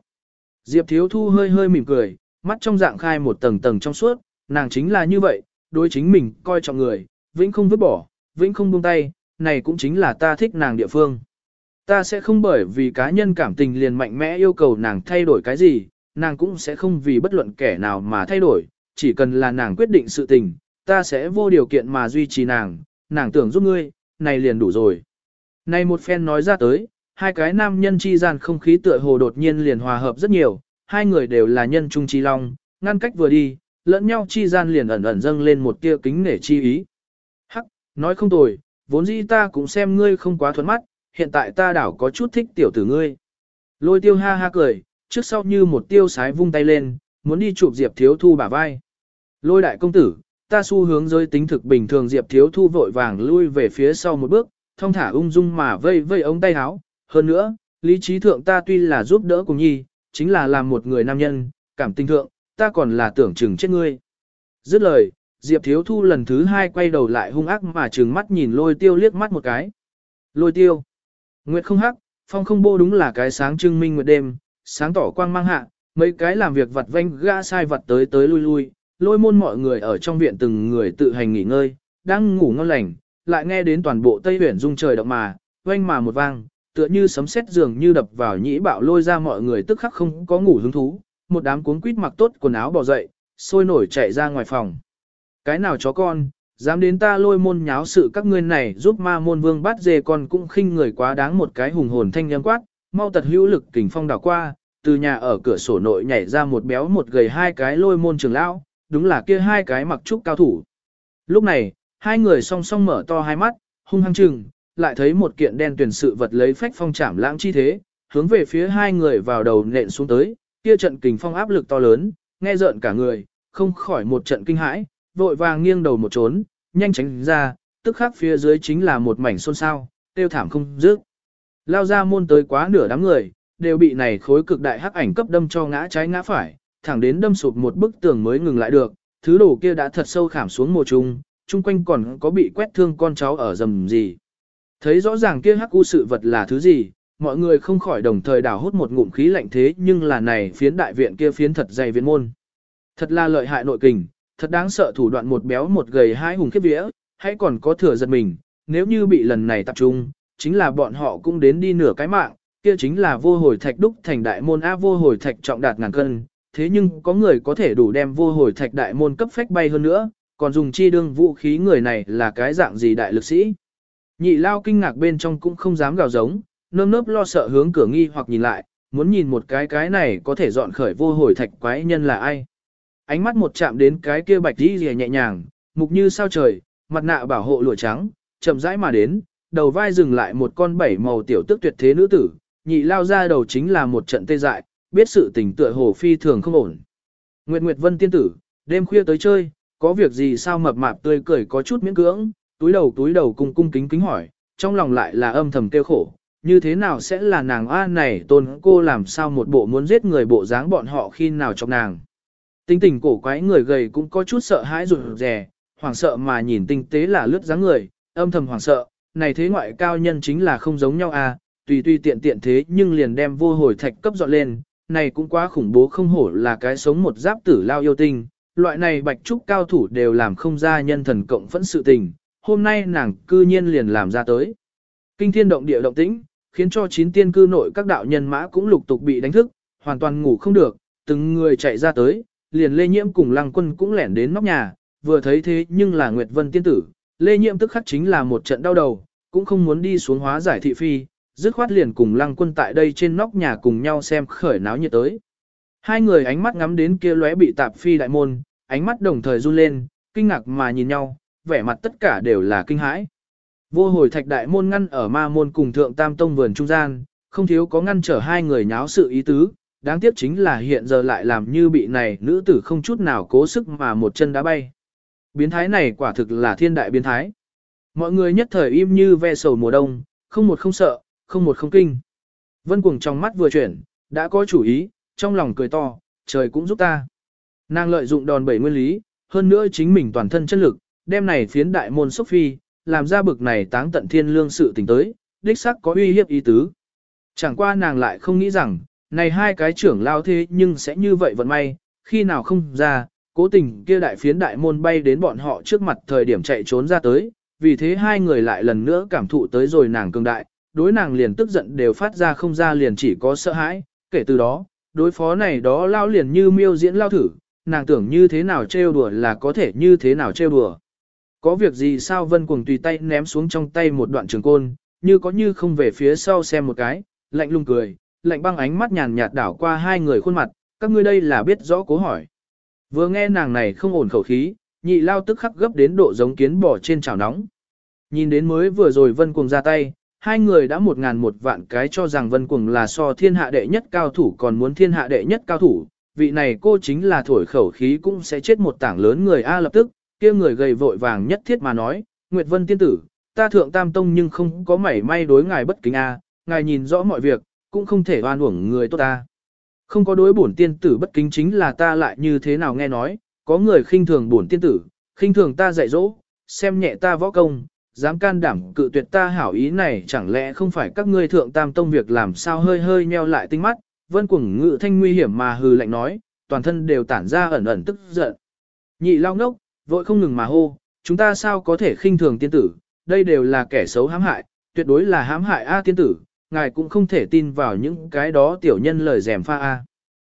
Diệp Thiếu Thu hơi hơi mỉm cười, mắt trong dạng khai một tầng tầng trong suốt, nàng chính là như vậy, đối chính mình coi trọng người, vĩnh không vứt bỏ, vĩnh không buông tay, này cũng chính là ta thích nàng địa phương. Ta sẽ không bởi vì cá nhân cảm tình liền mạnh mẽ yêu cầu nàng thay đổi cái gì, nàng cũng sẽ không vì bất luận kẻ nào mà thay đổi, chỉ cần là nàng quyết định sự tình, ta sẽ vô điều kiện mà duy trì nàng, nàng tưởng giúp ngươi, này liền đủ rồi. Này một phen nói ra tới, hai cái nam nhân chi gian không khí tựa hồ đột nhiên liền hòa hợp rất nhiều, hai người đều là nhân trung chi long, ngăn cách vừa đi, lẫn nhau chi gian liền ẩn ẩn dâng lên một tia kính nể chi ý. Hắc, nói không tồi, vốn dĩ ta cũng xem ngươi không quá thuận mắt, hiện tại ta đảo có chút thích tiểu tử ngươi. Lôi tiêu ha ha cười, trước sau như một tiêu sái vung tay lên, muốn đi chụp Diệp Thiếu Thu bả vai. Lôi đại công tử, ta xu hướng giới tính thực bình thường Diệp Thiếu Thu vội vàng lui về phía sau một bước, thông thả ung dung mà vây vây ống tay áo. Hơn nữa, lý trí thượng ta tuy là giúp đỡ cùng nhi, chính là làm một người nam nhân, cảm tình thượng, ta còn là tưởng chừng chết ngươi. Dứt lời, Diệp Thiếu Thu lần thứ hai quay đầu lại hung ác mà trừng mắt nhìn lôi tiêu liếc mắt một cái. Lôi tiêu. Nguyệt không hắc, phong không bô đúng là cái sáng trưng minh nguyệt đêm, sáng tỏ quang mang hạ, mấy cái làm việc vặt vanh ga sai vặt tới tới lui lui, lôi môn mọi người ở trong viện từng người tự hành nghỉ ngơi, đang ngủ ngon lành, lại nghe đến toàn bộ Tây Huyền rung trời động mà, vanh mà một vang, tựa như sấm sét dường như đập vào nhĩ bạo lôi ra mọi người tức khắc không có ngủ hứng thú, một đám cuốn quýt mặc tốt quần áo bỏ dậy, sôi nổi chạy ra ngoài phòng. Cái nào chó con, dám đến ta lôi môn nháo sự các ngươi này giúp ma môn vương bắt dê con cũng khinh người quá đáng một cái hùng hồn thanh nhâm quát, mau tật hữu lực kình phong đảo qua, từ nhà ở cửa sổ nội nhảy ra một béo một gầy hai cái lôi môn trường lão, đúng là kia hai cái mặc trúc cao thủ. Lúc này, hai người song song mở to hai mắt, hung hăng chừng, lại thấy một kiện đen tuyển sự vật lấy phách phong chạm lãng chi thế, hướng về phía hai người vào đầu nện xuống tới, kia trận kình phong áp lực to lớn, nghe rợn cả người, không khỏi một trận kinh hãi, vội vàng nghiêng đầu một trốn, nhanh tránh ra, tức khắc phía dưới chính là một mảnh xôn xao, tiêu thảm không dứt. Lao ra môn tới quá nửa đám người, đều bị này khối cực đại hắc ảnh cấp đâm cho ngã trái ngã phải, thẳng đến đâm sụp một bức tường mới ngừng lại được, thứ đồ kia đã thật sâu khảm xuống mồ trung, chung quanh còn có bị quét thương con cháu ở dầm gì. Thấy rõ ràng kia hắc u sự vật là thứ gì, mọi người không khỏi đồng thời đào hút một ngụm khí lạnh thế nhưng là này phiến đại viện kia phiến thật dày viện môn. Thật là lợi hại nội kình, thật đáng sợ thủ đoạn một béo một gầy hai hùng khiếp vía, hay còn có thừa giật mình, nếu như bị lần này tập trung, chính là bọn họ cũng đến đi nửa cái mạng, kia chính là vô hồi thạch đúc thành đại môn A vô hồi thạch trọng đạt ngàn cân, thế nhưng có người có thể đủ đem vô hồi thạch đại môn cấp phách bay hơn nữa, còn dùng chi đương vũ khí người này là cái dạng gì đại lực sĩ. Nhị lao kinh ngạc bên trong cũng không dám gào giống, nơm nớp lo sợ hướng cửa nghi hoặc nhìn lại, muốn nhìn một cái cái này có thể dọn khởi vô hồi thạch quái nhân là ai. Ánh mắt một chạm đến cái kia bạch đi rìa nhẹ nhàng, mục như sao trời, mặt nạ bảo hộ lụa trắng, chậm rãi mà đến, đầu vai dừng lại một con bảy màu tiểu tức tuyệt thế nữ tử, nhị lao ra đầu chính là một trận tê dại, biết sự tình tựa hồ phi thường không ổn. Nguyệt Nguyệt Vân tiên tử, đêm khuya tới chơi, có việc gì sao mập mạp tươi cười có chút miễn cưỡng, túi đầu túi đầu cung cung kính kính hỏi, trong lòng lại là âm thầm kêu khổ, như thế nào sẽ là nàng A này tôn cô làm sao một bộ muốn giết người bộ dáng bọn họ khi nào trong nàng. Tinh tình cổ quái người gầy cũng có chút sợ hãi rụt rè, hoảng sợ mà nhìn tinh tế là lướt dáng người, âm thầm hoảng sợ, này thế ngoại cao nhân chính là không giống nhau a, tùy tùy tiện tiện thế nhưng liền đem vô hồi thạch cấp dọn lên, này cũng quá khủng bố không hổ là cái sống một giáp tử lao yêu tinh, loại này bạch trúc cao thủ đều làm không ra nhân thần cộng phẫn sự tình, hôm nay nàng cư nhiên liền làm ra tới. Kinh thiên động địa động tĩnh, khiến cho chín tiên cư nội các đạo nhân mã cũng lục tục bị đánh thức, hoàn toàn ngủ không được, từng người chạy ra tới, liền Lê Nhiễm cùng Lăng Quân cũng lẻn đến nóc nhà, vừa thấy thế nhưng là Nguyệt Vân tiên tử, Lê Nhiễm tức khắc chính là một trận đau đầu, cũng không muốn đi xuống hóa giải thị phi, dứt khoát liền cùng Lăng Quân tại đây trên nóc nhà cùng nhau xem khởi náo nhiệt tới. Hai người ánh mắt ngắm đến kia lóe bị tạp phi đại môn, ánh mắt đồng thời run lên, kinh ngạc mà nhìn nhau, vẻ mặt tất cả đều là kinh hãi. Vô hồi thạch đại môn ngăn ở ma môn cùng thượng tam tông vườn trung gian, không thiếu có ngăn trở hai người nháo sự ý tứ, đáng tiếc chính là hiện giờ lại làm như bị này nữ tử không chút nào cố sức mà một chân đã bay. Biến thái này quả thực là thiên đại biến thái. Mọi người nhất thời im như ve sầu mùa đông, không một không sợ, không một không kinh. Vân cuồng trong mắt vừa chuyển, đã có chủ ý, trong lòng cười to, trời cũng giúp ta. Nàng lợi dụng đòn bẩy nguyên lý, hơn nữa chính mình toàn thân chất lực, đem này phiến đại môn sốc phi, làm ra bực này táng tận thiên lương sự tình tới, đích sắc có uy hiếp ý tứ. Chẳng qua nàng lại không nghĩ rằng, này hai cái trưởng lao thế nhưng sẽ như vậy vận may, khi nào không ra, cố tình kia đại phiến đại môn bay đến bọn họ trước mặt thời điểm chạy trốn ra tới, vì thế hai người lại lần nữa cảm thụ tới rồi nàng cường đại, đối nàng liền tức giận đều phát ra không ra liền chỉ có sợ hãi, kể từ đó, đối phó này đó lao liền như miêu diễn lao thử, nàng tưởng như thế nào trêu đùa là có thể như thế nào trêu đùa. Có việc gì sao vân cuồng tùy tay ném xuống trong tay một đoạn trường côn, như có như không về phía sau xem một cái, lạnh lùng cười, lạnh băng ánh mắt nhàn nhạt đảo qua hai người khuôn mặt, các ngươi đây là biết rõ cố hỏi. Vừa nghe nàng này không ổn khẩu khí, nhị lao tức khắc gấp đến độ giống kiến bò trên chảo nóng. Nhìn đến mới vừa rồi vân cuồng ra tay, hai người đã một ngàn một vạn cái cho rằng Vân Cuồng là so thiên hạ đệ nhất cao thủ còn muốn thiên hạ đệ nhất cao thủ, vị này cô chính là thổi khẩu khí cũng sẽ chết một tảng lớn người A lập tức, kia người gầy vội vàng nhất thiết mà nói, Nguyệt Vân tiên tử, ta thượng tam tông nhưng không có mảy may đối ngài bất kính A, ngài nhìn rõ mọi việc, cũng không thể oan uổng người tốt ta. Không có đối bổn tiên tử bất kính chính là ta lại như thế nào nghe nói, có người khinh thường bổn tiên tử, khinh thường ta dạy dỗ, xem nhẹ ta võ công, dám can đảm cự tuyệt ta hảo ý này chẳng lẽ không phải các ngươi thượng tam tông việc làm sao hơi hơi nheo lại tinh mắt, vân cuồng ngự thanh nguy hiểm mà hừ lạnh nói, toàn thân đều tản ra ẩn ẩn tức giận. Nhị lao ngốc, vội không ngừng mà hô, chúng ta sao có thể khinh thường tiên tử, đây đều là kẻ xấu hãm hại, tuyệt đối là hãm hại A tiên tử, ngài cũng không thể tin vào những cái đó tiểu nhân lời dèm pha A.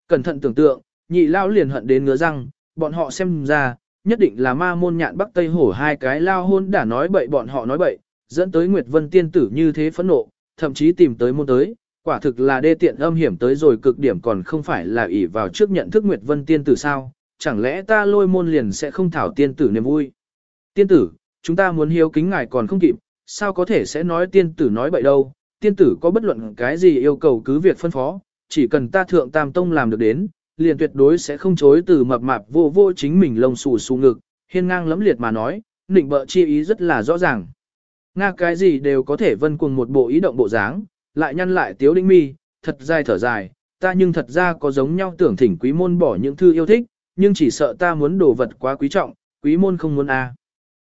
Cẩn thận tưởng tượng, nhị lao liền hận đến ngứa răng, bọn họ xem ra, nhất định là ma môn nhạn bắc tây hổ hai cái lao hôn đã nói bậy bọn họ nói bậy, dẫn tới Nguyệt Vân tiên tử như thế phẫn nộ, thậm chí tìm tới môn tới, quả thực là đê tiện âm hiểm tới rồi cực điểm còn không phải là ỷ vào trước nhận thức Nguyệt Vân tiên tử sao, chẳng lẽ ta lôi môn liền sẽ không thảo tiên tử niềm vui. Tiên tử, chúng ta muốn hiếu kính ngài còn không kịp, sao có thể sẽ nói tiên tử nói bậy đâu, tiên tử có bất luận cái gì yêu cầu cứ việc phân phó, chỉ cần ta thượng tam tông làm được đến, liền tuyệt đối sẽ không chối từ mập mạp vô vô chính mình lông xù xù ngực, hiên ngang lẫm liệt mà nói, nịnh bợ chi ý rất là rõ ràng. Nga cái gì đều có thể vân cuồng một bộ ý động bộ dáng, lại nhăn lại tiếu đinh mi, thật dài thở dài, ta nhưng thật ra có giống nhau tưởng thỉnh quý môn bỏ những thư yêu thích, nhưng chỉ sợ ta muốn đồ vật quá quý trọng, quý môn không muốn a.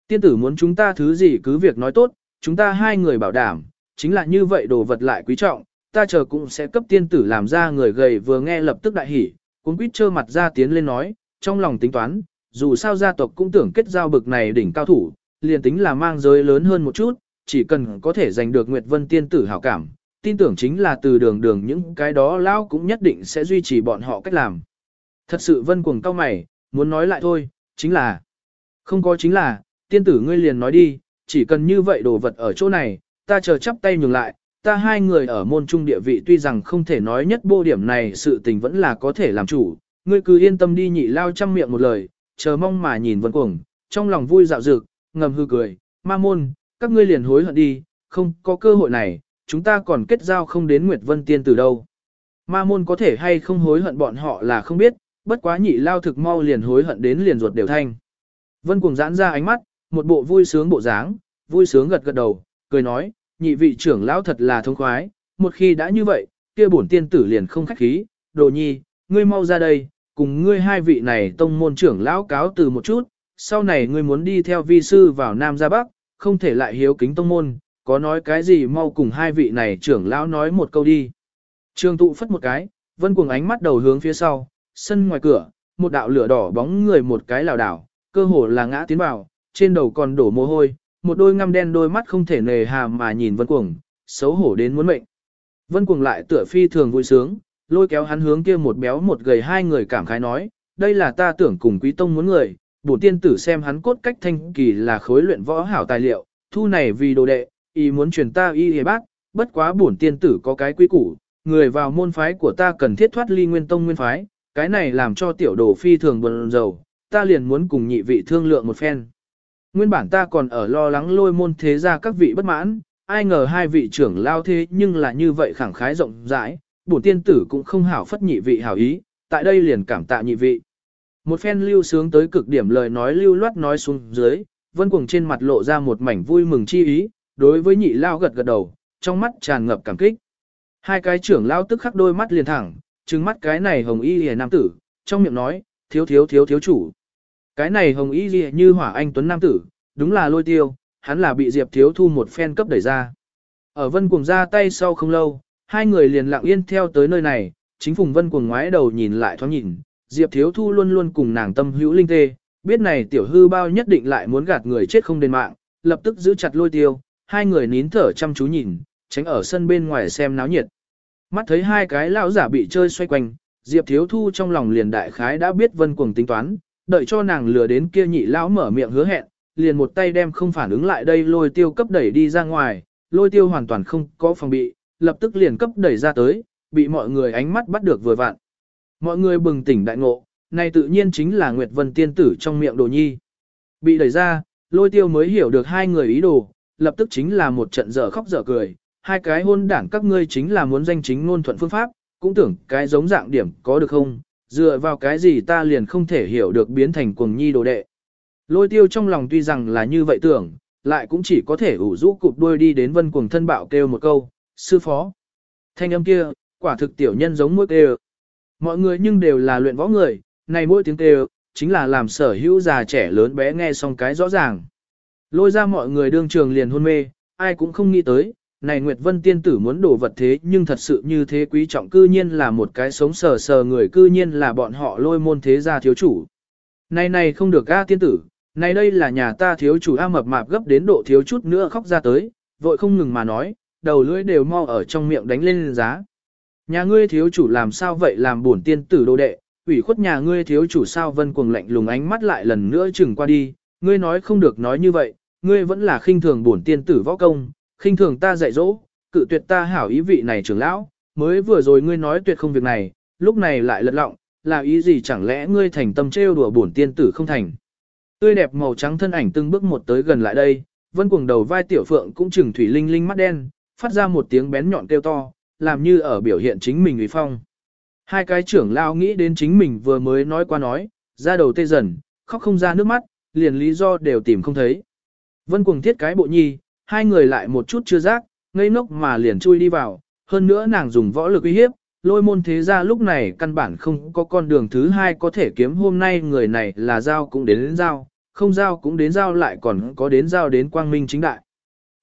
Tiên tử muốn chúng ta thứ gì cứ việc nói tốt, chúng ta hai người bảo đảm, chính là như vậy đồ vật lại quý trọng, ta chờ cũng sẽ cấp tiên tử làm ra người gầy vừa nghe lập tức đại hỉ, cuốn quýt trơ mặt ra tiến lên nói, trong lòng tính toán, dù sao gia tộc cũng tưởng kết giao bực này đỉnh cao thủ, liền tính là mang giới lớn hơn một chút, chỉ cần có thể giành được Nguyệt Vân tiên tử hảo cảm, tin tưởng chính là từ đường đường những cái đó lão cũng nhất định sẽ duy trì bọn họ cách làm. Thật sự vân cuồng cao mày, muốn nói lại thôi, chính là, không có chính là, tiên tử ngươi liền nói đi, chỉ cần như vậy đồ vật ở chỗ này, ta chờ chắp tay nhường lại, ta hai người ở môn trung địa vị tuy rằng không thể nói nhất bô điểm này sự tình vẫn là có thể làm chủ, ngươi cứ yên tâm đi nhị lao trăm miệng một lời, chờ mong mà nhìn vân cuồng, trong lòng vui dạo dực, ngầm hư cười, ma môn, các ngươi liền hối hận đi, không có cơ hội này, chúng ta còn kết giao không đến Nguyệt Vân Tiên từ đâu. Ma môn có thể hay không hối hận bọn họ là không biết, bất quá nhị lao thực mau liền hối hận đến liền ruột đều thanh. Vân cuồng giãn ra ánh mắt, một bộ vui sướng bộ dáng, vui sướng gật gật đầu, cười nói, nhị vị trưởng lão thật là thông khoái, một khi đã như vậy, kia bổn tiên tử liền không khách khí, đồ nhi, ngươi mau ra đây, cùng ngươi hai vị này tông môn trưởng lão cáo từ một chút, sau này ngươi muốn đi theo vi sư vào Nam ra Bắc, không thể lại hiếu kính tông môn, có nói cái gì mau cùng hai vị này trưởng lão nói một câu đi. trương tụ phất một cái, vân cuồng ánh mắt đầu hướng phía sau, sân ngoài cửa, một đạo lửa đỏ bóng người một cái lảo đảo, cơ hồ là ngã tiến vào, trên đầu còn đổ mồ hôi, một đôi ngăm đen đôi mắt không thể nề hà mà nhìn vân cuồng, xấu hổ đến muốn mệnh. Vân cuồng lại tựa phi thường vui sướng, lôi kéo hắn hướng kia một béo một gầy hai người cảm khái nói, đây là ta tưởng cùng quý tông muốn người, bổn tiên tử xem hắn cốt cách thanh kỳ là khối luyện võ hảo tài liệu, thu này vì đồ đệ, ý muốn truyền ta y y bác, bất quá bổn tiên tử có cái quý củ, người vào môn phái của ta cần thiết thoát ly nguyên tông nguyên phái, cái này làm cho tiểu đồ phi thường buồn rầu, ta liền muốn cùng nhị vị thương lượng một phen. Nguyên bản ta còn ở lo lắng lôi môn thế ra các vị bất mãn, ai ngờ hai vị trưởng lao thế nhưng là như vậy khẳng khái rộng rãi, bổn tiên tử cũng không hảo phất nhị vị hảo ý, tại đây liền cảm tạ nhị vị. Một phen lưu sướng tới cực điểm lời nói lưu loát nói xuống dưới, vân cuồng trên mặt lộ ra một mảnh vui mừng chi ý, đối với nhị lao gật gật đầu, trong mắt tràn ngập cảm kích. Hai cái trưởng lao tức khắc đôi mắt liền thẳng, trừng mắt cái này hồng y lìa nam tử, trong miệng nói, thiếu thiếu thiếu thiếu chủ. Cái này hồng y lìa như hỏa anh tuấn nam tử, đúng là lôi tiêu, hắn là bị diệp thiếu thu một phen cấp đẩy ra. Ở vân cuồng ra tay sau không lâu, hai người liền lặng yên theo tới nơi này, chính phùng vân cuồng ngoái đầu nhìn lại thoáng nhìn, diệp thiếu thu luôn luôn cùng nàng tâm hữu linh tê, biết này tiểu hư bao nhất định lại muốn gạt người chết không đền mạng, lập tức giữ chặt lôi tiêu, hai người nín thở chăm chú nhìn, tránh ở sân bên ngoài xem náo nhiệt. Mắt thấy hai cái lão giả bị chơi xoay quanh, Diệp Thiếu Thu trong lòng liền đại khái đã biết Vân Cuồng tính toán, đợi cho nàng lừa đến kia nhị lão mở miệng hứa hẹn, liền một tay đem không phản ứng lại đây lôi tiêu cấp đẩy đi ra ngoài, lôi tiêu hoàn toàn không có phòng bị, lập tức liền cấp đẩy ra tới, bị mọi người ánh mắt bắt được vừa vặn. Mọi người bừng tỉnh đại ngộ, này tự nhiên chính là Nguyệt Vân tiên tử trong miệng đồ nhi. Bị đẩy ra, lôi tiêu mới hiểu được hai người ý đồ, lập tức chính là một trận dở khóc dở cười, hai cái hôn đảng các ngươi chính là muốn danh chính ngôn thuận phương pháp, cũng tưởng cái giống dạng điểm có được không, dựa vào cái gì ta liền không thể hiểu được biến thành cuồng nhi đồ đệ. Lôi tiêu trong lòng tuy rằng là như vậy tưởng, lại cũng chỉ có thể ủ rũ cụp đuôi đi đến vân cuồng thân bạo kêu một câu, sư phó. Thanh âm kia, quả thực tiểu nhân giống mỗi kêu. Mọi người nhưng đều là luyện võ người, này mỗi tiếng kêu, chính là làm sở hữu già trẻ lớn bé nghe xong cái rõ ràng. Lôi ra mọi người đương trường liền hôn mê, ai cũng không nghĩ tới, này Nguyệt Vân tiên tử muốn đổ vật thế nhưng thật sự như thế quý trọng cư nhiên là một cái sống sờ sờ người cư nhiên là bọn họ lôi môn thế gia thiếu chủ. Này này không được ga tiên tử, này đây là nhà ta thiếu chủ A mập mạp gấp đến độ thiếu chút nữa khóc ra tới, vội không ngừng mà nói, đầu lưỡi đều mau ở trong miệng đánh lên giá. Nhà ngươi thiếu chủ làm sao vậy làm bổn tiên tử đô đệ, ủy khuất nhà ngươi thiếu chủ sao vân cuồng lạnh lùng ánh mắt lại lần nữa chừng qua đi, ngươi nói không được nói như vậy, ngươi vẫn là khinh thường bổn tiên tử võ công, khinh thường ta dạy dỗ, cự tuyệt ta hảo ý vị này trưởng lão, mới vừa rồi ngươi nói tuyệt không việc này, lúc này lại lật lọng, là ý gì chẳng lẽ ngươi thành tâm trêu đùa bổn tiên tử không thành. Tươi đẹp màu trắng thân ảnh từng bước một tới gần lại đây, vân cuồng đầu vai tiểu phượng cũng chừng thủy linh linh mắt đen, phát ra một tiếng bén nhọn kêu to, làm như ở biểu hiện chính mình uy phong. Hai cái trưởng lão nghĩ đến chính mình vừa mới nói qua nói, ra đầu tê dần, khóc không ra nước mắt, liền lý do đều tìm không thấy. Vân cuồng thiết cái bộ nhi, hai người lại một chút chưa giác, ngây ngốc mà liền chui đi vào, hơn nữa nàng dùng võ lực uy hiếp, lôi môn thế ra lúc này căn bản không có con đường thứ hai có thể kiếm. Hôm nay người này là giao cũng đến, đến giao, không giao cũng đến giao lại còn có đến giao đến quang minh chính đại.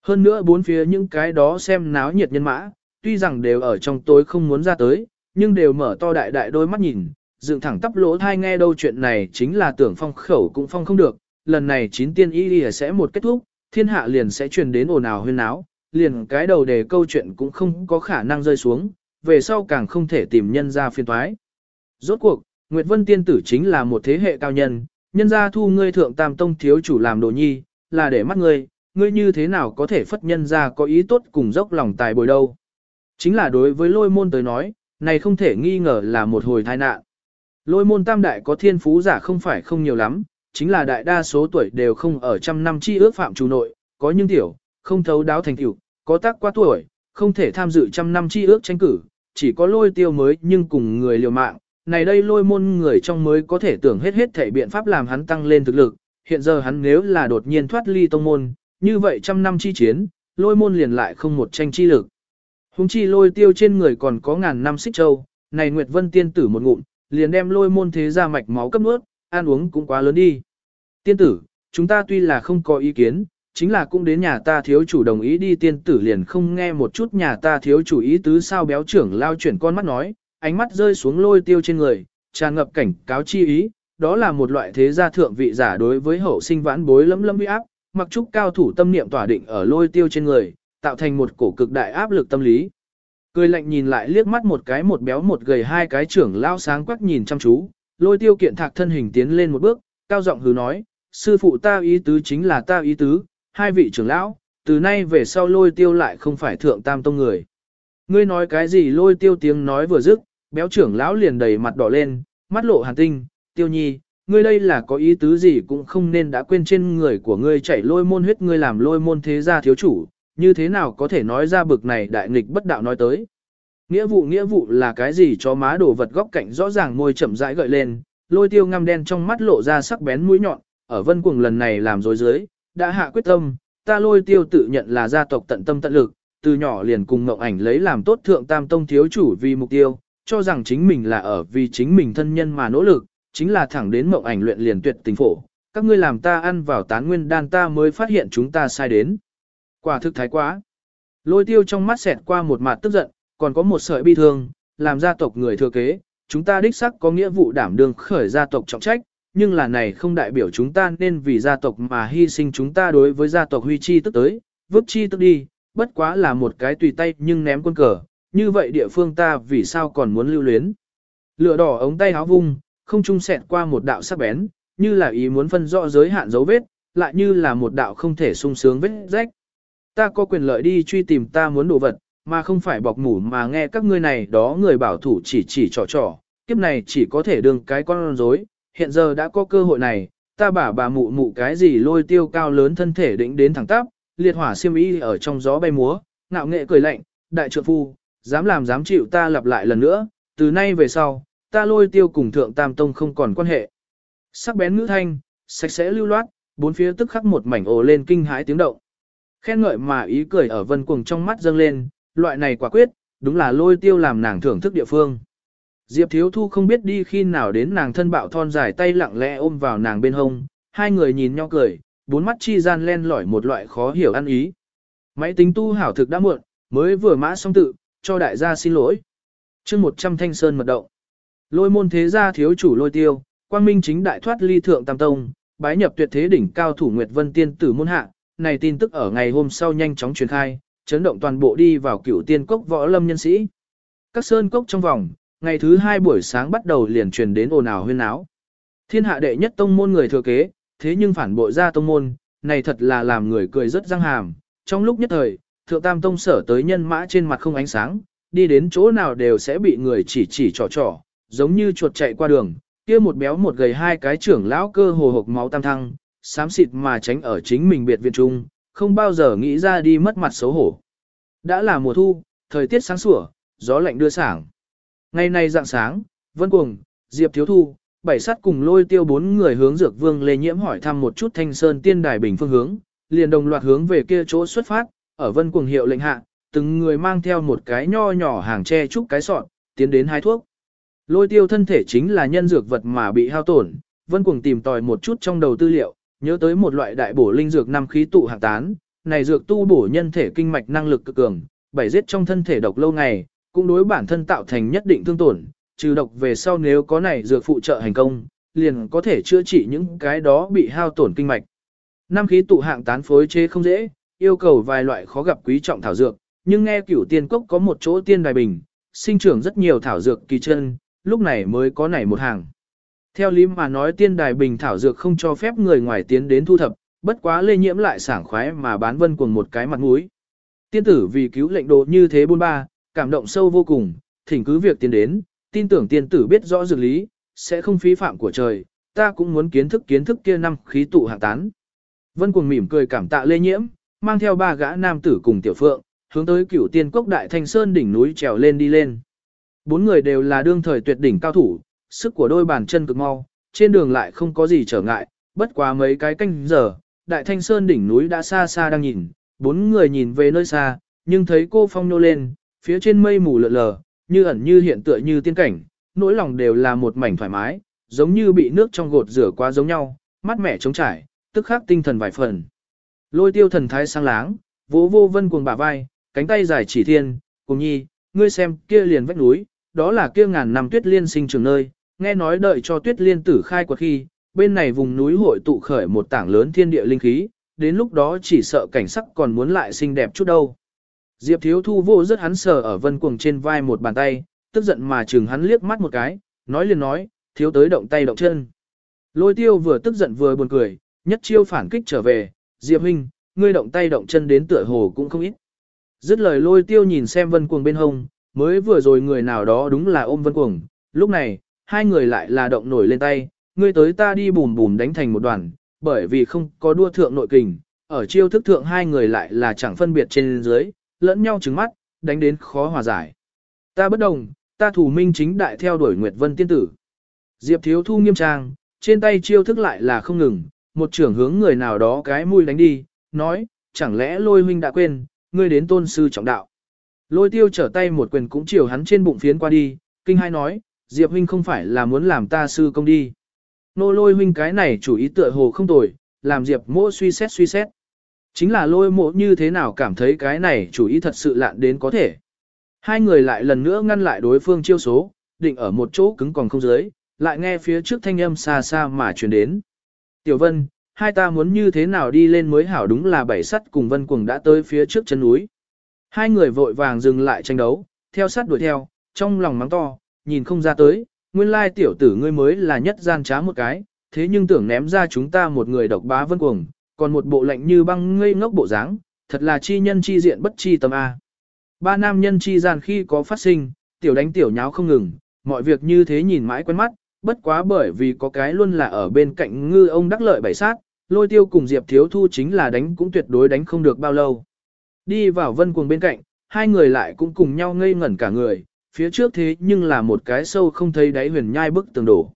Hơn nữa bốn phía những cái đó xem náo nhiệt nhân mã, tuy rằng đều ở trong tối không muốn ra tới, nhưng đều mở to đại đại đôi mắt nhìn, dựng thẳng tắp lỗ thai nghe đâu chuyện này chính là tưởng phong khẩu cũng phong không được, lần này chín tiên y sẽ một kết thúc, thiên hạ liền sẽ truyền đến ồn ào huyên náo, liền cái đầu đề câu chuyện cũng không có khả năng rơi xuống, về sau càng không thể tìm nhân ra phiên toái. Rốt cuộc, Nguyệt Vân Tiên Tử chính là một thế hệ cao nhân, nhân ra thu ngươi thượng tam tông thiếu chủ làm đồ nhi, là để mắt ngươi, ngươi như thế nào có thể phất nhân ra có ý tốt cùng dốc lòng tài bồi đâu. Chính là đối với lôi môn tới nói, này không thể nghi ngờ là một hồi tai nạn. Lôi môn tam đại có thiên phú giả không phải không nhiều lắm, chính là đại đa số tuổi đều không ở trăm năm chi ước phạm chủ nội, có những tiểu, không thấu đáo thành tiểu, có tác quá tuổi, không thể tham dự trăm năm chi ước tranh cử, chỉ có lôi tiêu mới nhưng cùng người liều mạng, này đây lôi môn người trong mới có thể tưởng hết hết thể biện pháp làm hắn tăng lên thực lực, hiện giờ hắn nếu là đột nhiên thoát ly tông môn, như vậy trăm năm chi chiến, lôi môn liền lại không một tranh chi lực. Hùng chi lôi tiêu trên người còn có ngàn năm xích châu, này Nguyệt Vân tiên tử một ngụm, liền đem lôi môn thế ra mạch máu cấp nước ăn uống cũng quá lớn đi. Tiên tử, chúng ta tuy là không có ý kiến, chính là cũng đến nhà ta thiếu chủ đồng ý đi tiên tử liền không nghe một chút nhà ta thiếu chủ ý tứ sao béo trưởng lao chuyển con mắt nói, ánh mắt rơi xuống lôi tiêu trên người, tràn ngập cảnh cáo chi ý, đó là một loại thế gia thượng vị giả đối với hậu sinh vãn bối lấm lấm uy áp, mặc trúc cao thủ tâm niệm tỏa định ở lôi tiêu trên người, tạo thành một cổ cực đại áp lực tâm lý. Cười lạnh nhìn lại liếc mắt một cái một béo một gầy hai cái trưởng lao sáng quắc nhìn chăm chú, lôi tiêu kiện thạc thân hình tiến lên một bước, cao giọng hứ nói, sư phụ ta ý tứ chính là ta ý tứ, hai vị trưởng lão, từ nay về sau lôi tiêu lại không phải thượng tam tông người. Ngươi nói cái gì lôi tiêu tiếng nói vừa dứt, béo trưởng lão liền đầy mặt đỏ lên, mắt lộ hàn tinh, tiêu nhi, ngươi đây là có ý tứ gì cũng không nên đã quên trên người của ngươi chảy lôi môn huyết ngươi làm lôi môn thế gia thiếu chủ, như thế nào có thể nói ra bực này đại nghịch bất đạo nói tới. Nghĩa vụ nghĩa vụ là cái gì cho má đổ vật góc cạnh rõ ràng môi chậm rãi gợi lên, lôi tiêu ngăm đen trong mắt lộ ra sắc bén mũi nhọn, ở vân cuồng lần này làm dối dưới, đã hạ quyết tâm, ta lôi tiêu tự nhận là gia tộc tận tâm tận lực, từ nhỏ liền cùng ngộng ảnh lấy làm tốt thượng tam tông thiếu chủ vì mục tiêu, cho rằng chính mình là ở vì chính mình thân nhân mà nỗ lực, chính là thẳng đến ngộng ảnh luyện liền tuyệt tình phổ. Các ngươi làm ta ăn vào tán nguyên đan ta mới phát hiện chúng ta sai đến. Quả thực thái quá. Lôi tiêu trong mắt xẹt qua một mặt tức giận, còn có một sợi bi thương, làm gia tộc người thừa kế, chúng ta đích sắc có nghĩa vụ đảm đương khởi gia tộc trọng trách, nhưng là này không đại biểu chúng ta nên vì gia tộc mà hy sinh chúng ta đối với gia tộc huy chi tức tới, vứt chi tức đi, bất quá là một cái tùy tay nhưng ném quân cờ, như vậy địa phương ta vì sao còn muốn lưu luyến. Lửa đỏ ống tay háo vung, không trung sẹt qua một đạo sắc bén, như là ý muốn phân rõ giới hạn dấu vết, lại như là một đạo không thể sung sướng vết rách. Ta có quyền lợi đi truy tìm ta muốn đồ vật, mà không phải bọc mủ mà nghe các ngươi này đó người bảo thủ chỉ chỉ trò trò, kiếp này chỉ có thể đương cái con rối. hiện giờ đã có cơ hội này, ta bà bà mụ mụ cái gì lôi tiêu cao lớn thân thể định đến thẳng tắp, liệt hỏa xiêm y ở trong gió bay múa, ngạo nghệ cười lạnh, đại trượng phu, dám làm dám chịu ta lặp lại lần nữa, từ nay về sau, ta lôi tiêu cùng thượng tam tông không còn quan hệ. Sắc bén ngữ thanh, sạch sẽ lưu loát, bốn phía tức khắc một mảnh ồ lên kinh hãi tiếng động. Khen ngợi mà ý cười ở vân cuồng trong mắt dâng lên, loại này quả quyết, đúng là lôi tiêu làm nàng thưởng thức địa phương. Diệp Thiếu Thu không biết đi khi nào đến nàng thân bạo thon dài tay lặng lẽ ôm vào nàng bên hông, hai người nhìn nhau cười, bốn mắt chi gian len lỏi một loại khó hiểu ăn ý. Máy tính tu hảo thực đã muộn, mới vừa mã xong tự, cho đại gia xin lỗi. chương 100 thanh sơn mật động. Lôi môn thế gia thiếu chủ lôi tiêu, quang minh chính đại thoát ly thượng tam tông, bái nhập tuyệt thế đỉnh cao thủ Nguyệt Vân Tiên tử môn hạ, này tin tức ở ngày hôm sau nhanh chóng truyền khai, chấn động toàn bộ đi vào cửu tiên cốc võ lâm nhân sĩ. Các sơn cốc trong vòng, ngày thứ hai buổi sáng bắt đầu liền truyền đến ồn ào huyên áo. Thiên hạ đệ nhất tông môn người thừa kế, thế nhưng phản bội ra tông môn, này thật là làm người cười rất răng hàm. Trong lúc nhất thời, thượng tam tông sở tới nhân mã trên mặt không ánh sáng, đi đến chỗ nào đều sẽ bị người chỉ chỉ trò trò, giống như chuột chạy qua đường, kia một béo một gầy hai cái trưởng lão cơ hồ hộc máu tam thăng, xám xịt mà tránh ở chính mình biệt viện trung, không bao giờ nghĩ ra đi mất mặt xấu hổ. Đã là mùa thu, thời tiết sáng sủa, gió lạnh đưa sảng. Ngày nay dạng sáng, Vân Cuồng, Diệp Thiếu Thu, bảy sát cùng lôi tiêu bốn người hướng dược vương lê nhiễm hỏi thăm một chút thanh sơn tiên đài bình phương hướng, liền đồng loạt hướng về kia chỗ xuất phát, ở Vân Cuồng hiệu lệnh hạ, từng người mang theo một cái nho nhỏ hàng tre trúc cái sọt, tiến đến hai thuốc. Lôi tiêu thân thể chính là nhân dược vật mà bị hao tổn, Vân Cuồng tìm tòi một chút trong đầu tư liệu, nhớ tới một loại đại bổ linh dược năm khí tụ hạng tán, này dược tu bổ nhân thể kinh mạch năng lực cực cường, bảy giết trong thân thể độc lâu ngày, cũng đối bản thân tạo thành nhất định thương tổn, trừ độc về sau nếu có này dược phụ trợ hành công, liền có thể chữa trị những cái đó bị hao tổn kinh mạch. Năm khí tụ hạng tán phối chế không dễ, yêu cầu vài loại khó gặp quý trọng thảo dược, nhưng nghe cửu tiên cốc có một chỗ tiên đài bình, sinh trưởng rất nhiều thảo dược kỳ chân, lúc này mới có nảy một hàng. Theo lý mà nói tiên đài bình thảo dược không cho phép người ngoài tiến đến thu thập, bất quá lê nhiễm lại sảng khoái mà bán vân cuồng một cái mặt mũi. Tiên tử vì cứu lệnh đồ như thế bôn ba, cảm động sâu vô cùng, thỉnh cứ việc tiến đến, tin tưởng tiên tử biết rõ dược lý, sẽ không phí phạm của trời, ta cũng muốn kiến thức kiến thức kia năm khí tụ hạng tán. Vân cuồng mỉm cười cảm tạ lê nhiễm, mang theo ba gã nam tử cùng tiểu phượng, hướng tới cửu tiên cốc đại thanh sơn đỉnh núi trèo lên đi lên. Bốn người đều là đương thời tuyệt đỉnh cao thủ, sức của đôi bàn chân cực mau, trên đường lại không có gì trở ngại, bất quá mấy cái canh giờ, đại thanh sơn đỉnh núi đã xa xa đang nhìn, bốn người nhìn về nơi xa, nhưng thấy cô phong nô lên, phía trên mây mù lợn lờ, như ẩn như hiện tựa như tiên cảnh, nỗi lòng đều là một mảnh thoải mái, giống như bị nước trong gột rửa qua giống nhau, mắt mẻ trống trải, tức khắc tinh thần vài phần. Lôi tiêu thần thái sang láng, vỗ vô vân cuồng bả vai, cánh tay dài chỉ thiên, cùng nhi, ngươi xem kia liền vách núi, đó là kia ngàn năm tuyết liên sinh trường nơi, nghe nói đợi cho tuyết liên tử khai quật khi, bên này vùng núi hội tụ khởi một tảng lớn thiên địa linh khí, đến lúc đó chỉ sợ cảnh sắc còn muốn lại xinh đẹp chút đâu. Diệp thiếu thu vô rất hắn sờ ở vân cuồng trên vai một bàn tay, tức giận mà chừng hắn liếc mắt một cái, nói liền nói, thiếu tới động tay động chân. Lôi tiêu vừa tức giận vừa buồn cười, nhất chiêu phản kích trở về, Diệp huynh, ngươi động tay động chân đến tựa hồ cũng không ít. Dứt lời lôi tiêu nhìn xem vân cuồng bên hông, mới vừa rồi người nào đó đúng là ôm vân cuồng, lúc này, hai người lại là động nổi lên tay, ngươi tới ta đi bùm bùm đánh thành một đoàn, bởi vì không có đua thượng nội kình, ở chiêu thức thượng hai người lại là chẳng phân biệt trên dưới, lẫn nhau trứng mắt, đánh đến khó hòa giải. Ta bất đồng, ta thủ minh chính đại theo đuổi Nguyệt Vân tiên tử. Diệp thiếu thu nghiêm trang, trên tay chiêu thức lại là không ngừng, một trưởng hướng người nào đó cái mũi đánh đi, nói, chẳng lẽ lôi huynh đã quên, ngươi đến tôn sư trọng đạo. Lôi tiêu trở tay một quyền cũng chiều hắn trên bụng phiến qua đi, kinh hai nói, Diệp huynh không phải là muốn làm ta sư công đi. Nô lôi huynh cái này chủ ý tựa hồ không tồi, làm Diệp mỗ suy xét suy xét. Chính là lôi mộ như thế nào cảm thấy cái này chủ ý thật sự lạn đến có thể. Hai người lại lần nữa ngăn lại đối phương chiêu số, định ở một chỗ cứng còn không dưới, lại nghe phía trước thanh âm xa xa mà truyền đến. Tiểu Vân, hai ta muốn như thế nào đi lên mới hảo đúng là bảy sắt cùng Vân Cuồng đã tới phía trước chân núi. Hai người vội vàng dừng lại tranh đấu, theo sát đuổi theo, trong lòng mắng to, nhìn không ra tới, nguyên lai tiểu tử ngươi mới là nhất gian trá một cái, thế nhưng tưởng ném ra chúng ta một người độc bá Vân Cuồng, còn một bộ lạnh như băng ngây ngốc bộ dáng, thật là chi nhân chi diện bất chi tâm A. Ba nam nhân chi gian khi có phát sinh, tiểu đánh tiểu nháo không ngừng, mọi việc như thế nhìn mãi quen mắt, bất quá bởi vì có cái luôn là ở bên cạnh ngư ông đắc lợi bảy sát, lôi tiêu cùng Diệp Thiếu Thu chính là đánh cũng tuyệt đối đánh không được bao lâu. Đi vào vân cuồng bên cạnh, hai người lại cũng cùng nhau ngây ngẩn cả người, phía trước thế nhưng là một cái sâu không thấy đáy huyền nhai bức tường đổ.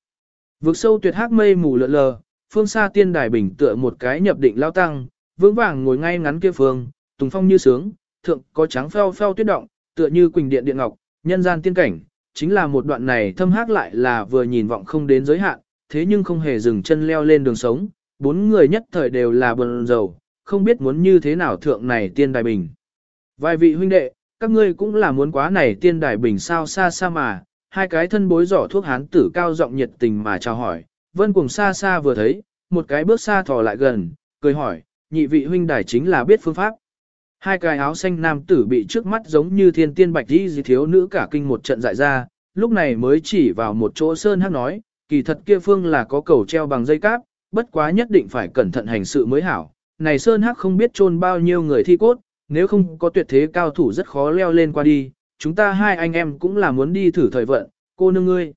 Vực sâu tuyệt hắc mây mù lượn lờ, phương xa tiên đài bình tựa một cái nhập định lao tăng, vững vàng ngồi ngay ngắn kia phương, tùng phong như sướng, thượng có trắng pheo pheo tuyết động, tựa như quỳnh điện điện ngọc, nhân gian tiên cảnh, chính là một đoạn này thâm hắc lại là vừa nhìn vọng không đến giới hạn, thế nhưng không hề dừng chân leo lên đường sống, bốn người nhất thời đều là bần dầu, không biết muốn như thế nào thượng này tiên đài bình. Vài vị huynh đệ, các ngươi cũng là muốn quá này tiên đài bình sao xa xa mà, hai cái thân bối giỏ thuốc hán tử cao giọng nhiệt tình mà chào hỏi, vân cùng xa xa vừa thấy, một cái bước xa thò lại gần, cười hỏi, nhị vị huynh đài chính là biết phương pháp. Hai cái áo xanh nam tử bị trước mắt giống như thiên tiên bạch đi gì thiếu nữ cả kinh một trận dại ra, lúc này mới chỉ vào một chỗ sơn hắc nói, kỳ thật kia phương là có cầu treo bằng dây cáp, bất quá nhất định phải cẩn thận hành sự mới hảo. Này sơn hắc không biết chôn bao nhiêu người thi cốt, nếu không có tuyệt thế cao thủ rất khó leo lên qua đi, chúng ta hai anh em cũng là muốn đi thử thời vận, cô nương ngươi.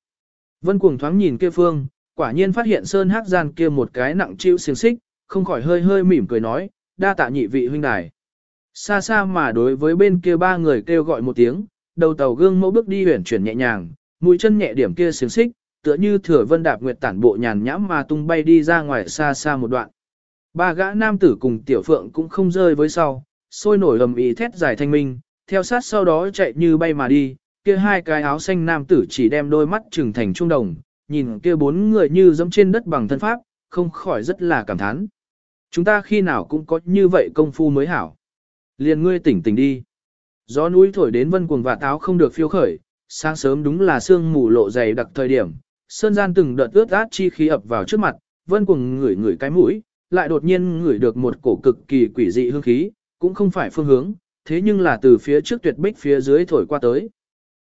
Vân cuồng thoáng nhìn kia phương, quả nhiên phát hiện sơn hắc gian kia một cái nặng chịu xiềng xích, không khỏi hơi hơi mỉm cười nói, đa tạ nhị vị huynh đài. Xa xa mà đối với bên kia ba người kêu gọi một tiếng, đầu tàu gương mẫu bước đi huyển chuyển nhẹ nhàng, mũi chân nhẹ điểm kia xiềng xích, tựa như thừa vân đạp nguyệt tản bộ nhàn nhãm mà tung bay đi ra ngoài xa xa một đoạn. Ba gã nam tử cùng tiểu phượng cũng không rơi với sau, sôi nổi ầm ĩ thét dài thanh minh, theo sát sau đó chạy như bay mà đi, kia hai cái áo xanh nam tử chỉ đem đôi mắt trừng thành trung đồng, nhìn kia bốn người như dẫm trên đất bằng thân pháp, không khỏi rất là cảm thán. Chúng ta khi nào cũng có như vậy công phu mới hảo. Liền ngươi tỉnh tỉnh đi. Gió núi thổi đến vân cuồng và táo không được phiêu khởi, sáng sớm đúng là sương mù lộ dày đặc thời điểm, sơn gian từng đợt ướt át chi khí ập vào trước mặt, vân cuồng ngửi ngửi cái mũi, lại đột nhiên ngửi được một cổ cực kỳ quỷ dị hương khí, cũng không phải phương hướng, thế nhưng là từ phía trước tuyệt bích phía dưới thổi qua tới.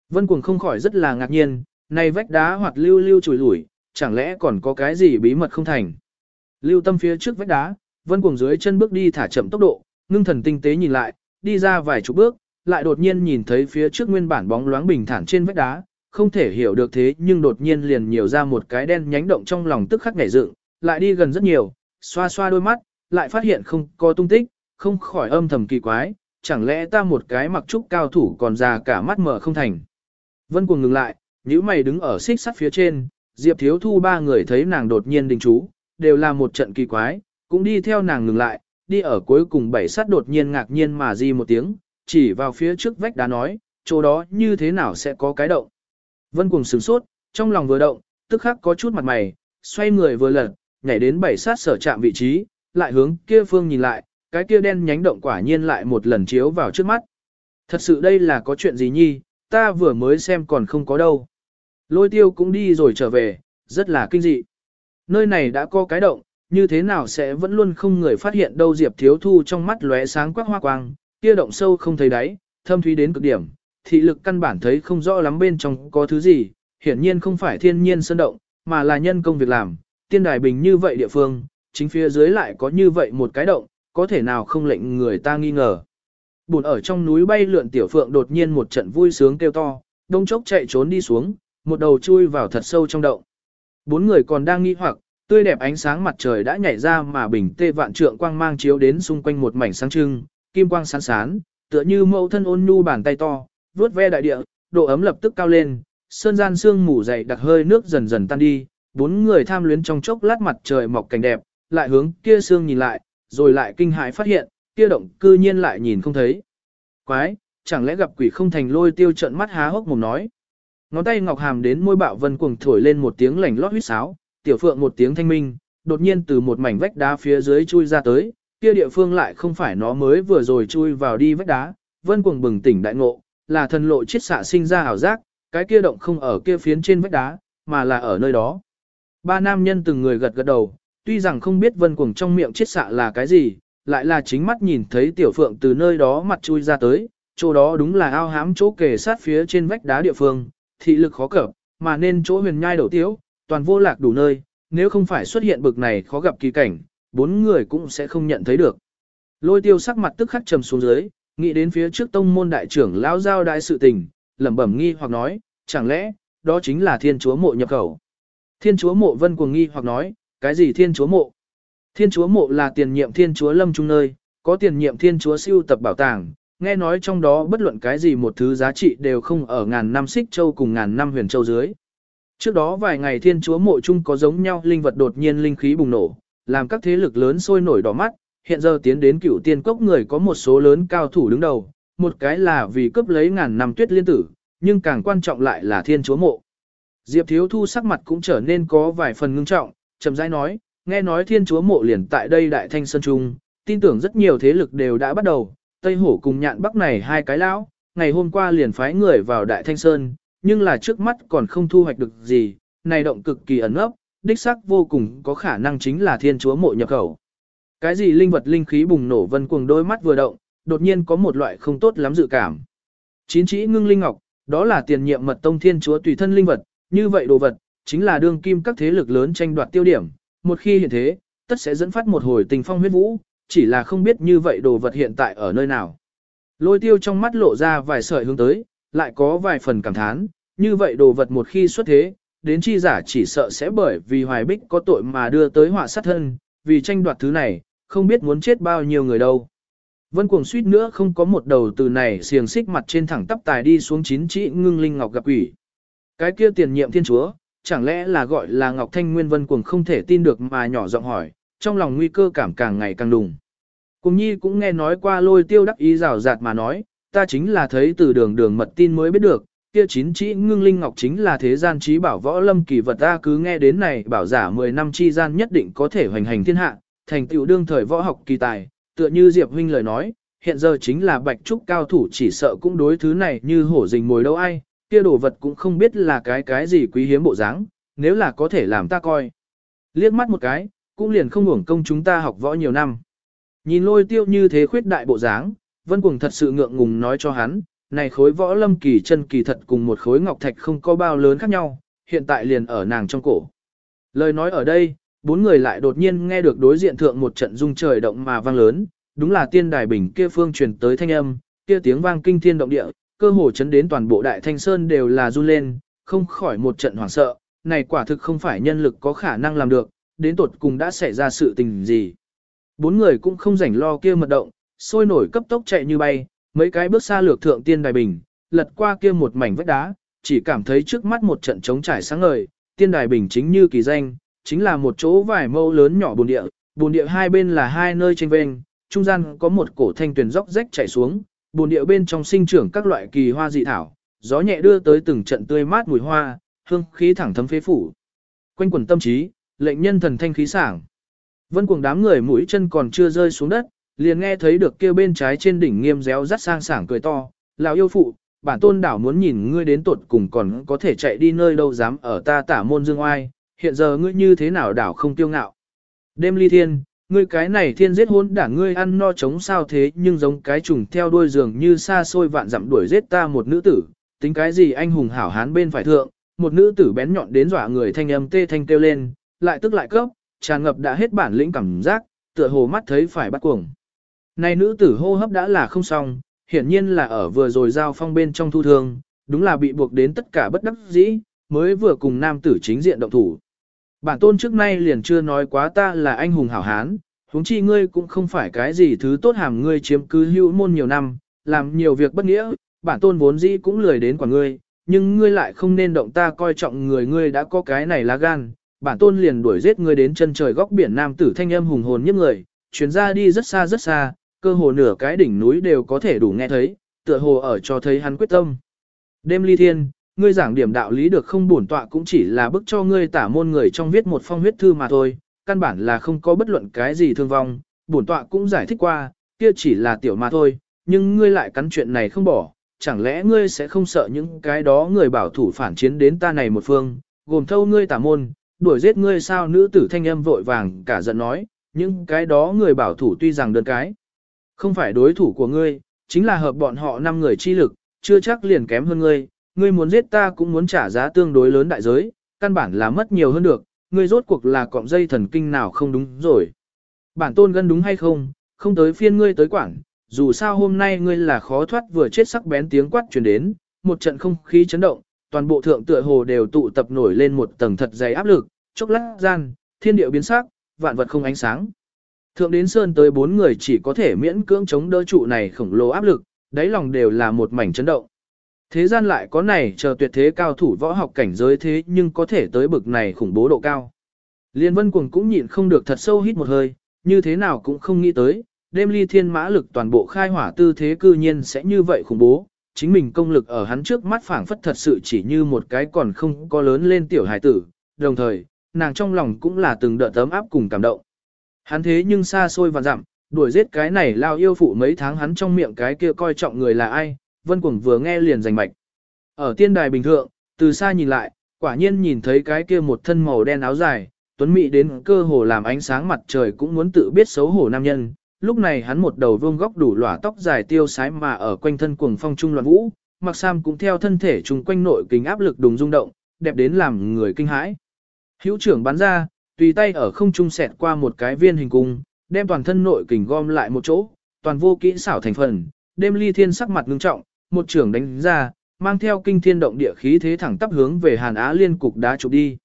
Vân cuồng không khỏi rất là ngạc nhiên, này vách đá hoặc lưu lưu chùi lủi, chẳng lẽ còn có cái gì bí mật không thành. Lưu tâm phía trước vách đá, vân cuồng dưới chân bước đi thả chậm tốc độ, ngưng thần tinh tế nhìn lại, đi ra vài chục bước, lại đột nhiên nhìn thấy phía trước nguyên bản bóng loáng bình thản trên vách đá, không thể hiểu được thế nhưng đột nhiên liền nhiều ra một cái đen nhánh động trong lòng tức khắc nhảy dựng, lại đi gần rất nhiều, xoa xoa đôi mắt, lại phát hiện không có tung tích, không khỏi âm thầm kỳ quái, chẳng lẽ ta một cái mặc trúc cao thủ còn già cả mắt mở không thành. Vân cuồng ngừng lại, nhíu mày đứng ở xích sắt phía trên, Diệp Thiếu Thu ba người thấy nàng đột nhiên đình chú, đều là một trận kỳ quái, cũng đi theo nàng ngừng lại, đi ở cuối cùng bảy sắt đột nhiên ngạc nhiên mà di một tiếng, chỉ vào phía trước vách đá nói, chỗ đó như thế nào sẽ có cái động. Vân cuồng sửng sốt, trong lòng vừa động, tức khắc có chút mặt mày, xoay người vừa lật, nhảy đến bảy sát sở chạm vị trí, lại hướng kia phương nhìn lại, cái kia đen nhánh động quả nhiên lại một lần chiếu vào trước mắt. Thật sự đây là có chuyện gì nhi, ta vừa mới xem còn không có đâu. Lôi tiêu cũng đi rồi trở về, rất là kinh dị. Nơi này đã có cái động, như thế nào sẽ vẫn luôn không người phát hiện đâu Diệp Thiếu Thu trong mắt lóe sáng quắc hoa quang, kia động sâu không thấy đáy, thâm thúy đến cực điểm, thị lực căn bản thấy không rõ lắm bên trong có thứ gì, hiển nhiên không phải thiên nhiên sơn động, mà là nhân công việc làm, tiên đài bình như vậy địa phương, chính phía dưới lại có như vậy một cái động, có thể nào không lệnh người ta nghi ngờ. Bùn ở trong núi bay lượn tiểu phượng đột nhiên một trận vui sướng kêu to, đông chốc chạy trốn đi xuống, một đầu chui vào thật sâu trong động. Bốn người còn đang nghi hoặc, tươi đẹp ánh sáng mặt trời đã nhảy ra mà bình tê vạn trượng quang mang chiếu đến xung quanh một mảnh sáng trưng, kim quang sáng sán, tựa như mẫu thân ôn nhu bàn tay to, vuốt ve đại địa, độ ấm lập tức cao lên, sơn gian sương mù dày đặc hơi nước dần dần tan đi, bốn người tham luyến trong chốc lát mặt trời mọc cảnh đẹp, lại hướng kia sương nhìn lại, rồi lại kinh hãi phát hiện, kia động cư nhiên lại nhìn không thấy. Quái, chẳng lẽ gặp quỷ không thành lôi tiêu trận mắt há hốc mồm nói. Ngón tay ngọc hàm đến môi bạo vân cuồng thổi lên một tiếng lảnh lót huýt sáo, tiểu phượng một tiếng thanh minh, đột nhiên từ một mảnh vách đá phía dưới chui ra tới, kia địa phương lại không phải nó mới vừa rồi chui vào đi vách đá, vân cuồng bừng tỉnh đại ngộ, là thần lộ chiết xạ sinh ra ảo giác, cái kia động không ở kia phiến trên vách đá, mà là ở nơi đó. Ba nam nhân từng người gật gật đầu, tuy rằng không biết vân cuồng trong miệng chiết xạ là cái gì, lại là chính mắt nhìn thấy tiểu phượng từ nơi đó mặt chui ra tới, chỗ đó đúng là ao hám chỗ kề sát phía trên vách đá địa phương, thị lực khó cập, mà nên chỗ huyền nhai đầu tiếu, toàn vô lạc đủ nơi, nếu không phải xuất hiện bực này khó gặp kỳ cảnh, bốn người cũng sẽ không nhận thấy được. Lôi tiêu sắc mặt tức khắc trầm xuống dưới, nghĩ đến phía trước tông môn đại trưởng lão giao đại sự tình, lẩm bẩm nghi hoặc nói, chẳng lẽ, đó chính là thiên chúa mộ nhập khẩu. Thiên chúa mộ vân cuồng nghi hoặc nói, cái gì thiên chúa mộ? Thiên chúa mộ là tiền nhiệm thiên chúa lâm trung nơi, có tiền nhiệm thiên chúa siêu tập bảo tàng, nghe nói trong đó bất luận cái gì một thứ giá trị đều không ở ngàn năm xích châu cùng ngàn năm huyền châu dưới. Trước đó vài ngày thiên chúa mộ chung có giống nhau linh vật đột nhiên linh khí bùng nổ, làm các thế lực lớn sôi nổi đỏ mắt, hiện giờ tiến đến cửu tiên cốc người có một số lớn cao thủ đứng đầu, một cái là vì cướp lấy ngàn năm tuyết liên tử, nhưng càng quan trọng lại là thiên chúa mộ. Diệp Thiếu Thu sắc mặt cũng trở nên có vài phần ngưng trọng, chậm rãi nói, nghe nói thiên chúa mộ liền tại đây đại thanh sơn trung, tin tưởng rất nhiều thế lực đều đã bắt đầu, Tây Hổ cùng nhạn bắc này hai cái lão, ngày hôm qua liền phái người vào đại thanh sơn, nhưng là trước mắt còn không thu hoạch được gì, này động cực kỳ ẩn ấp, đích xác vô cùng có khả năng chính là thiên chúa mộ nhập khẩu. Cái gì linh vật linh khí bùng nổ vân cuồng đôi mắt vừa động, đột nhiên có một loại không tốt lắm dự cảm. Chín chỉ ngưng linh ngọc, đó là tiền nhiệm mật tông thiên chúa tùy thân linh vật, như vậy đồ vật, chính là đương kim các thế lực lớn tranh đoạt tiêu điểm, một khi hiện thế, tất sẽ dẫn phát một hồi tình phong huyết vũ, chỉ là không biết như vậy đồ vật hiện tại ở nơi nào. Lôi tiêu trong mắt lộ ra vài sợi hướng tới, lại có vài phần cảm thán, như vậy đồ vật một khi xuất thế, đến chi giả chỉ sợ sẽ bởi vì hoài bích có tội mà đưa tới họa sát thân, vì tranh đoạt thứ này, không biết muốn chết bao nhiêu người đâu. Vân cuồng suýt nữa không có một đầu từ này xiềng xích mặt trên thẳng tắp tài đi xuống chín trị ngưng linh ngọc gặp quỷ. Cái kia tiền nhiệm thiên chúa, chẳng lẽ là gọi là Ngọc Thanh Nguyên Vân cuồng không thể tin được mà nhỏ giọng hỏi, trong lòng nguy cơ cảm càng ngày càng đùng. Cùng nhi cũng nghe nói qua lôi tiêu đắc ý rào rạt mà nói, ta chính là thấy từ đường đường mật tin mới biết được, kia chín chỉ ngưng linh ngọc chính là thế gian trí bảo võ lâm kỳ vật ta cứ nghe đến này bảo giả 10 năm chi gian nhất định có thể hoành hành thiên hạ, thành tựu đương thời võ học kỳ tài, tựa như Diệp huynh lời nói, hiện giờ chính là bạch trúc cao thủ chỉ sợ cũng đối thứ này như hổ rình mồi đâu ai, kia đồ vật cũng không biết là cái cái gì quý hiếm bộ dáng, nếu là có thể làm ta coi. Liếc mắt một cái, cũng liền không hưởng công chúng ta học võ nhiều năm. Nhìn lôi tiêu như thế khuyết đại bộ dáng, Vân Cuồng thật sự ngượng ngùng nói cho hắn, này khối võ lâm kỳ chân kỳ thật cùng một khối ngọc thạch không có bao lớn khác nhau, hiện tại liền ở nàng trong cổ. Lời nói ở đây, bốn người lại đột nhiên nghe được đối diện thượng một trận rung trời động mà vang lớn, đúng là tiên đài bình kia phương truyền tới thanh âm, kia tiếng vang kinh thiên động địa, cơ hồ chấn đến toàn bộ đại thanh sơn đều là run lên, không khỏi một trận hoảng sợ, này quả thực không phải nhân lực có khả năng làm được, đến tột cùng đã xảy ra sự tình gì. Bốn người cũng không rảnh lo kia mật động, sôi nổi cấp tốc chạy như bay, mấy cái bước xa lược thượng tiên đài bình, lật qua kia một mảnh vách đá, chỉ cảm thấy trước mắt một trận trống trải sáng ngời, tiên đài bình chính như kỳ danh, chính là một chỗ vài mâu lớn nhỏ bồn địa, bồn địa hai bên là hai nơi tranh vênh, trung gian có một cổ thanh tuyển dốc rách chảy xuống, bồn địa bên trong sinh trưởng các loại kỳ hoa dị thảo, gió nhẹ đưa tới từng trận tươi mát mùi hoa, hương khí thẳng thấm phế phủ. Quanh quần tâm trí, lệnh nhân thần thanh khí sảng. Vân cuồng đám người mũi chân còn chưa rơi xuống đất, liền nghe thấy được kêu bên trái trên đỉnh nghiêm réo rắt sang sảng cười to, lão yêu phụ, bản tôn đảo muốn nhìn ngươi đến tuột cùng còn có thể chạy đi nơi đâu dám ở ta tả môn dương oai, hiện giờ ngươi như thế nào đảo không tiêu ngạo. Đêm ly thiên, ngươi cái này thiên giết hôn đả ngươi ăn no chống sao thế nhưng giống cái trùng theo đuôi giường như xa xôi vạn dặm đuổi giết ta một nữ tử, tính cái gì anh hùng hảo hán bên phải thượng, một nữ tử bén nhọn đến dọa người thanh âm tê thanh kêu lên, lại tức lại cấp, tràn ngập đã hết bản lĩnh cảm giác, tựa hồ mắt thấy phải bắt cuồng. Này nữ tử hô hấp đã là không xong, hiển nhiên là ở vừa rồi giao phong bên trong thu thương, đúng là bị buộc đến tất cả bất đắc dĩ, mới vừa cùng nam tử chính diện động thủ. Bản tôn trước nay liền chưa nói quá ta là anh hùng hảo hán, huống chi ngươi cũng không phải cái gì thứ tốt hàm ngươi chiếm cứ hữu môn nhiều năm, làm nhiều việc bất nghĩa, bản tôn vốn dĩ cũng lười đến quả ngươi, nhưng ngươi lại không nên động ta coi trọng người ngươi đã có cái này lá gan, bản tôn liền đuổi giết ngươi đến chân trời góc biển nam tử thanh âm hùng hồn nhất người, chuyến ra đi rất xa rất xa, cơ hồ nửa cái đỉnh núi đều có thể đủ nghe thấy, tựa hồ ở cho thấy hắn quyết tâm. Đêm ly thiên, ngươi giảng điểm đạo lý được không bổn tọa cũng chỉ là bức cho ngươi tả môn người trong viết một phong huyết thư mà thôi, căn bản là không có bất luận cái gì thương vong, bổn tọa cũng giải thích qua, kia chỉ là tiểu mà thôi, nhưng ngươi lại cắn chuyện này không bỏ, chẳng lẽ ngươi sẽ không sợ những cái đó người bảo thủ phản chiến đến ta này một phương, gồm thâu ngươi tả môn, đuổi giết ngươi sao nữ tử thanh âm vội vàng cả giận nói, những cái đó người bảo thủ tuy rằng đơn cái, không phải đối thủ của ngươi, chính là hợp bọn họ năm người chi lực, chưa chắc liền kém hơn ngươi, ngươi muốn giết ta cũng muốn trả giá tương đối lớn đại giới, căn bản là mất nhiều hơn được, ngươi rốt cuộc là cọng dây thần kinh nào không đúng rồi. Bản tôn gân đúng hay không, không tới phiên ngươi tới quảng, dù sao hôm nay ngươi là khó thoát vừa chết sắc bén tiếng quát truyền đến, một trận không khí chấn động, toàn bộ thượng tựa hồ đều tụ tập nổi lên một tầng thật dày áp lực, chốc lát gian, thiên điệu biến sắc, vạn vật không ánh sáng. Thượng đến sơn tới bốn người chỉ có thể miễn cưỡng chống đỡ trụ này khổng lồ áp lực, đáy lòng đều là một mảnh chấn động. Thế gian lại có này chờ tuyệt thế cao thủ võ học cảnh giới thế nhưng có thể tới bực này khủng bố độ cao. Liên vân cuồng cũng nhịn không được thật sâu hít một hơi, như thế nào cũng không nghĩ tới, đêm ly thiên mã lực toàn bộ khai hỏa tư thế cư nhiên sẽ như vậy khủng bố, chính mình công lực ở hắn trước mắt phảng phất thật sự chỉ như một cái còn không có lớn lên tiểu hải tử, đồng thời, nàng trong lòng cũng là từng đợt tấm áp cùng cảm động. Hắn thế nhưng xa xôi và dặm, đuổi giết cái này lao yêu phụ mấy tháng hắn trong miệng cái kia coi trọng người là ai, vân cuồng vừa nghe liền rành mạch. Ở tiên đài bình thượng, từ xa nhìn lại, quả nhiên nhìn thấy cái kia một thân màu đen áo dài, tuấn mỹ đến cơ hồ làm ánh sáng mặt trời cũng muốn tự biết xấu hổ nam nhân. Lúc này hắn một đầu vuông góc đủ lỏa tóc dài tiêu sái mà ở quanh thân cuồng phong trung loạn vũ, mặc sam cũng theo thân thể trùng quanh nội kính áp lực đùng rung động, đẹp đến làm người kinh hãi. Hữu trưởng bắn ra, tùy tay ở không trung xẹt qua một cái viên hình cung, đem toàn thân nội kình gom lại một chỗ, toàn vô kỹ xảo thành phần, đêm ly thiên sắc mặt ngưng trọng, một trưởng đánh ra, mang theo kinh thiên động địa khí thế thẳng tắp hướng về Hàn Á Liên cục đá chụp đi.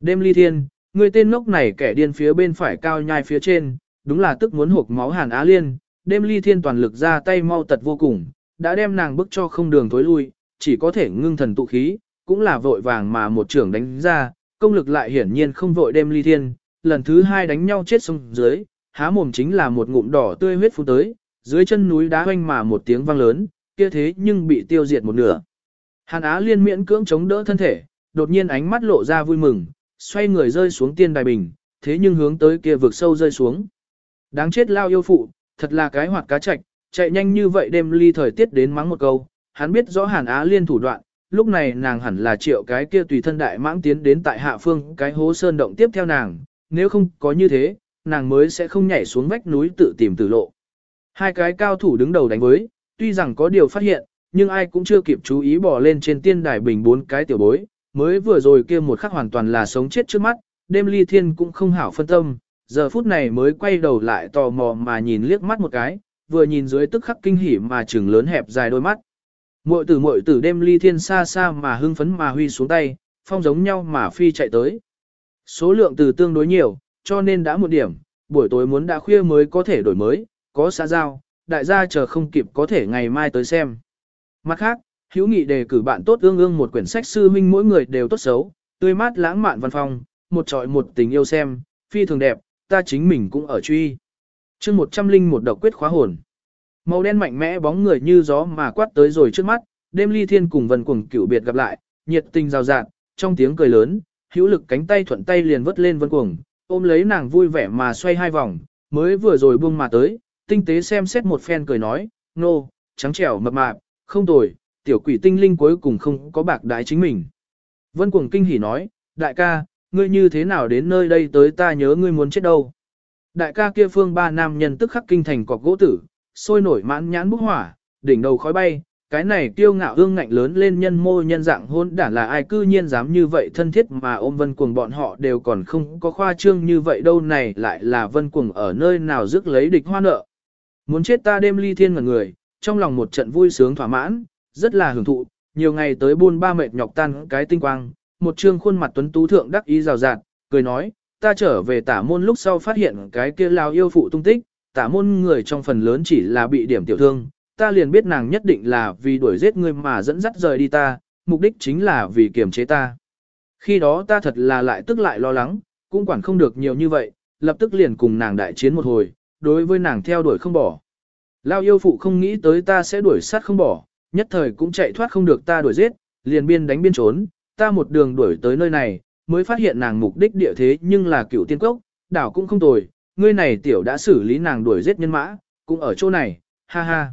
Đêm ly thiên, người tên ngốc này kẻ điên phía bên phải cao nhai phía trên, đúng là tức muốn hộp máu Hàn Á Liên, đêm ly thiên toàn lực ra tay mau tật vô cùng, đã đem nàng bức cho không đường tối lui, chỉ có thể ngưng thần tụ khí, cũng là vội vàng mà một trưởng đánh ra, công lực lại hiển nhiên không vội đêm ly thiên, lần thứ hai đánh nhau chết xuống dưới, há mồm chính là một ngụm đỏ tươi huyết phun tới, dưới chân núi đá hoanh mà một tiếng vang lớn, kia thế nhưng bị tiêu diệt một nửa. Hàn Á liên miễn cưỡng chống đỡ thân thể, đột nhiên ánh mắt lộ ra vui mừng, xoay người rơi xuống tiên đài bình, thế nhưng hướng tới kia vực sâu rơi xuống. Đáng chết lao yêu phụ, thật là cái hoạt cá chạch, chạy nhanh như vậy đêm ly thời tiết đến mắng một câu, hắn biết rõ Hàn Á liên thủ đoạn, lúc này nàng hẳn là triệu cái kia tùy thân đại mãng tiến đến tại hạ phương cái hố sơn động tiếp theo nàng, nếu không có như thế, nàng mới sẽ không nhảy xuống vách núi tự tìm tử lộ. Hai cái cao thủ đứng đầu đánh với, tuy rằng có điều phát hiện, nhưng ai cũng chưa kịp chú ý bỏ lên trên tiên đài bình bốn cái tiểu bối, mới vừa rồi kia một khắc hoàn toàn là sống chết trước mắt, đêm ly thiên cũng không hảo phân tâm, giờ phút này mới quay đầu lại tò mò mà nhìn liếc mắt một cái, vừa nhìn dưới tức khắc kinh hỉ mà trừng lớn hẹp dài đôi mắt. Mội tử mội tử đêm ly thiên xa xa mà hưng phấn mà huy xuống tay, phong giống nhau mà phi chạy tới. Số lượng từ tương đối nhiều, cho nên đã một điểm, buổi tối muốn đã khuya mới có thể đổi mới, có xã giao, đại gia chờ không kịp có thể ngày mai tới xem. Mặt khác, hữu nghị đề cử bạn tốt ương ương một quyển sách sư huynh mỗi người đều tốt xấu, tươi mát lãng mạn văn phòng, một trọi một tình yêu xem, phi thường đẹp, ta chính mình cũng ở truy. chương một trăm linh một độc quyết khóa hồn. Màu đen mạnh mẽ bóng người như gió mà quát tới rồi trước mắt, đêm ly thiên cùng vần cuồng cửu biệt gặp lại, nhiệt tình rào rạt, trong tiếng cười lớn, hữu lực cánh tay thuận tay liền vớt lên vân cuồng, ôm lấy nàng vui vẻ mà xoay hai vòng, mới vừa rồi buông mà tới, tinh tế xem xét một phen cười nói, nô, no, trắng trẻo mập mạp, không tồi, tiểu quỷ tinh linh cuối cùng không có bạc đái chính mình. Vân cuồng kinh hỉ nói, đại ca, ngươi như thế nào đến nơi đây tới ta nhớ ngươi muốn chết đâu. Đại ca kia phương ba nam nhân tức khắc kinh thành cọc gỗ tử, sôi nổi mãn nhãn bốc hỏa, đỉnh đầu khói bay, cái này kiêu ngạo hương ngạnh lớn lên nhân mô nhân dạng hôn đản là ai cư nhiên dám như vậy thân thiết mà ôm vân cuồng bọn họ đều còn không có khoa trương như vậy đâu này lại là vân cuồng ở nơi nào rước lấy địch hoa nợ. Muốn chết ta đêm ly thiên ngần người, trong lòng một trận vui sướng thỏa mãn, rất là hưởng thụ, nhiều ngày tới buôn ba mệt nhọc tan cái tinh quang, một trương khuôn mặt tuấn tú thượng đắc ý rào rạt, cười nói, ta trở về tả môn lúc sau phát hiện cái kia lao yêu phụ tung tích, tả môn người trong phần lớn chỉ là bị điểm tiểu thương, ta liền biết nàng nhất định là vì đuổi giết ngươi mà dẫn dắt rời đi ta, mục đích chính là vì kiềm chế ta. Khi đó ta thật là lại tức lại lo lắng, cũng quản không được nhiều như vậy, lập tức liền cùng nàng đại chiến một hồi, đối với nàng theo đuổi không bỏ. Lao yêu phụ không nghĩ tới ta sẽ đuổi sát không bỏ, nhất thời cũng chạy thoát không được ta đuổi giết, liền biên đánh biên trốn, ta một đường đuổi tới nơi này, mới phát hiện nàng mục đích địa thế nhưng là cựu tiên cốc, đảo cũng không tồi, ngươi này tiểu đã xử lý nàng đuổi giết nhân mã, cũng ở chỗ này, ha ha.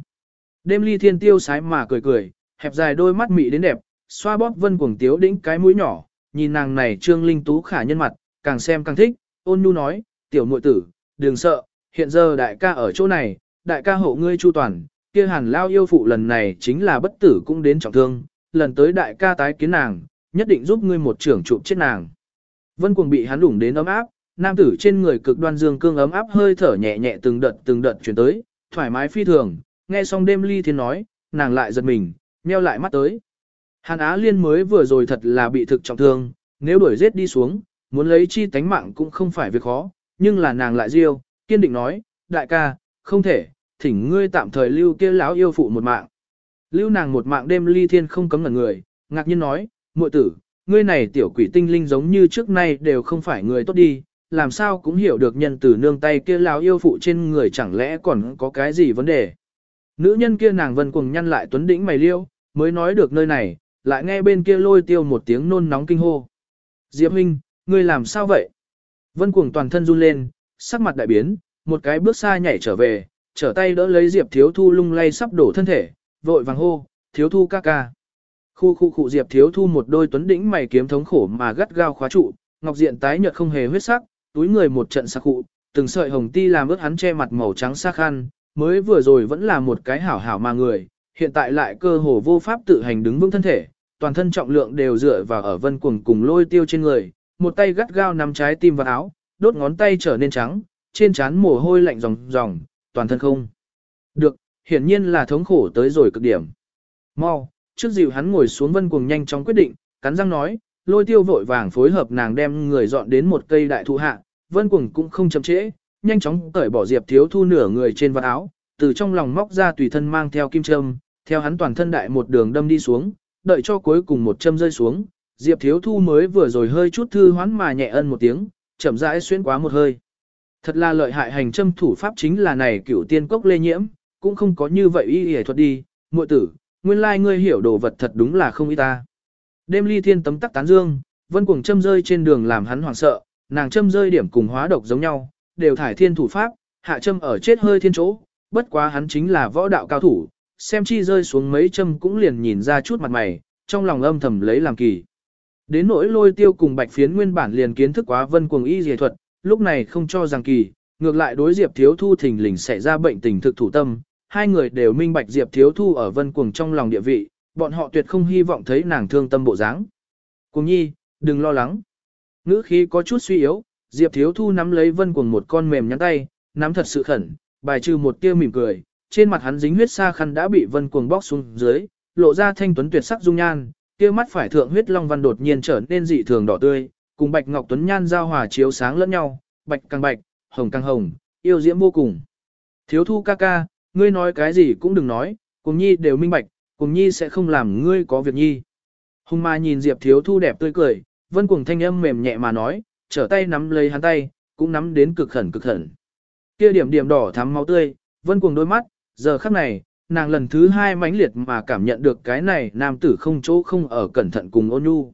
Đêm ly thiên tiêu sái mà cười cười, hẹp dài đôi mắt mị đến đẹp, xoa bóp vân cuồng tiếu đĩnh cái mũi nhỏ, nhìn nàng này trương linh tú khả nhân mặt, càng xem càng thích, ôn nhu nói, tiểu muội tử, đừng sợ, hiện giờ đại ca ở chỗ này, đại ca hộ ngươi chu toàn, kia hàn lao yêu phụ lần này chính là bất tử cũng đến trọng thương, lần tới đại ca tái kiến nàng, nhất định giúp ngươi một trưởng trụ chết nàng. Vân cuồng bị hắn đủng đến ấm áp, nam tử trên người cực đoan dương cương ấm áp hơi thở nhẹ nhẹ từng đợt từng đợt chuyển tới, thoải mái phi thường, nghe xong đêm ly thiên nói, nàng lại giật mình, nheo lại mắt tới. Hàn Á Liên mới vừa rồi thật là bị thực trọng thương, nếu đuổi giết đi xuống, muốn lấy chi tánh mạng cũng không phải việc khó, nhưng là nàng lại riêu, kiên định nói, đại ca, không thể, thỉnh ngươi tạm thời lưu kia lão yêu phụ một mạng. Lưu nàng một mạng đêm ly thiên không cấm ngẩn người, ngạc nhiên nói, muội tử, ngươi này tiểu quỷ tinh linh giống như trước nay đều không phải người tốt đi, làm sao cũng hiểu được nhân tử nương tay kia lão yêu phụ trên người chẳng lẽ còn có cái gì vấn đề. Nữ nhân kia nàng vân cùng nhăn lại tuấn đỉnh mày liêu, mới nói được nơi này, lại nghe bên kia lôi tiêu một tiếng nôn nóng kinh hô. Diệp huynh, ngươi làm sao vậy? Vân cuồng toàn thân run lên, sắc mặt đại biến, một cái bước xa nhảy trở về, trở tay đỡ lấy Diệp thiếu thu lung lay sắp đổ thân thể, vội vàng hô, thiếu thu ca ca. Khu khu khu Diệp thiếu thu một đôi tuấn đỉnh mày kiếm thống khổ mà gắt gao khóa trụ, ngọc diện tái nhợt không hề huyết sắc, túi người một trận sắc cụ, từng sợi hồng ti làm ướt hắn che mặt màu trắng sắc khăn, mới vừa rồi vẫn là một cái hảo hảo mà người, hiện tại lại cơ hồ vô pháp tự hành đứng vững thân thể, toàn thân trọng lượng đều dựa vào ở vân cuồng cùng lôi tiêu trên người, một tay gắt gao nắm trái tim vào áo, đốt ngón tay trở nên trắng, trên trán mồ hôi lạnh ròng ròng, toàn thân không. Được, hiển nhiên là thống khổ tới rồi cực điểm. Mau, trước dịu hắn ngồi xuống vân cuồng nhanh chóng quyết định, cắn răng nói, lôi tiêu vội vàng phối hợp nàng đem người dọn đến một cây đại thụ hạ, vân cuồng cũng không chậm trễ, nhanh chóng cởi bỏ diệp thiếu thu nửa người trên vạt áo, từ trong lòng móc ra tùy thân mang theo kim châm, theo hắn toàn thân đại một đường đâm đi xuống, đợi cho cuối cùng một châm rơi xuống, diệp thiếu thu mới vừa rồi hơi chút thư hoán mà nhẹ ân một tiếng, chậm rãi xuyên quá một hơi. Thật là lợi hại hành châm thủ pháp chính là này cửu tiên cốc lê nhiễm, cũng không có như vậy y y thuật đi, muội tử, nguyên lai ngươi hiểu đồ vật thật đúng là không y ta. Đêm ly thiên tấm tắc tán dương, vân cuồng châm rơi trên đường làm hắn hoảng sợ, nàng châm rơi điểm cùng hóa độc giống nhau, đều thải thiên thủ pháp, hạ châm ở chết hơi thiên chỗ, bất quá hắn chính là võ đạo cao thủ, xem chi rơi xuống mấy châm cũng liền nhìn ra chút mặt mày, trong lòng âm thầm lấy làm kỳ. Đến nỗi lôi tiêu cùng bạch phiến nguyên bản liền kiến thức quá vân cuồng y dề thuật, lúc này không cho rằng kỳ, ngược lại đối Diệp Thiếu Thu thình lình xảy ra bệnh tình thực thủ tâm, hai người đều minh bạch Diệp Thiếu Thu ở vân cuồng trong lòng địa vị, bọn họ tuyệt không hy vọng thấy nàng thương tâm bộ dáng. Cùng nhi, đừng lo lắng. Ngữ khí có chút suy yếu, Diệp Thiếu Thu nắm lấy vân cuồng một con mềm nhắn tay, nắm thật sự khẩn, bài trừ một tia mỉm cười, trên mặt hắn dính huyết sa khăn đã bị vân cuồng bóc xuống dưới, lộ ra thanh tuấn tuyệt sắc dung nhan, kia mắt phải thượng huyết long văn đột nhiên trở nên dị thường đỏ tươi, cùng bạch ngọc tuấn nhan giao hòa chiếu sáng lẫn nhau, bạch càng bạch, hồng càng hồng, yêu diễm vô cùng. Thiếu thu ca ca, ngươi nói cái gì cũng đừng nói, cùng nhi đều minh bạch, cùng nhi sẽ không làm ngươi có việc nhi. Hùng ma nhìn Diệp thiếu thu đẹp tươi cười, vân cuồng thanh âm mềm nhẹ mà nói, trở tay nắm lấy hắn tay, cũng nắm đến cực khẩn cực khẩn. Kia điểm điểm đỏ thắm máu tươi, vân cuồng đôi mắt, giờ khắc này, nàng lần thứ hai mãnh liệt mà cảm nhận được cái này nam tử không chỗ không ở cẩn thận cùng ôn nhu.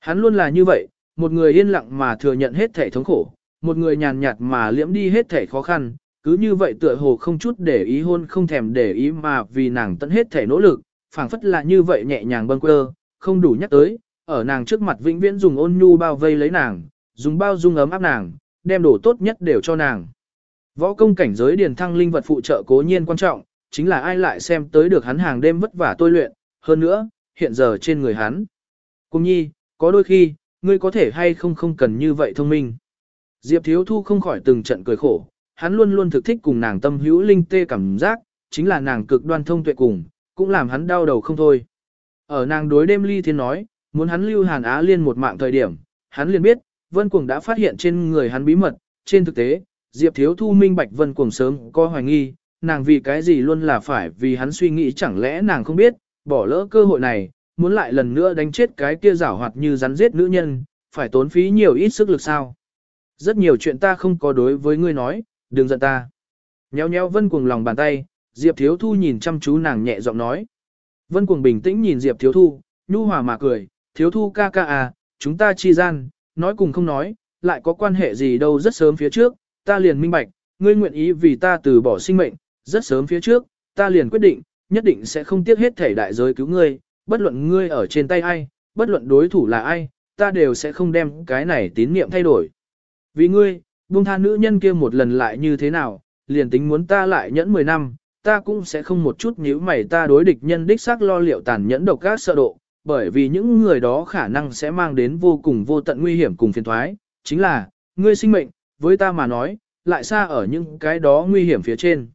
Hắn luôn là như vậy, một người yên lặng mà thừa nhận hết thể thống khổ, một người nhàn nhạt mà liễm đi hết thể khó khăn, cứ như vậy tựa hồ không chút để ý hôn không thèm để ý mà vì nàng tận hết thể nỗ lực, phảng phất là như vậy nhẹ nhàng bâng quơ, không đủ nhắc tới, ở nàng trước mặt vĩnh viễn dùng ôn nhu bao vây lấy nàng, dùng bao dung ấm áp nàng, đem đồ tốt nhất đều cho nàng. Võ công cảnh giới điền thăng linh vật phụ trợ cố nhiên quan trọng, chính là ai lại xem tới được hắn hàng đêm vất vả tôi luyện, hơn nữa, hiện giờ trên người hắn. Cùng nhi, có đôi khi, ngươi có thể hay không không cần như vậy thông minh. Diệp Thiếu Thu không khỏi từng trận cười khổ, hắn luôn luôn thực thích cùng nàng tâm hữu linh tê cảm giác, chính là nàng cực đoan thông tuệ cùng, cũng làm hắn đau đầu không thôi. Ở nàng đối đêm ly thiên nói, muốn hắn lưu hàn á liên một mạng thời điểm, hắn liền biết, Vân Cuồng đã phát hiện trên người hắn bí mật, trên thực tế, Diệp Thiếu Thu minh bạch Vân Cuồng sớm có hoài nghi, nàng vì cái gì luôn là phải vì hắn suy nghĩ chẳng lẽ nàng không biết, bỏ lỡ cơ hội này, muốn lại lần nữa đánh chết cái kia giảo hoạt như rắn giết nữ nhân, phải tốn phí nhiều ít sức lực sao. Rất nhiều chuyện ta không có đối với ngươi nói, đừng giận ta. Nhéo nhéo Vân Cuồng lòng bàn tay, Diệp Thiếu Thu nhìn chăm chú nàng nhẹ giọng nói. Vân Cuồng bình tĩnh nhìn Diệp Thiếu Thu, nhu hòa mà cười, Thiếu Thu ca ca à, chúng ta chi gian, nói cùng không nói, lại có quan hệ gì đâu rất sớm phía trước, ta liền minh bạch, ngươi nguyện ý vì ta từ bỏ sinh mệnh, rất sớm phía trước, ta liền quyết định, nhất định sẽ không tiếc hết thể đại giới cứu ngươi, bất luận ngươi ở trên tay ai, bất luận đối thủ là ai, ta đều sẽ không đem cái này tín niệm thay đổi. Vì ngươi, buông tha nữ nhân kia một lần lại như thế nào, liền tính muốn ta lại nhẫn 10 năm, ta cũng sẽ không một chút nhíu mày ta đối địch nhân đích xác lo liệu tàn nhẫn độc các sợ độ, bởi vì những người đó khả năng sẽ mang đến vô cùng vô tận nguy hiểm cùng phiền thoái, chính là, ngươi sinh mệnh, với ta mà nói, lại xa ở những cái đó nguy hiểm phía trên.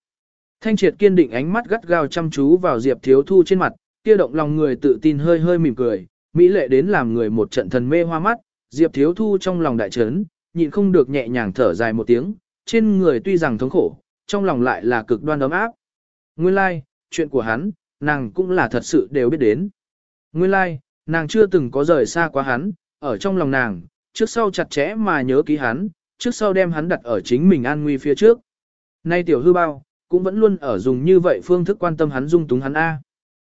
Thanh triệt kiên định ánh mắt gắt gao chăm chú vào Diệp Thiếu Thu trên mặt, kia động lòng người tự tin hơi hơi mỉm cười, mỹ lệ đến làm người một trận thần mê hoa mắt, Diệp Thiếu Thu trong lòng đại chấn, nhịn không được nhẹ nhàng thở dài một tiếng, trên người tuy rằng thống khổ, trong lòng lại là cực đoan ấm áp, Nguyên lai, like, chuyện của hắn, nàng cũng là thật sự đều biết đến. Nguyên lai, like, nàng chưa từng có rời xa quá hắn, ở trong lòng nàng, trước sau chặt chẽ mà nhớ ký hắn, trước sau đem hắn đặt ở chính mình an nguy phía trước. Nay tiểu hư bao, cũng vẫn luôn ở dùng như vậy phương thức quan tâm hắn dung túng hắn A.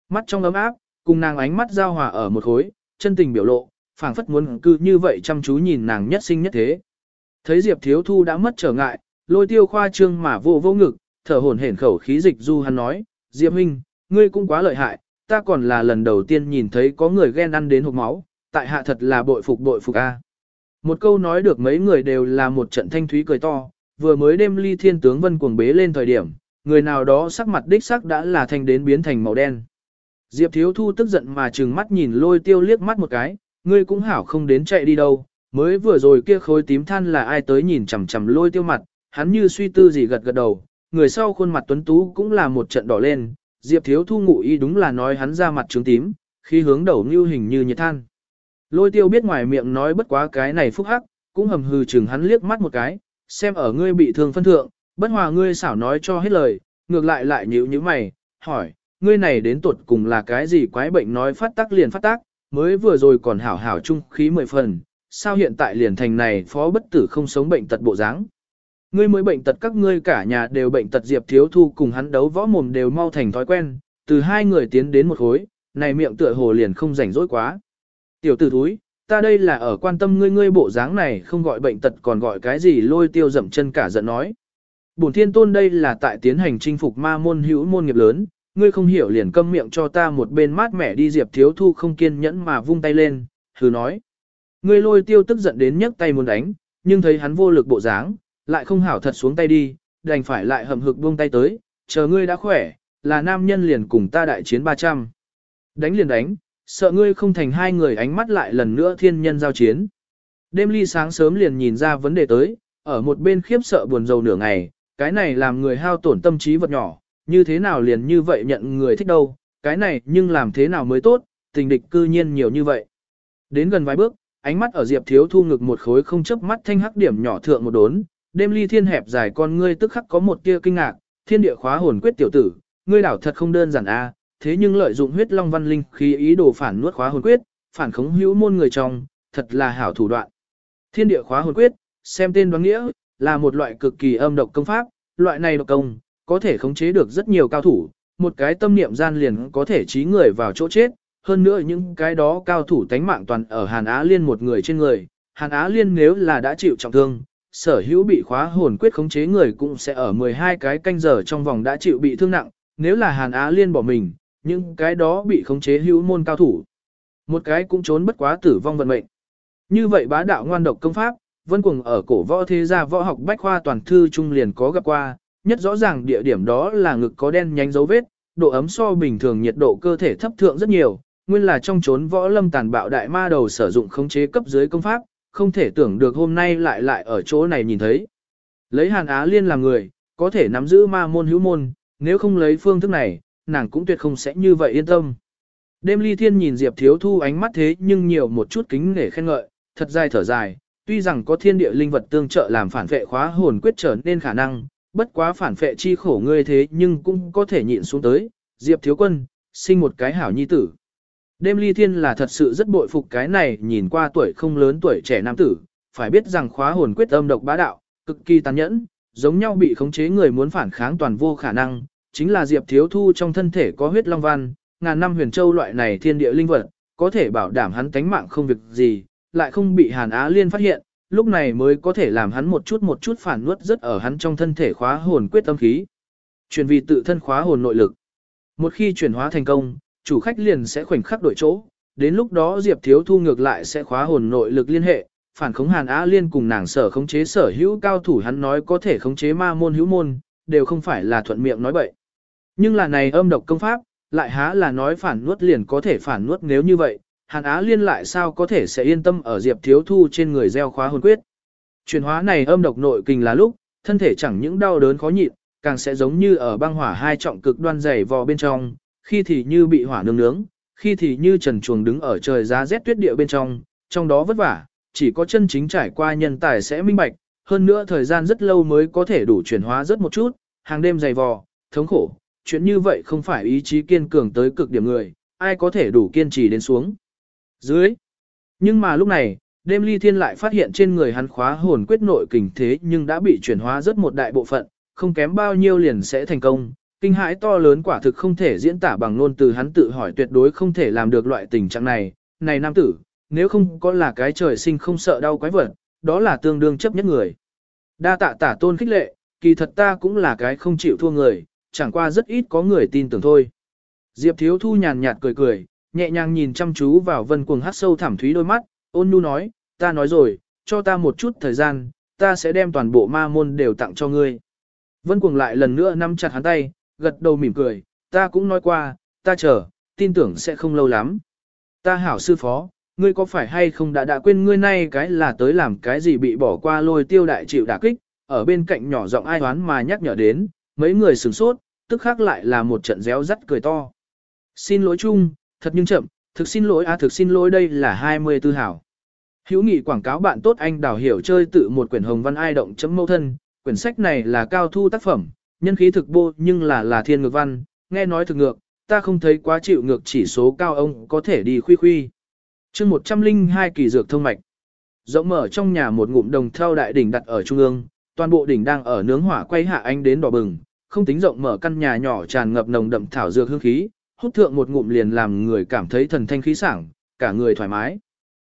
Mắt trong ấm áp, cùng nàng ánh mắt giao hòa ở một khối, chân tình biểu lộ, phảng phất muốn cư như vậy chăm chú nhìn nàng nhất sinh nhất thế. Thấy Diệp Thiếu Thu đã mất trở ngại, lôi tiêu khoa trương mà vô vô ngực, thở hổn hển khẩu khí dịch du hắn nói, Diệp Minh, ngươi cũng quá lợi hại, ta còn là lần đầu tiên nhìn thấy có người ghen ăn đến hộp máu, tại hạ thật là bội phục bội phục a. Một câu nói được mấy người đều là một trận thanh thúy cười to, vừa mới đêm ly thiên tướng vân cuồng bế lên thời điểm, người nào đó sắc mặt đích sắc đã là thanh đến biến thành màu đen. Diệp thiếu thu tức giận mà trừng mắt nhìn lôi tiêu liếc mắt một cái, ngươi cũng hảo không đến chạy đi đâu, mới vừa rồi kia khối tím than là ai tới nhìn chằm chằm lôi tiêu mặt, hắn như suy tư gì gật gật đầu, người sau khuôn mặt tuấn tú cũng là một trận đỏ lên, Diệp thiếu thu ngụ ý đúng là nói hắn ra mặt trướng tím, khi hướng đầu như hình như nhiệt than. Lôi tiêu biết ngoài miệng nói bất quá cái này phúc hắc, cũng hầm hừ chừng hắn liếc mắt một cái, xem ở ngươi bị thương phân thượng, bất hòa ngươi xảo nói cho hết lời, ngược lại lại nhíu như mày, hỏi, ngươi này đến tuột cùng là cái gì quái bệnh nói phát tác liền phát tác, mới vừa rồi còn hảo hảo trung khí mười phần, sao hiện tại liền thành này phó bất tử không sống bệnh tật bộ dáng. Ngươi mới bệnh tật các ngươi cả nhà đều bệnh tật Diệp Thiếu Thu cùng hắn đấu võ mồm đều mau thành thói quen, từ hai người tiến đến một khối, này miệng tựa hồ liền không rảnh rỗi quá. Tiểu tử thúi, ta đây là ở quan tâm ngươi ngươi bộ dáng này không gọi bệnh tật còn gọi cái gì lôi tiêu dậm chân cả giận nói. Bổn thiên tôn đây là tại tiến hành chinh phục ma môn hữu môn nghiệp lớn, ngươi không hiểu liền câm miệng cho ta một bên mát mẻ đi diệp thiếu thu không kiên nhẫn mà vung tay lên, thử nói. Ngươi lôi tiêu tức giận đến nhấc tay muốn đánh, nhưng thấy hắn vô lực bộ dáng, lại không hảo thật xuống tay đi, đành phải lại hầm hực buông tay tới, chờ ngươi đã khỏe, là nam nhân liền cùng ta đại chiến 300. Đánh liền đánh, sợ ngươi không thành hai người ánh mắt lại lần nữa thiên nhân giao chiến. Đêm ly sáng sớm liền nhìn ra vấn đề tới, ở một bên khiếp sợ buồn rầu nửa ngày, cái này làm người hao tổn tâm trí vật nhỏ, như thế nào liền như vậy nhận người thích đâu, cái này nhưng làm thế nào mới tốt, tình địch cư nhiên nhiều như vậy. Đến gần vài bước, ánh mắt ở Diệp Thiếu Thu ngực một khối không chớp mắt thanh hắc điểm nhỏ thượng một đốn, đêm ly thiên hẹp dài con ngươi tức khắc có một tia kinh ngạc, thiên địa khóa hồn quyết tiểu tử, ngươi đảo thật không đơn giản a, thế nhưng lợi dụng huyết long văn linh khí ý đồ phản nuốt khóa hồn quyết, phản khống hữu môn người trong, thật là hảo thủ đoạn. Thiên địa khóa hồn quyết, xem tên đoán nghĩa, là một loại cực kỳ âm độc công pháp, loại này độc công, có thể khống chế được rất nhiều cao thủ, một cái tâm niệm gian liền có thể trí người vào chỗ chết, hơn nữa những cái đó cao thủ tánh mạng toàn ở Hàn Á Liên một người trên người, Hàn Á Liên nếu là đã chịu trọng thương, sở hữu bị khóa hồn quyết khống chế người cũng sẽ ở 12 cái canh giờ trong vòng đã chịu bị thương nặng, nếu là Hàn Á Liên bỏ mình, những cái đó bị khống chế hữu môn cao thủ. Một cái cũng trốn bất quá tử vong vận mệnh. Như vậy bá đạo ngoan độc công pháp, vân cuồng ở cổ võ thế gia võ học bách khoa toàn thư trung liền có gặp qua, nhất rõ ràng địa điểm đó là ngực có đen nhánh dấu vết, độ ấm so bình thường nhiệt độ cơ thể thấp thượng rất nhiều, nguyên là trong chốn võ lâm tàn bạo đại ma đầu sử dụng khống chế cấp dưới công pháp, không thể tưởng được hôm nay lại lại ở chỗ này nhìn thấy. Lấy Hàn Á Liên làm người, có thể nắm giữ ma môn hữu môn, nếu không lấy phương thức này, nàng cũng tuyệt không sẽ như vậy yên tâm. Đêm ly thiên nhìn Diệp Thiếu Thu ánh mắt thế nhưng nhiều một chút kính để khen ngợi, thật dài thở dài, tuy rằng có thiên địa linh vật tương trợ làm phản vệ khóa hồn quyết trở nên khả năng, bất quá phản vệ chi khổ ngươi thế nhưng cũng có thể nhịn xuống tới, Diệp Thiếu Quân, sinh một cái hảo nhi tử. Đêm ly thiên là thật sự rất bội phục cái này nhìn qua tuổi không lớn tuổi trẻ nam tử, phải biết rằng khóa hồn quyết âm độc bá đạo, cực kỳ tàn nhẫn, giống nhau bị khống chế người muốn phản kháng toàn vô khả năng, chính là Diệp Thiếu Thu trong thân thể có huyết long văn, ngàn năm huyền châu loại này thiên địa linh vật, có thể bảo đảm hắn tánh mạng không việc gì, lại không bị Hàn Á Liên phát hiện, lúc này mới có thể làm hắn một chút một chút phản nuốt rất ở hắn trong thân thể khóa hồn quyết tâm khí. Chuyển vì tự thân khóa hồn nội lực. Một khi chuyển hóa thành công, chủ khách liền sẽ khoảnh khắc đổi chỗ, đến lúc đó Diệp Thiếu Thu ngược lại sẽ khóa hồn nội lực liên hệ, phản khống Hàn Á Liên cùng nàng sở khống chế sở hữu cao thủ hắn nói có thể khống chế ma môn hữu môn, đều không phải là thuận miệng nói bậy. Nhưng là này âm độc công pháp, lại há là nói phản nuốt liền có thể phản nuốt nếu như vậy, Hàn Á Liên lại sao có thể sẽ yên tâm ở Diệp Thiếu Thu trên người gieo khóa hồn quyết. Chuyển hóa này âm độc nội kinh là lúc, thân thể chẳng những đau đớn khó nhịn, càng sẽ giống như ở băng hỏa hai trọng cực đoan dày vò bên trong, khi thì như bị hỏa nướng nướng, khi thì như trần chuồng đứng ở trời giá rét tuyết địa bên trong, trong đó vất vả, chỉ có chân chính trải qua nhân tài sẽ minh bạch, hơn nữa thời gian rất lâu mới có thể đủ chuyển hóa rất một chút, hàng đêm dày vò, thống khổ, chuyện như vậy không phải ý chí kiên cường tới cực điểm người, ai có thể đủ kiên trì đến xuống. Dưới. Nhưng mà lúc này, đêm ly thiên lại phát hiện trên người hắn khóa hồn quyết nội kình thế nhưng đã bị chuyển hóa rất một đại bộ phận, không kém bao nhiêu liền sẽ thành công. Kinh hãi to lớn quả thực không thể diễn tả bằng ngôn từ hắn tự hỏi tuyệt đối không thể làm được loại tình trạng này. Này nam tử, nếu không có là cái trời sinh không sợ đau quái vật, đó là tương đương chấp nhất người. Đa tạ tả tôn khích lệ, kỳ thật ta cũng là cái không chịu thua người, chẳng qua rất ít có người tin tưởng thôi. Diệp thiếu thu nhàn nhạt cười cười, nhẹ nhàng nhìn chăm chú vào vân cuồng hát sâu thẳm thúy đôi mắt, ôn nhu nói, ta nói rồi, cho ta một chút thời gian, ta sẽ đem toàn bộ ma môn đều tặng cho ngươi. Vân cuồng lại lần nữa nắm chặt hắn tay, gật đầu mỉm cười, ta cũng nói qua, ta chờ, tin tưởng sẽ không lâu lắm. Ta hảo sư phó, ngươi có phải hay không đã đã quên ngươi nay cái là tới làm cái gì bị bỏ qua lôi tiêu đại chịu đả kích, ở bên cạnh nhỏ giọng ai đoán mà nhắc nhở đến, mấy người sửng sốt, tức khác lại là một trận réo rắt cười to. Xin lỗi chung, thật nhưng chậm, thực xin lỗi a thực xin lỗi đây là 24 hảo. Hữu nghị quảng cáo bạn tốt anh đào hiểu chơi tự một quyển hồng văn ai động chấm mâu thân, quyển sách này là cao thu tác phẩm, nhân khí thực bô nhưng là là thiên ngược văn, nghe nói thực ngược, ta không thấy quá chịu ngược chỉ số cao ông có thể đi khuy khuy. chương 102 kỳ dược thông mạch. Rộng mở trong nhà một ngụm đồng theo đại đỉnh đặt ở trung ương, toàn bộ đỉnh đang ở nướng hỏa quay hạ anh đến đỏ bừng, không tính rộng mở căn nhà nhỏ tràn ngập nồng đậm thảo dược hương khí, hút thượng một ngụm liền làm người cảm thấy thần thanh khí sảng, cả người thoải mái.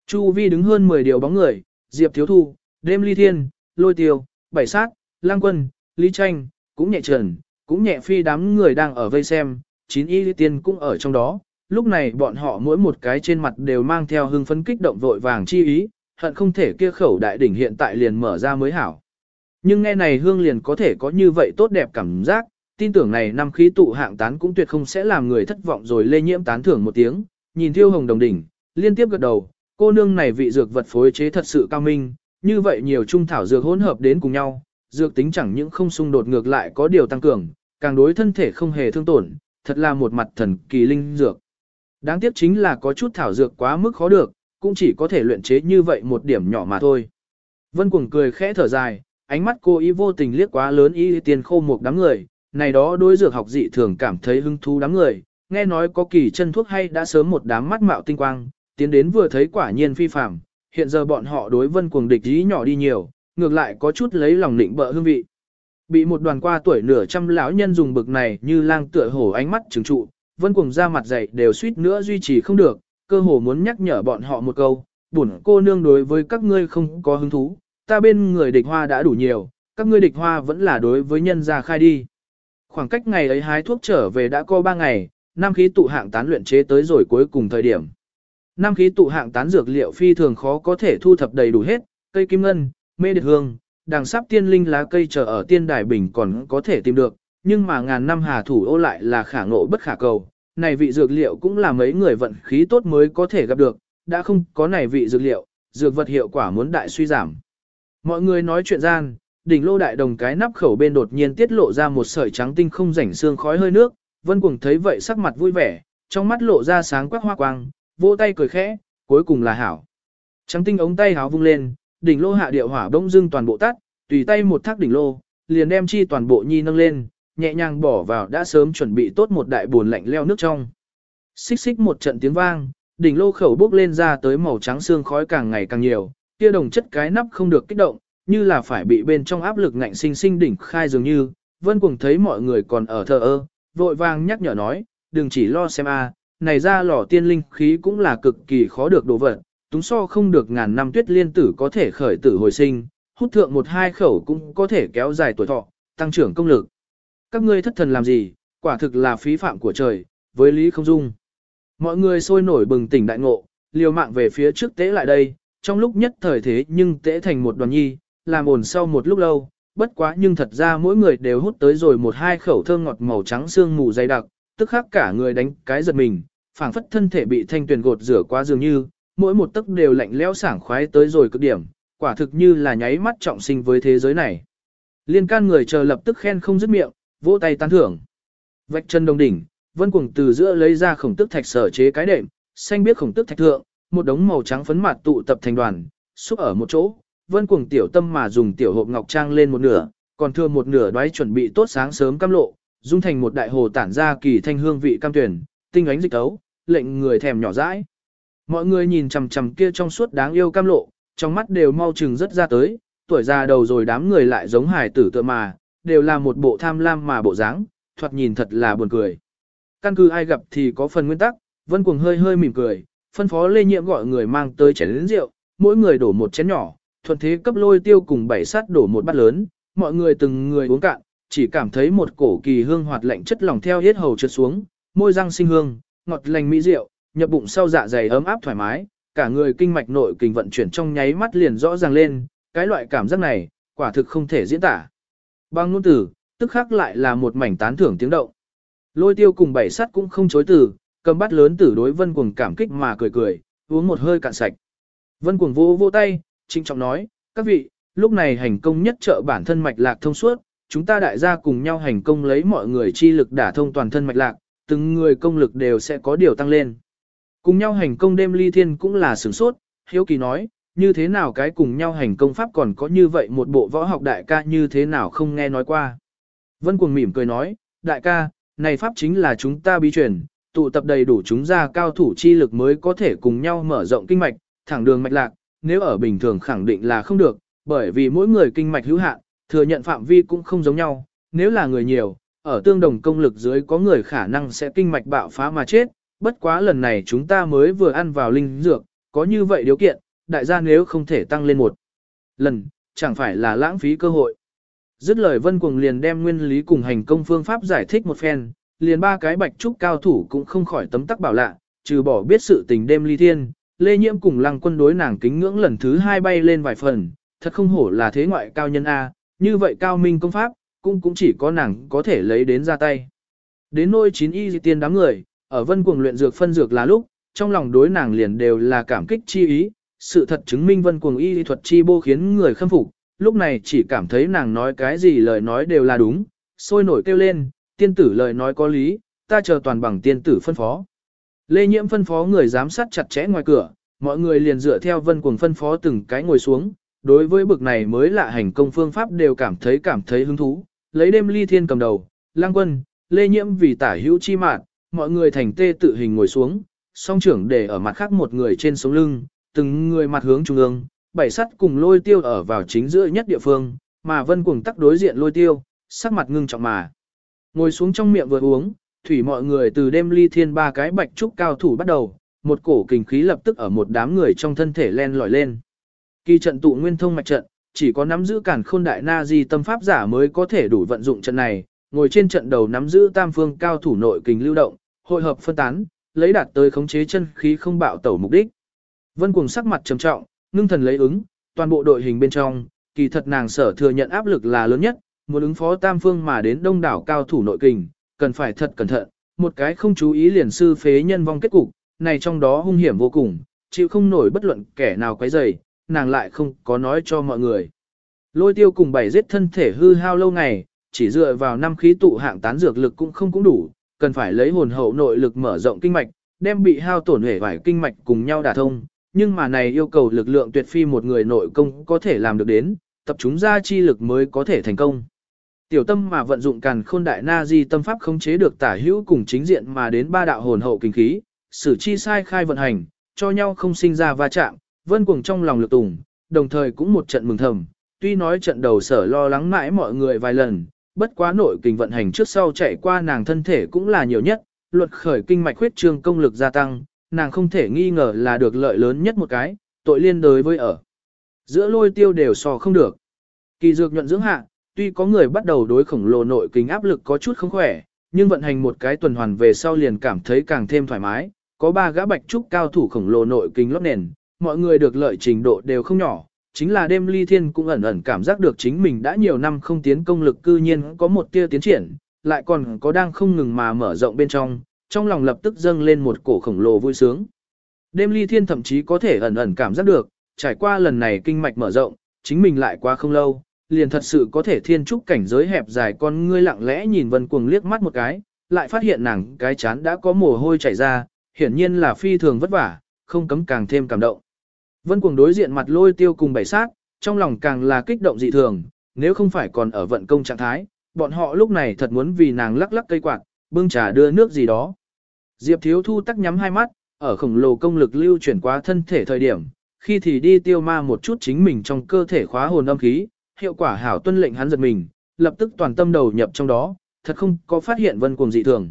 Chu vi đứng hơn 10 điều bóng người, Diệp Thiếu Thu, Đêm Ly Thiên, Lôi Tiêu, Bảy Sát, Lang Quân, Lý Tranh, cũng nhẹ trần, cũng nhẹ phi đám người đang ở vây xem, chín y Lý tiên cũng ở trong đó. Lúc này bọn họ mỗi một cái trên mặt đều mang theo hưng phấn kích động vội vàng chi ý, hận không thể kia khẩu đại đỉnh hiện tại liền mở ra mới hảo. Nhưng nghe này hương liền có thể có như vậy tốt đẹp cảm giác, tin tưởng này năm khí tụ hạng tán cũng tuyệt không sẽ làm người thất vọng rồi lê nhiễm tán thưởng một tiếng, nhìn thiêu hồng đồng đỉnh, liên tiếp gật đầu, cô nương này vị dược vật phối chế thật sự cao minh, như vậy nhiều trung thảo dược hỗn hợp đến cùng nhau, dược tính chẳng những không xung đột ngược lại có điều tăng cường, càng đối thân thể không hề thương tổn, thật là một mặt thần kỳ linh dược. Đáng tiếc chính là có chút thảo dược quá mức khó được, cũng chỉ có thể luyện chế như vậy một điểm nhỏ mà thôi. Vân cuồng cười khẽ thở dài, ánh mắt cô ý vô tình liếc quá lớn y tiền khô một đám người, này đó đối dược học dị thường cảm thấy hứng thú đám người, nghe nói có kỳ chân thuốc hay đã sớm một đám mắt mạo tinh quang, tiến đến vừa thấy quả nhiên phi phạm, hiện giờ bọn họ đối vân cuồng địch ý nhỏ đi nhiều, ngược lại có chút lấy lòng định bợ hương vị. Bị một đoàn qua tuổi nửa trăm lão nhân dùng bực này như lang tựa hổ ánh mắt trừng trụ, vân cuồng ra mặt dày đều suýt nữa duy trì không được, cơ hồ muốn nhắc nhở bọn họ một câu, bổn cô nương đối với các ngươi không có hứng thú, ta bên người địch hoa đã đủ nhiều, các ngươi địch hoa vẫn là đối với nhân gia khai đi. Khoảng cách ngày ấy hái thuốc trở về đã có 3 ngày, nam khí tụ hạng tán luyện chế tới rồi cuối cùng thời điểm. Nam khí tụ hạng tán dược liệu phi thường khó có thể thu thập đầy đủ hết, cây kim ngân, mê điệt hương, đằng sắp tiên linh lá cây chờ ở tiên đài bình còn có thể tìm được, nhưng mà ngàn năm hà thủ ô lại là khả ngộ bất khả cầu. Này vị dược liệu cũng là mấy người vận khí tốt mới có thể gặp được, đã không có này vị dược liệu, dược vật hiệu quả muốn đại suy giảm. Mọi người nói chuyện gian, đỉnh lô đại đồng cái nắp khẩu bên đột nhiên tiết lộ ra một sợi trắng tinh không rảnh xương khói hơi nước, vân cuồng thấy vậy sắc mặt vui vẻ, trong mắt lộ ra sáng quắc hoa quang, vỗ tay cười khẽ, cuối cùng là hảo. Trắng tinh ống tay háo vung lên, đỉnh lô hạ điệu hỏa bỗng dưng toàn bộ tắt, tùy tay một thác đỉnh lô, liền đem chi toàn bộ nhi nâng lên, nhẹ nhàng bỏ vào đã sớm chuẩn bị tốt một đại buồn lạnh leo nước trong. Xích xích một trận tiếng vang, đỉnh lô khẩu bốc lên ra tới màu trắng xương khói càng ngày càng nhiều, kia đồng chất cái nắp không được kích động, như là phải bị bên trong áp lực ngạnh sinh sinh đỉnh khai dường như, vân cuồng thấy mọi người còn ở thờ ơ, vội vàng nhắc nhở nói, đừng chỉ lo xem a, này ra lò tiên linh khí cũng là cực kỳ khó được đồ vật, túng so không được ngàn năm tuyết liên tử có thể khởi tử hồi sinh, hút thượng một hai khẩu cũng có thể kéo dài tuổi thọ, tăng trưởng công lực. Các ngươi thất thần làm gì, quả thực là phí phạm của trời, với lý không dung. Mọi người sôi nổi bừng tỉnh đại ngộ, liều mạng về phía trước tế lại đây, trong lúc nhất thời thế nhưng tế thành một đoàn nhi, làm ồn sau một lúc lâu, bất quá nhưng thật ra mỗi người đều hút tới rồi một hai khẩu thơm ngọt màu trắng xương mù dày đặc, tức khắc cả người đánh cái giật mình, phảng phất thân thể bị thanh tuyền gột rửa quá dường như, mỗi một tấc đều lạnh lẽo sảng khoái tới rồi cực điểm, quả thực như là nháy mắt trọng sinh với thế giới này. Liên can người chờ lập tức khen không dứt miệng, vỗ tay tán thưởng. Vạch chân đồng đỉnh, vân cuồng từ giữa lấy ra khổng tức thạch sở chế cái đệm, xanh biết khổng tức thạch thượng, một đống màu trắng phấn mặt tụ tập thành đoàn, xúc ở một chỗ, vân cuồng tiểu tâm mà dùng tiểu hộp ngọc trang lên một nửa, còn thừa một nửa đoái chuẩn bị tốt sáng sớm cam lộ, dung thành một đại hồ tản ra kỳ thanh hương vị cam tuyển, tinh ánh dịch tấu, lệnh người thèm nhỏ dãi. Mọi người nhìn chằm chằm kia trong suốt đáng yêu cam lộ, trong mắt đều mau chừng rất ra tới, tuổi già đầu rồi đám người lại giống hài tử tựa mà, đều là một bộ tham lam mà bộ dáng, thoạt nhìn thật là buồn cười. Căn cứ ai gặp thì có phần nguyên tắc, Vân Cuồng hơi hơi mỉm cười, phân phó Lê Nhiệm gọi người mang tới chén lớn rượu, mỗi người đổ một chén nhỏ, thuận thế cấp lôi tiêu cùng bảy sát đổ một bát lớn, mọi người từng người uống cạn, chỉ cảm thấy một cổ kỳ hương hoạt lạnh chất lỏng theo hết hầu trượt xuống, môi răng sinh hương, ngọt lành mỹ rượu, nhập bụng sau dạ dày ấm áp thoải mái, cả người kinh mạch nội kinh vận chuyển trong nháy mắt liền rõ ràng lên, cái loại cảm giác này, quả thực không thể diễn tả. Bằng ngôn tử, tức khắc lại là một mảnh tán thưởng tiếng động. Lôi tiêu cùng bảy sắt cũng không chối từ, cầm bát lớn tử đối vân cuồng cảm kích mà cười cười, uống một hơi cạn sạch. Vân cuồng vô vô tay, trinh trọng nói, các vị, lúc này hành công nhất trợ bản thân mạch lạc thông suốt, chúng ta đại gia cùng nhau hành công lấy mọi người chi lực đả thông toàn thân mạch lạc, từng người công lực đều sẽ có điều tăng lên. Cùng nhau hành công đêm ly thiên cũng là sửng sốt, hiếu kỳ nói, như thế nào cái cùng nhau hành công pháp còn có như vậy một bộ võ học đại ca như thế nào không nghe nói qua. Vân cuồng mỉm cười nói, đại ca, này pháp chính là chúng ta bí truyền, tụ tập đầy đủ chúng ra cao thủ chi lực mới có thể cùng nhau mở rộng kinh mạch, thẳng đường mạch lạc, nếu ở bình thường khẳng định là không được, bởi vì mỗi người kinh mạch hữu hạn, thừa nhận phạm vi cũng không giống nhau, nếu là người nhiều, ở tương đồng công lực dưới có người khả năng sẽ kinh mạch bạo phá mà chết, bất quá lần này chúng ta mới vừa ăn vào linh dược, có như vậy điều kiện, đại gia nếu không thể tăng lên một lần, chẳng phải là lãng phí cơ hội. Dứt lời vân cuồng liền đem nguyên lý cùng hành công phương pháp giải thích một phen, liền ba cái bạch trúc cao thủ cũng không khỏi tấm tắc bảo lạ, trừ bỏ biết sự tình đêm ly thiên, lê nhiễm cùng lăng quân đối nàng kính ngưỡng lần thứ hai bay lên vài phần, thật không hổ là thế ngoại cao nhân A, như vậy cao minh công pháp, cũng cũng chỉ có nàng có thể lấy đến ra tay. Đến nôi chín y di tiên đám người, ở vân cuồng luyện dược phân dược là lúc, trong lòng đối nàng liền đều là cảm kích chi ý, sự thật chứng minh vân cuồng y thuật chi bô khiến người khâm phục, lúc này chỉ cảm thấy nàng nói cái gì lời nói đều là đúng, sôi nổi kêu lên, tiên tử lời nói có lý, ta chờ toàn bằng tiên tử phân phó. Lê Nhiễm phân phó người giám sát chặt chẽ ngoài cửa, mọi người liền dựa theo vân cuồng phân phó từng cái ngồi xuống, đối với bực này mới lạ hành công phương pháp đều cảm thấy cảm thấy hứng thú, lấy đêm ly thiên cầm đầu, lang quân, Lê Nhiễm vì tả hữu chi mạn, mọi người thành tê tự hình ngồi xuống, song trưởng để ở mặt khác một người trên sống lưng, từng người mặt hướng trung ương, bảy sắt cùng lôi tiêu ở vào chính giữa nhất địa phương, mà vân cuồng tắc đối diện lôi tiêu, sắc mặt ngưng trọng mà. Ngồi xuống trong miệng vừa uống, thủy mọi người từ đêm ly thiên ba cái bạch trúc cao thủ bắt đầu, một cổ kình khí lập tức ở một đám người trong thân thể len lỏi lên. Kỳ trận tụ nguyên thông mạch trận, chỉ có nắm giữ cản khôn đại na di tâm pháp giả mới có thể đủ vận dụng trận này, ngồi trên trận đầu nắm giữ tam phương cao thủ nội kình lưu động, hội hợp phân tán, lấy đạt tới khống chế chân khí không bạo tẩu mục đích. Vân cuồng sắc mặt trầm trọng, ngưng thần lấy ứng, toàn bộ đội hình bên trong, kỳ thật nàng sở thừa nhận áp lực là lớn nhất, muốn ứng phó tam phương mà đến đông đảo cao thủ nội kình, cần phải thật cẩn thận, một cái không chú ý liền sư phế nhân vong kết cục, này trong đó hung hiểm vô cùng, chịu không nổi bất luận kẻ nào quấy rầy, nàng lại không có nói cho mọi người. Lôi tiêu cùng bảy giết thân thể hư hao lâu ngày, chỉ dựa vào năm khí tụ hạng tán dược lực cũng không cũng đủ, cần phải lấy hồn hậu nội lực mở rộng kinh mạch, đem bị hao tổn hể vải kinh mạch cùng nhau đả thông, nhưng mà này yêu cầu lực lượng tuyệt phi một người nội công có thể làm được đến, tập trung ra chi lực mới có thể thành công. Tiểu tâm mà vận dụng càn khôn đại na di tâm pháp khống chế được tả hữu cùng chính diện mà đến ba đạo hồn hậu kinh khí, sử chi sai khai vận hành, cho nhau không sinh ra va chạm, vân cuồng trong lòng lực tùng, đồng thời cũng một trận mừng thầm, tuy nói trận đầu sở lo lắng mãi mọi người vài lần, bất quá nội kinh vận hành trước sau chạy qua nàng thân thể cũng là nhiều nhất, luật khởi kinh mạch huyết trương công lực gia tăng, nàng không thể nghi ngờ là được lợi lớn nhất một cái, tội liên đối với ở. Giữa lôi tiêu đều so không được. Kỳ dược nhuận dưỡng hạ, tuy có người bắt đầu đối khổng lồ nội kinh áp lực có chút không khỏe, nhưng vận hành một cái tuần hoàn về sau liền cảm thấy càng thêm thoải mái, có ba gã bạch trúc cao thủ khổng lồ nội kinh lót nền, mọi người được lợi trình độ đều không nhỏ, chính là đêm ly thiên cũng ẩn ẩn cảm giác được chính mình đã nhiều năm không tiến công lực cư nhiên có một tia tiến triển, lại còn có đang không ngừng mà mở rộng bên trong, trong lòng lập tức dâng lên một cổ khổng lồ vui sướng. Đêm ly thiên thậm chí có thể ẩn ẩn cảm giác được, trải qua lần này kinh mạch mở rộng, chính mình lại qua không lâu, liền thật sự có thể thiên trúc cảnh giới hẹp dài con ngươi lặng lẽ nhìn vân cuồng liếc mắt một cái, lại phát hiện nàng cái chán đã có mồ hôi chảy ra, hiển nhiên là phi thường vất vả, không cấm càng thêm cảm động. Vân cuồng đối diện mặt lôi tiêu cùng bảy sát, trong lòng càng là kích động dị thường, nếu không phải còn ở vận công trạng thái, bọn họ lúc này thật muốn vì nàng lắc lắc cây quạt, bưng trà đưa nước gì đó. Diệp Thiếu Thu tắc nhắm hai mắt, ở khổng lồ công lực lưu chuyển qua thân thể thời điểm, khi thì đi tiêu ma một chút chính mình trong cơ thể khóa hồn âm khí, hiệu quả hảo tuân lệnh hắn giật mình, lập tức toàn tâm đầu nhập trong đó, thật không có phát hiện vân cuồng dị thường.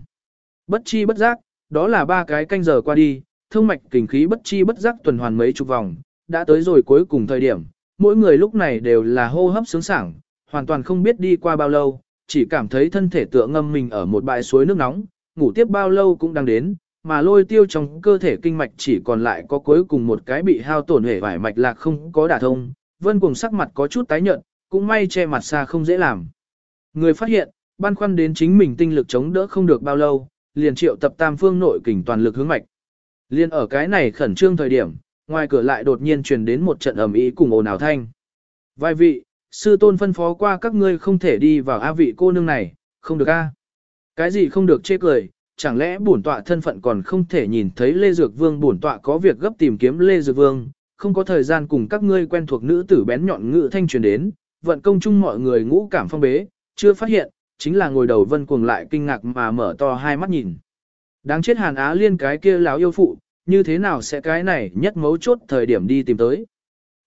Bất chi bất giác, đó là ba cái canh giờ qua đi, thông mạch kinh khí bất chi bất giác tuần hoàn mấy chục vòng, đã tới rồi cuối cùng thời điểm, mỗi người lúc này đều là hô hấp sướng sảng, hoàn toàn không biết đi qua bao lâu, chỉ cảm thấy thân thể tựa ngâm mình ở một bãi suối nước nóng, ngủ tiếp bao lâu cũng đang đến, mà lôi tiêu trong cơ thể kinh mạch chỉ còn lại có cuối cùng một cái bị hao tổn hệ vải mạch lạc không có đả thông, vân cùng sắc mặt có chút tái nhợt, cũng may che mặt xa không dễ làm. Người phát hiện, băn khoăn đến chính mình tinh lực chống đỡ không được bao lâu, liền triệu tập tam phương nội kình toàn lực hướng mạch. Liên ở cái này khẩn trương thời điểm, ngoài cửa lại đột nhiên truyền đến một trận ầm ĩ cùng ồn ào thanh. Vài vị, sư tôn phân phó qua các ngươi không thể đi vào a vị cô nương này, không được a. Cái gì không được chê cười, chẳng lẽ bổn tọa thân phận còn không thể nhìn thấy Lê Dược Vương bổn tọa có việc gấp tìm kiếm Lê Dược Vương, không có thời gian cùng các ngươi quen thuộc nữ tử bén nhọn ngữ thanh truyền đến, vận công chung mọi người ngũ cảm phong bế, chưa phát hiện, chính là ngồi đầu vân cuồng lại kinh ngạc mà mở to hai mắt nhìn. Đáng chết Hàn Á Liên cái kia láo yêu phụ, như thế nào sẽ cái này nhất mấu chốt thời điểm đi tìm tới.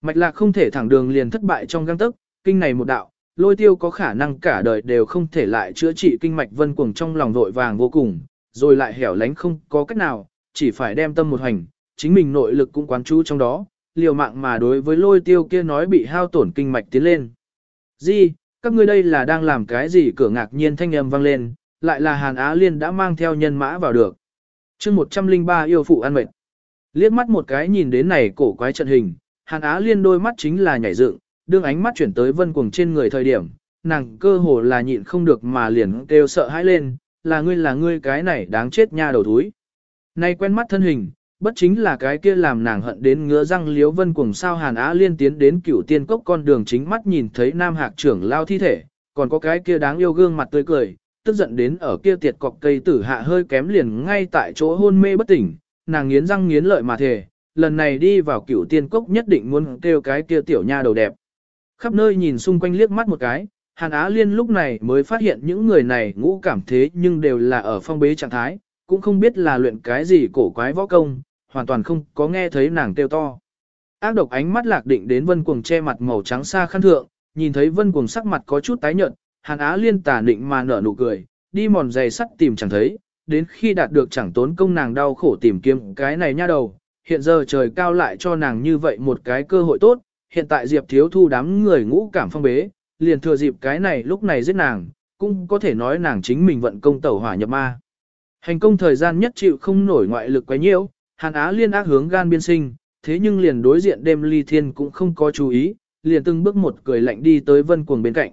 Mạch lạc không thể thẳng đường liền thất bại trong găng tức, kinh này một đạo, lôi tiêu có khả năng cả đời đều không thể lại chữa trị kinh mạch vân cuồng trong lòng vội vàng vô cùng, rồi lại hẻo lánh không có cách nào, chỉ phải đem tâm một hành, chính mình nội lực cũng quán chú trong đó, liều mạng mà đối với lôi tiêu kia nói bị hao tổn kinh mạch tiến lên. Di, các ngươi đây là đang làm cái gì cửa ngạc nhiên thanh âm vang lên, lại là Hàn Á Liên đã mang theo nhân mã vào được. chương 103 yêu phụ ăn mệt. Liếc mắt một cái nhìn đến này cổ quái trận hình, Hàn Á Liên đôi mắt chính là nhảy dựng, đương ánh mắt chuyển tới vân cuồng trên người thời điểm, nàng cơ hồ là nhịn không được mà liền kêu sợ hãi lên, là ngươi là ngươi cái này đáng chết nha đầu thúi. Nay quen mắt thân hình, bất chính là cái kia làm nàng hận đến ngứa răng liếu vân cuồng sao Hàn Á Liên tiến đến cửu tiên cốc con đường chính mắt nhìn thấy nam hạc trưởng lao thi thể, còn có cái kia đáng yêu gương mặt tươi cười, tức giận đến ở kia tiệt cọc cây tử hạ hơi kém liền ngay tại chỗ hôn mê bất tỉnh, nàng nghiến răng nghiến lợi mà thề, lần này đi vào cửu tiên cốc nhất định muốn kêu cái kia tiểu nha đầu đẹp. Khắp nơi nhìn xung quanh liếc mắt một cái, Hàn Á Liên lúc này mới phát hiện những người này ngũ cảm thế nhưng đều là ở phong bế trạng thái, cũng không biết là luyện cái gì cổ quái võ công, hoàn toàn không có nghe thấy nàng kêu to. Ác độc ánh mắt lạc định đến vân cuồng che mặt màu trắng xa khăn thượng, nhìn thấy vân cuồng sắc mặt có chút tái nhợt, Hàn Á Liên tả định mà nở nụ cười, đi mòn giày sắt tìm chẳng thấy, đến khi đạt được chẳng tốn công nàng đau khổ tìm kiếm cái này nha đầu, hiện giờ trời cao lại cho nàng như vậy một cái cơ hội tốt, hiện tại Diệp Thiếu Thu đám người ngũ cảm phong bế, liền thừa dịp cái này lúc này giết nàng, cũng có thể nói nàng chính mình vận công tẩu hỏa nhập ma. Hành công thời gian nhất chịu không nổi ngoại lực quá nhiễu, Hàn Á liên ác hướng gan biên sinh, thế nhưng liền đối diện đêm ly thiên cũng không có chú ý, liền từng bước một cười lạnh đi tới vân cuồng bên cạnh.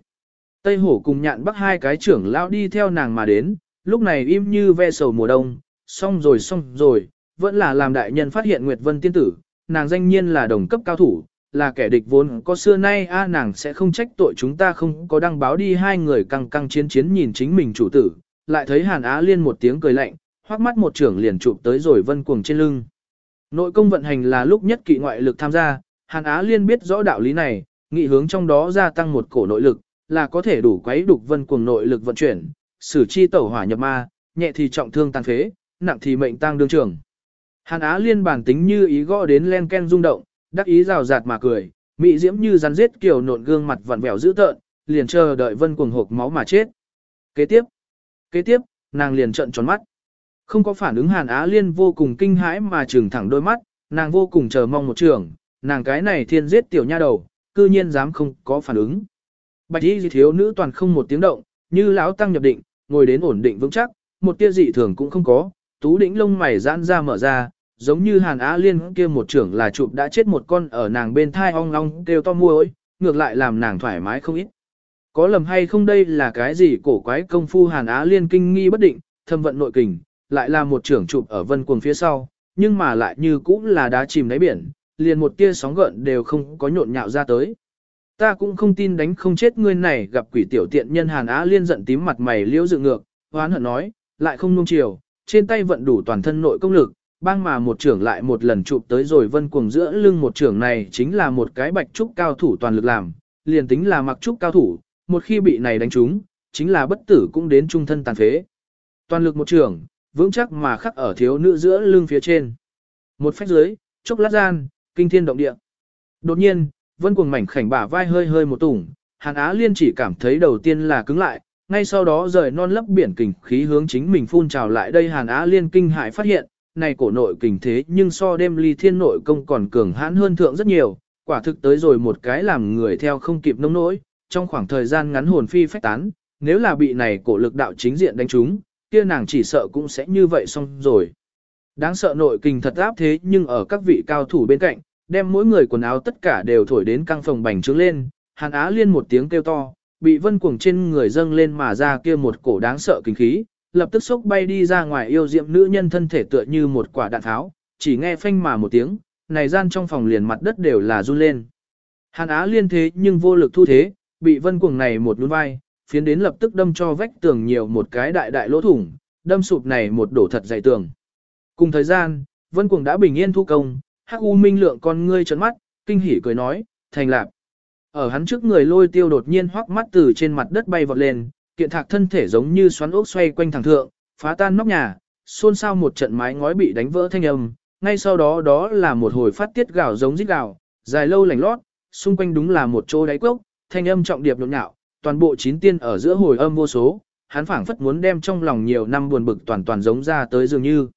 Tây hổ cùng nhạn Bắc hai cái trưởng lao đi theo nàng mà đến, lúc này im như ve sầu mùa đông, xong rồi xong rồi, vẫn là làm đại nhân phát hiện Nguyệt Vân tiên tử, nàng danh nhiên là đồng cấp cao thủ, là kẻ địch vốn có xưa nay a nàng sẽ không trách tội chúng ta không có đăng báo đi hai người căng căng chiến chiến nhìn chính mình chủ tử, lại thấy Hàn Á Liên một tiếng cười lạnh, hoắc mắt một trưởng liền chụp tới rồi vân cuồng trên lưng. Nội công vận hành là lúc nhất kỵ ngoại lực tham gia, Hàn Á Liên biết rõ đạo lý này, nghị hướng trong đó gia tăng một cổ nội lực, là có thể đủ quấy đục vân cuồng nội lực vận chuyển, xử chi tẩu hỏa nhập ma, nhẹ thì trọng thương tàn phế, nặng thì mệnh tang đương trường. Hàn Á Liên bản tính như ý gõ đến len ken rung động, đắc ý rào rạt mà cười, mị diễm như rắn giết kiểu nộn gương mặt vặn vẹo dữ tợn, liền chờ đợi vân cuồng hộp máu mà chết. Kế tiếp, kế tiếp, nàng liền trợn tròn mắt. Không có phản ứng Hàn Á Liên vô cùng kinh hãi mà trừng thẳng đôi mắt, nàng vô cùng chờ mong một trường, nàng cái này thiên giết tiểu nha đầu, cư nhiên dám không có phản ứng. Bạch y thiếu nữ toàn không một tiếng động, như lão tăng nhập định, ngồi đến ổn định vững chắc, một tia dị thường cũng không có, tú đỉnh lông mày giãn ra mở ra, giống như Hàn Á Liên kia một trưởng là chụp đã chết một con ở nàng bên thai ong ong kêu to muôi, ngược lại làm nàng thoải mái không ít. Có lầm hay không đây là cái gì cổ quái công phu Hàn Á Liên kinh nghi bất định, thâm vận nội kình, lại là một trưởng chụp ở vân cuồng phía sau, nhưng mà lại như cũng là đá chìm đáy biển, liền một tia sóng gợn đều không có nhộn nhạo ra tới. Ta cũng không tin đánh không chết ngươi này gặp quỷ tiểu tiện nhân Hàn Á Liên giận tím mặt mày liễu dự ngược, hoán hận nói, lại không nung chiều, trên tay vận đủ toàn thân nội công lực, bang mà một trưởng lại một lần chụp tới rồi vân cuồng giữa lưng một trưởng này chính là một cái bạch trúc cao thủ toàn lực làm, liền tính là mặc trúc cao thủ, một khi bị này đánh trúng, chính là bất tử cũng đến trung thân tàn phế. Toàn lực một trưởng vững chắc mà khắc ở thiếu nữ giữa lưng phía trên. Một phách dưới, chốc lát gian, kinh thiên động địa. Đột nhiên, vân cuồng mảnh khảnh bả vai hơi hơi một tủng, Hàn Á Liên chỉ cảm thấy đầu tiên là cứng lại, ngay sau đó rời non lấp biển kình khí hướng chính mình phun trào lại đây Hàn Á Liên kinh hại phát hiện, này cổ nội kình thế nhưng so đêm ly thiên nội công còn cường hãn hơn thượng rất nhiều, quả thực tới rồi một cái làm người theo không kịp nông nỗi, trong khoảng thời gian ngắn hồn phi phách tán, nếu là bị này cổ lực đạo chính diện đánh trúng, kia nàng chỉ sợ cũng sẽ như vậy xong rồi. Đáng sợ nội kình thật áp thế nhưng ở các vị cao thủ bên cạnh, đem mỗi người quần áo tất cả đều thổi đến căng phòng bành trướng lên, Hàn Á Liên một tiếng kêu to, bị vân cuồng trên người dâng lên mà ra kia một cổ đáng sợ kinh khí, lập tức sốc bay đi ra ngoài yêu diệm nữ nhân thân thể tựa như một quả đạn tháo, chỉ nghe phanh mà một tiếng, này gian trong phòng liền mặt đất đều là run lên. Hàn Á Liên thế nhưng vô lực thu thế, bị vân cuồng này một nhún vai, phiến đến lập tức đâm cho vách tường nhiều một cái đại đại lỗ thủng, đâm sụp này một đổ thật dày tường. Cùng thời gian, vân cuồng đã bình yên thu công, hắc u minh lượng con ngươi trấn mắt, kinh hỉ cười nói, thành lạc. Ở hắn trước người lôi tiêu đột nhiên hoắc mắt từ trên mặt đất bay vọt lên, kiện thạc thân thể giống như xoắn ốc xoay quanh thẳng thượng, phá tan nóc nhà, xôn xao một trận mái ngói bị đánh vỡ thanh âm, ngay sau đó đó là một hồi phát tiết gào giống rít gào, dài lâu lành lót, xung quanh đúng là một chỗ đáy cốc, thanh âm trọng điệp nhộn nhạo, toàn bộ chín tiên ở giữa hồi âm vô số, hắn phảng phất muốn đem trong lòng nhiều năm buồn bực toàn toàn giống ra tới dường như.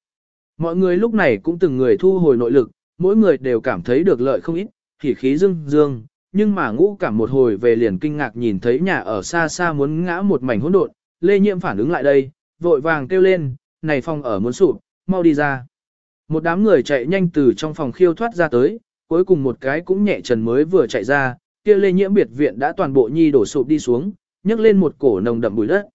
Mọi người lúc này cũng từng người thu hồi nội lực, mỗi người đều cảm thấy được lợi không ít, khí khí dương dương, nhưng mà ngũ cảm một hồi về liền kinh ngạc nhìn thấy nhà ở xa xa muốn ngã một mảnh hỗn độn, Lê Nhiệm phản ứng lại đây, vội vàng kêu lên, này phòng ở muốn sụp, mau đi ra. Một đám người chạy nhanh từ trong phòng khiêu thoát ra tới, cuối cùng một cái cũng nhẹ trần mới vừa chạy ra, kia Lê Nhiễm biệt viện đã toàn bộ nhi đổ sụp đi xuống, nhấc lên một cổ nồng đậm bụi đất.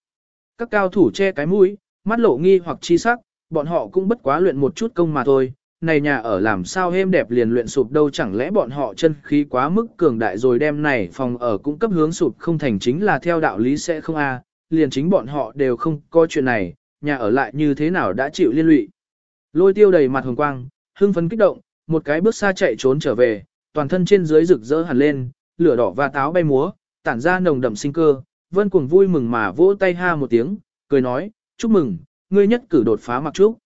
Các cao thủ che cái mũi, mắt lộ nghi hoặc chi sắc, bọn họ cũng bất quá luyện một chút công mà thôi, này nhà ở làm sao êm đẹp liền luyện sụp đâu chẳng lẽ bọn họ chân khí quá mức cường đại rồi đem này phòng ở cũng cấp hướng sụp không thành chính là theo đạo lý sẽ không a liền chính bọn họ đều không có chuyện này, nhà ở lại như thế nào đã chịu liên lụy. Lôi tiêu đầy mặt hồng quang, hưng phấn kích động, một cái bước xa chạy trốn trở về, toàn thân trên dưới rực rỡ hẳn lên, lửa đỏ và táo bay múa, tản ra nồng đậm sinh cơ, vân cuồng vui mừng mà vỗ tay ha một tiếng, cười nói, chúc mừng, ngươi nhất cử đột phá mặc trúc.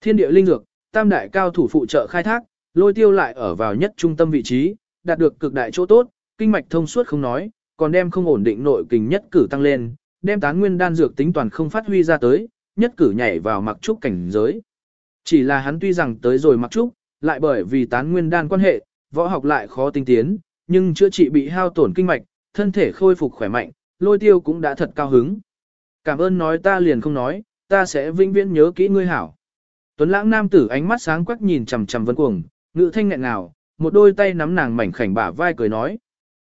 Thiên địa linh dược, tam đại cao thủ phụ trợ khai thác, lôi tiêu lại ở vào nhất trung tâm vị trí, đạt được cực đại chỗ tốt, kinh mạch thông suốt không nói, còn đem không ổn định nội kình nhất cử tăng lên, đem tán nguyên đan dược tính toàn không phát huy ra tới, nhất cử nhảy vào mặc trúc cảnh giới. Chỉ là hắn tuy rằng tới rồi mặc trúc, lại bởi vì tán nguyên đan quan hệ, võ học lại khó tinh tiến, nhưng chữa trị bị hao tổn kinh mạch, thân thể khôi phục khỏe mạnh, lôi tiêu cũng đã thật cao hứng. Cảm ơn nói ta liền không nói, ta sẽ vĩnh viễn nhớ kỹ ngươi hảo. Tuấn lãng nam tử ánh mắt sáng quắc nhìn chằm chằm Vân Cuồng, ngữ thanh nghẹn nào, một đôi tay nắm nàng mảnh khảnh bả vai cười nói.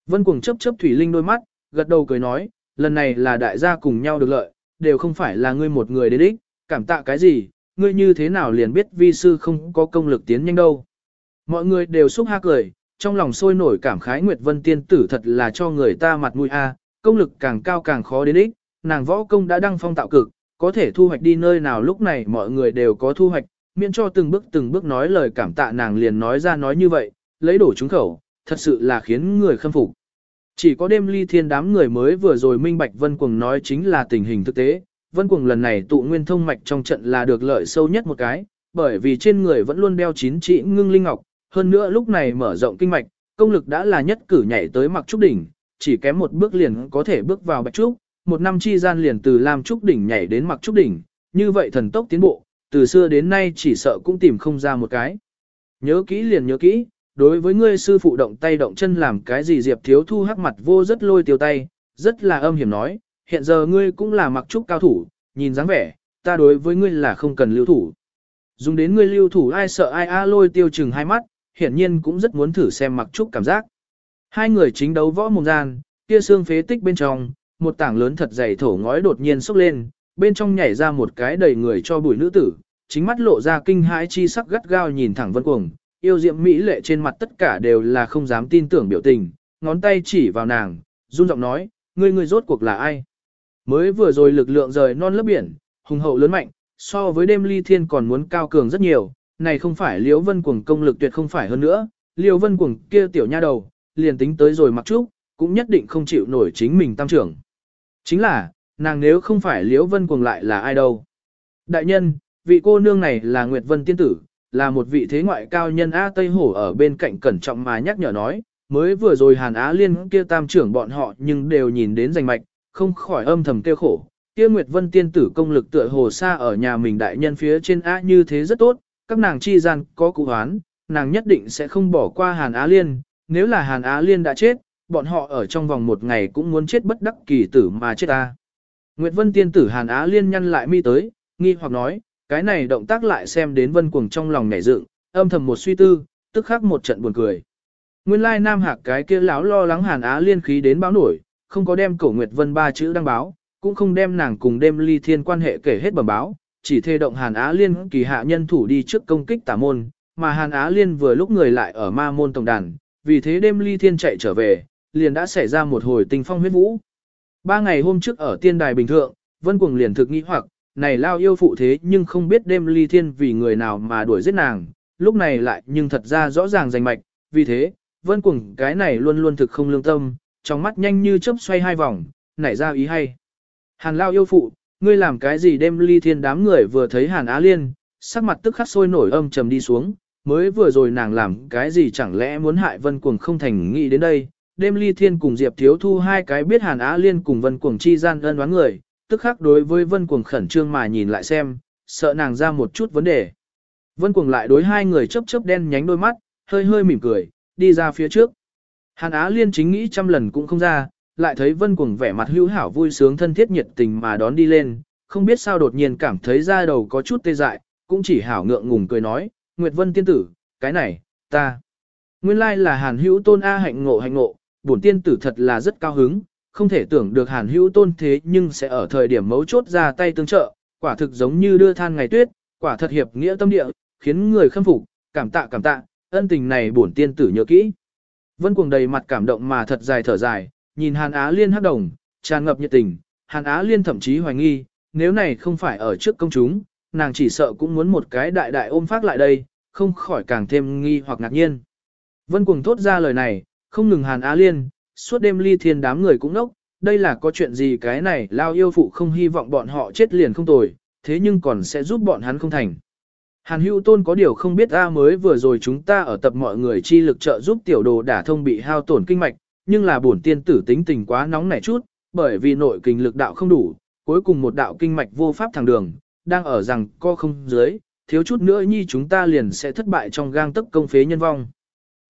Vân Cuồng chớp chớp thủy linh đôi mắt, gật đầu cười nói, lần này là đại gia cùng nhau được lợi, đều không phải là ngươi một người đến đích, cảm tạ cái gì, ngươi như thế nào liền biết vi sư không có công lực tiến nhanh đâu. Mọi người đều xúc ha cười, trong lòng sôi nổi cảm khái Nguyệt Vân tiên tử thật là cho người ta mặt mũi a, công lực càng cao càng khó đến đích, nàng võ công đã đăng phong tạo cực, có thể thu hoạch đi nơi nào lúc này mọi người đều có thu hoạch, miễn cho từng bước từng bước nói lời cảm tạ nàng liền nói ra nói như vậy, lấy đổ trúng khẩu, thật sự là khiến người khâm phục. Chỉ có đêm ly thiên đám người mới vừa rồi minh bạch Vân Cuồng nói chính là tình hình thực tế, Vân Cuồng lần này tụ nguyên thông mạch trong trận là được lợi sâu nhất một cái, bởi vì trên người vẫn luôn đeo chín trị ngưng linh ngọc, hơn nữa lúc này mở rộng kinh mạch, công lực đã là nhất cử nhảy tới mặc trúc đỉnh, chỉ kém một bước liền có thể bước vào bạch trúc, một năm chi gian liền từ Lam Trúc Đỉnh nhảy đến Mặc Trúc Đỉnh, như vậy thần tốc tiến bộ, từ xưa đến nay chỉ sợ cũng tìm không ra một cái. Nhớ kỹ liền nhớ kỹ, đối với ngươi sư phụ động tay động chân làm cái gì Diệp Thiếu Thu hắc mặt vô rất lôi tiêu tay, rất là âm hiểm nói, hiện giờ ngươi cũng là Mặc Trúc cao thủ, nhìn dáng vẻ, ta đối với ngươi là không cần lưu thủ. Dùng đến ngươi lưu thủ ai sợ ai a lôi tiêu chừng hai mắt, hiển nhiên cũng rất muốn thử xem Mặc Trúc cảm giác. Hai người chính đấu võ mồm gian, kia xương phế tích bên trong, một tảng lớn thật dày thổ ngói đột nhiên sốc lên, bên trong nhảy ra một cái đầy người cho bụi nữ tử, chính mắt lộ ra kinh hãi chi sắc gắt gao nhìn thẳng vân cuồng, yêu diệm mỹ lệ trên mặt tất cả đều là không dám tin tưởng biểu tình, ngón tay chỉ vào nàng, run giọng nói, ngươi ngươi rốt cuộc là ai? Mới vừa rồi lực lượng rời non lớp biển, hùng hậu lớn mạnh, so với đêm ly thiên còn muốn cao cường rất nhiều, này không phải liễu vân cuồng công lực tuyệt không phải hơn nữa, liễu vân cuồng kia tiểu nha đầu, liền tính tới rồi mặc trúc, cũng nhất định không chịu nổi chính mình tam trưởng. Chính là, nàng nếu không phải Liễu Vân Cuồng lại là ai đâu. Đại nhân, vị cô nương này là Nguyệt Vân Tiên Tử, là một vị thế ngoại cao nhân A Tây Hổ ở bên cạnh cẩn trọng mà nhắc nhở nói, mới vừa rồi Hàn Á Liên kia tam trưởng bọn họ nhưng đều nhìn đến danh mạch, không khỏi âm thầm tiêu khổ. Kia Nguyệt Vân tiên tử công lực tựa hồ xa ở nhà mình đại nhân phía trên A như thế rất tốt, các nàng chi gian có cụ hoán, nàng nhất định sẽ không bỏ qua Hàn Á Liên, nếu là Hàn Á Liên đã chết, bọn họ ở trong vòng một ngày cũng muốn chết bất đắc kỳ tử mà chết ta. Nguyệt Vân tiên tử Hàn Á Liên nhăn lại mi tới, nghi hoặc nói, cái này động tác lại xem đến vân cuồng trong lòng nhảy dựng, âm thầm một suy tư, tức khắc một trận buồn cười. Nguyên lai Nam Hạc cái kia lão lo lắng Hàn Á liên khí đến báo nổi, không có đem cổ Nguyệt Vân ba chữ đăng báo, cũng không đem nàng cùng đêm ly thiên quan hệ kể hết bẩm báo, chỉ thê động Hàn Á liên kỳ hạ nhân thủ đi trước công kích tả môn, mà Hàn Á liên vừa lúc người lại ở ma môn tổng đàn, vì thế đêm ly thiên chạy trở về, liền đã xảy ra một hồi tình phong huyết vũ. Ba ngày hôm trước ở tiên đài bình thượng, Vân Cuồng liền thực nghĩ hoặc, này lao yêu phụ thế nhưng không biết đêm ly thiên vì người nào mà đuổi giết nàng, lúc này lại nhưng thật ra rõ ràng rành mạch, vì thế, vân cuồng cái này luôn luôn thực không lương tâm, trong mắt nhanh như chớp xoay hai vòng, nảy ra ý hay. Hàn lao yêu phụ, ngươi làm cái gì đêm ly thiên đám người vừa thấy hàn á liên, sắc mặt tức khắc sôi nổi âm trầm đi xuống, mới vừa rồi nàng làm cái gì chẳng lẽ muốn hại vân cuồng không thành nghĩ đến đây. Đêm ly thiên cùng Diệp Thiếu Thu hai cái biết hàn á liên cùng vân cuồng chi gian ân đoán người, tức khắc đối với vân cuồng khẩn trương mà nhìn lại xem, sợ nàng ra một chút vấn đề. Vân cuồng lại đối hai người chớp chớp đen nhánh đôi mắt, hơi hơi mỉm cười, đi ra phía trước. Hàn Á Liên chính nghĩ trăm lần cũng không ra, lại thấy Vân Cuồng vẻ mặt hữu hảo vui sướng thân thiết nhiệt tình mà đón đi lên, không biết sao đột nhiên cảm thấy da đầu có chút tê dại, cũng chỉ hảo ngượng ngùng cười nói, Nguyệt Vân tiên tử, cái này, ta. Nguyên lai là Hàn Hữu Tôn A hạnh ngộ hạnh ngộ, bổn tiên tử thật là rất cao hứng, không thể tưởng được Hàn Hữu Tôn thế nhưng sẽ ở thời điểm mấu chốt ra tay tương trợ, quả thực giống như đưa than ngày tuyết, quả thật hiệp nghĩa tâm địa, khiến người khâm phục, cảm tạ cảm tạ, ân tình này bổn tiên tử nhớ kỹ. Vân cuồng đầy mặt cảm động mà thật dài thở dài, nhìn Hàn Á Liên hắc đồng, tràn ngập nhiệt tình, Hàn Á Liên thậm chí hoài nghi, nếu này không phải ở trước công chúng, nàng chỉ sợ cũng muốn một cái đại đại ôm phát lại đây, không khỏi càng thêm nghi hoặc ngạc nhiên. Vân cuồng thốt ra lời này, không ngừng Hàn Á Liên, suốt đêm ly thiên đám người cũng nốc, đây là có chuyện gì cái này lao yêu phụ không hy vọng bọn họ chết liền không tồi, thế nhưng còn sẽ giúp bọn hắn không thành. Hàn hữu tôn có điều không biết ta mới vừa rồi chúng ta ở tập mọi người chi lực trợ giúp tiểu đồ đả thông bị hao tổn kinh mạch, nhưng là bổn tiên tử tính tình quá nóng nảy chút, bởi vì nội kinh lực đạo không đủ, cuối cùng một đạo kinh mạch vô pháp thẳng đường, đang ở rằng co không dưới, thiếu chút nữa nhi chúng ta liền sẽ thất bại trong gang tấc công phế nhân vong.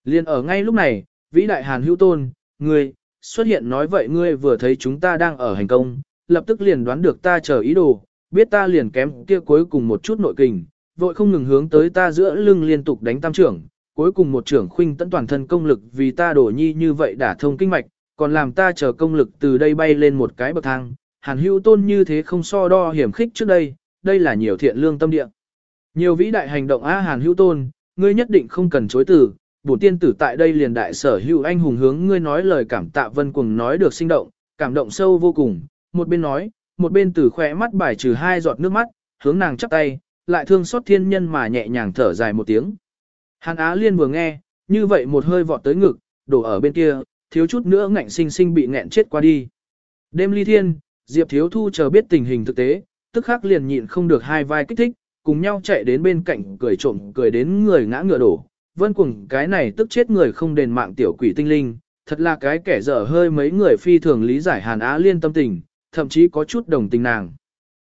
Liền ở ngay lúc này, vĩ đại Hàn hữu tôn, ngươi, xuất hiện nói vậy ngươi vừa thấy chúng ta đang ở hành công, lập tức liền đoán được ta chờ ý đồ, biết ta liền kém kia cuối cùng một chút nội kình, vội không ngừng hướng tới ta giữa lưng liên tục đánh tam trưởng, cuối cùng một trưởng khuynh tận toàn thân công lực vì ta đổ nhi như vậy đã thông kinh mạch, còn làm ta chờ công lực từ đây bay lên một cái bậc thang, hàn hữu tôn như thế không so đo hiểm khích trước đây, đây là nhiều thiện lương tâm địa. Nhiều vĩ đại hành động á hàn hữu tôn, ngươi nhất định không cần chối từ, bổn tiên tử tại đây liền đại sở hữu anh hùng hướng ngươi nói lời cảm tạ vân cùng nói được sinh động, cảm động sâu vô cùng, một bên nói, một bên từ khỏe mắt bài trừ hai giọt nước mắt, hướng nàng chắp tay, lại thương xót thiên nhân mà nhẹ nhàng thở dài một tiếng. Hàn Á Liên vừa nghe, như vậy một hơi vọt tới ngực, đổ ở bên kia, thiếu chút nữa ngạnh sinh sinh bị nghẹn chết qua đi. Đêm ly thiên, Diệp Thiếu Thu chờ biết tình hình thực tế, tức khắc liền nhịn không được hai vai kích thích, cùng nhau chạy đến bên cạnh cười trộm cười đến người ngã ngựa đổ. Vân cuồng cái này tức chết người không đền mạng tiểu quỷ tinh linh, thật là cái kẻ dở hơi mấy người phi thường lý giải Hàn Á Liên tâm tình, thậm chí có chút đồng tình nàng.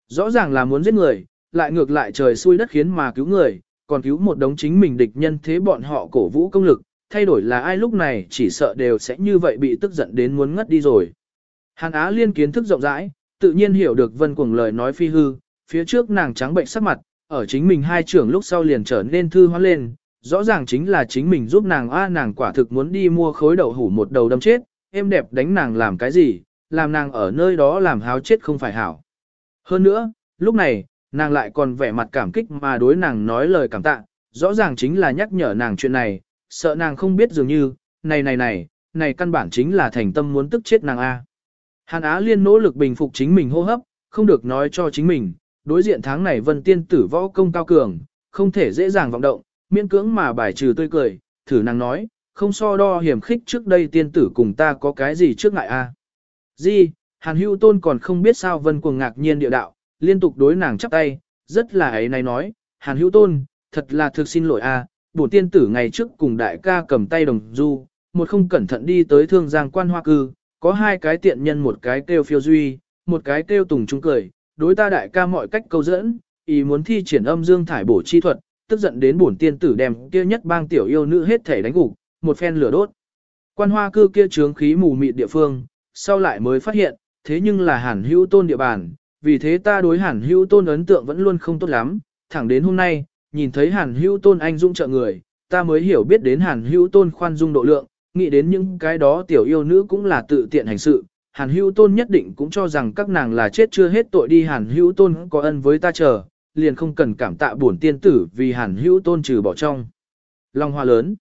Rõ ràng là muốn giết người, lại ngược lại trời xui đất khiến mà cứu người, còn cứu một đống chính mình địch nhân thế bọn họ cổ vũ công lực, thay đổi là ai lúc này chỉ sợ đều sẽ như vậy bị tức giận đến muốn ngất đi rồi. Hàn Á liên kiến thức rộng rãi, tự nhiên hiểu được vân cuồng lời nói phi hư, phía trước nàng trắng bệnh sắc mặt, ở chính mình hai trưởng lúc sau liền trở nên thư hóa lên, rõ ràng chính là chính mình giúp nàng a nàng quả thực muốn đi mua khối đậu hủ một đầu đâm chết, em đẹp đánh nàng làm cái gì, làm nàng ở nơi đó làm háo chết không phải hảo. Hơn nữa, lúc này, nàng lại còn vẻ mặt cảm kích mà đối nàng nói lời cảm tạ, rõ ràng chính là nhắc nhở nàng chuyện này, sợ nàng không biết dường như, này này này, này căn bản chính là thành tâm muốn tức chết nàng A. Hàn Á Liên nỗ lực bình phục chính mình hô hấp, không được nói cho chính mình, đối diện tháng này vân tiên tử võ công cao cường, không thể dễ dàng vọng động, miễn cưỡng mà bài trừ tươi cười, thử nàng nói, không so đo hiểm khích trước đây tiên tử cùng ta có cái gì trước ngại a? gì, Hàn hữu tôn còn không biết sao vân cuồng ngạc nhiên địa đạo, liên tục đối nàng chắp tay, rất là ấy này nói, hàn hữu tôn, thật là thực xin lỗi a, bổn tiên tử ngày trước cùng đại ca cầm tay đồng du, một không cẩn thận đi tới thương giang quan hoa cư, có hai cái tiện nhân một cái kêu phiêu duy, một cái kêu tùng trung cười, đối ta đại ca mọi cách câu dẫn, ý muốn thi triển âm dương thải bổ chi thuật, tức giận đến bổn tiên tử đem kia nhất bang tiểu yêu nữ hết thể đánh gục, một phen lửa đốt. Quan hoa cư kia trướng khí mù mịt địa phương, sau lại mới phát hiện, thế nhưng là hàn hữu tôn địa bàn, vì thế ta đối hàn hữu tôn ấn tượng vẫn luôn không tốt lắm, thẳng đến hôm nay, nhìn thấy hàn hữu tôn anh dung trợ người, ta mới hiểu biết đến hàn hữu tôn khoan dung độ lượng, nghĩ đến những cái đó tiểu yêu nữ cũng là tự tiện hành sự. Hàn hữu tôn nhất định cũng cho rằng các nàng là chết chưa hết tội đi hàn hữu tôn có ân với ta chờ, liền không cần cảm tạ bổn tiên tử vì hàn hữu tôn trừ bỏ trong. Long hoa lớn.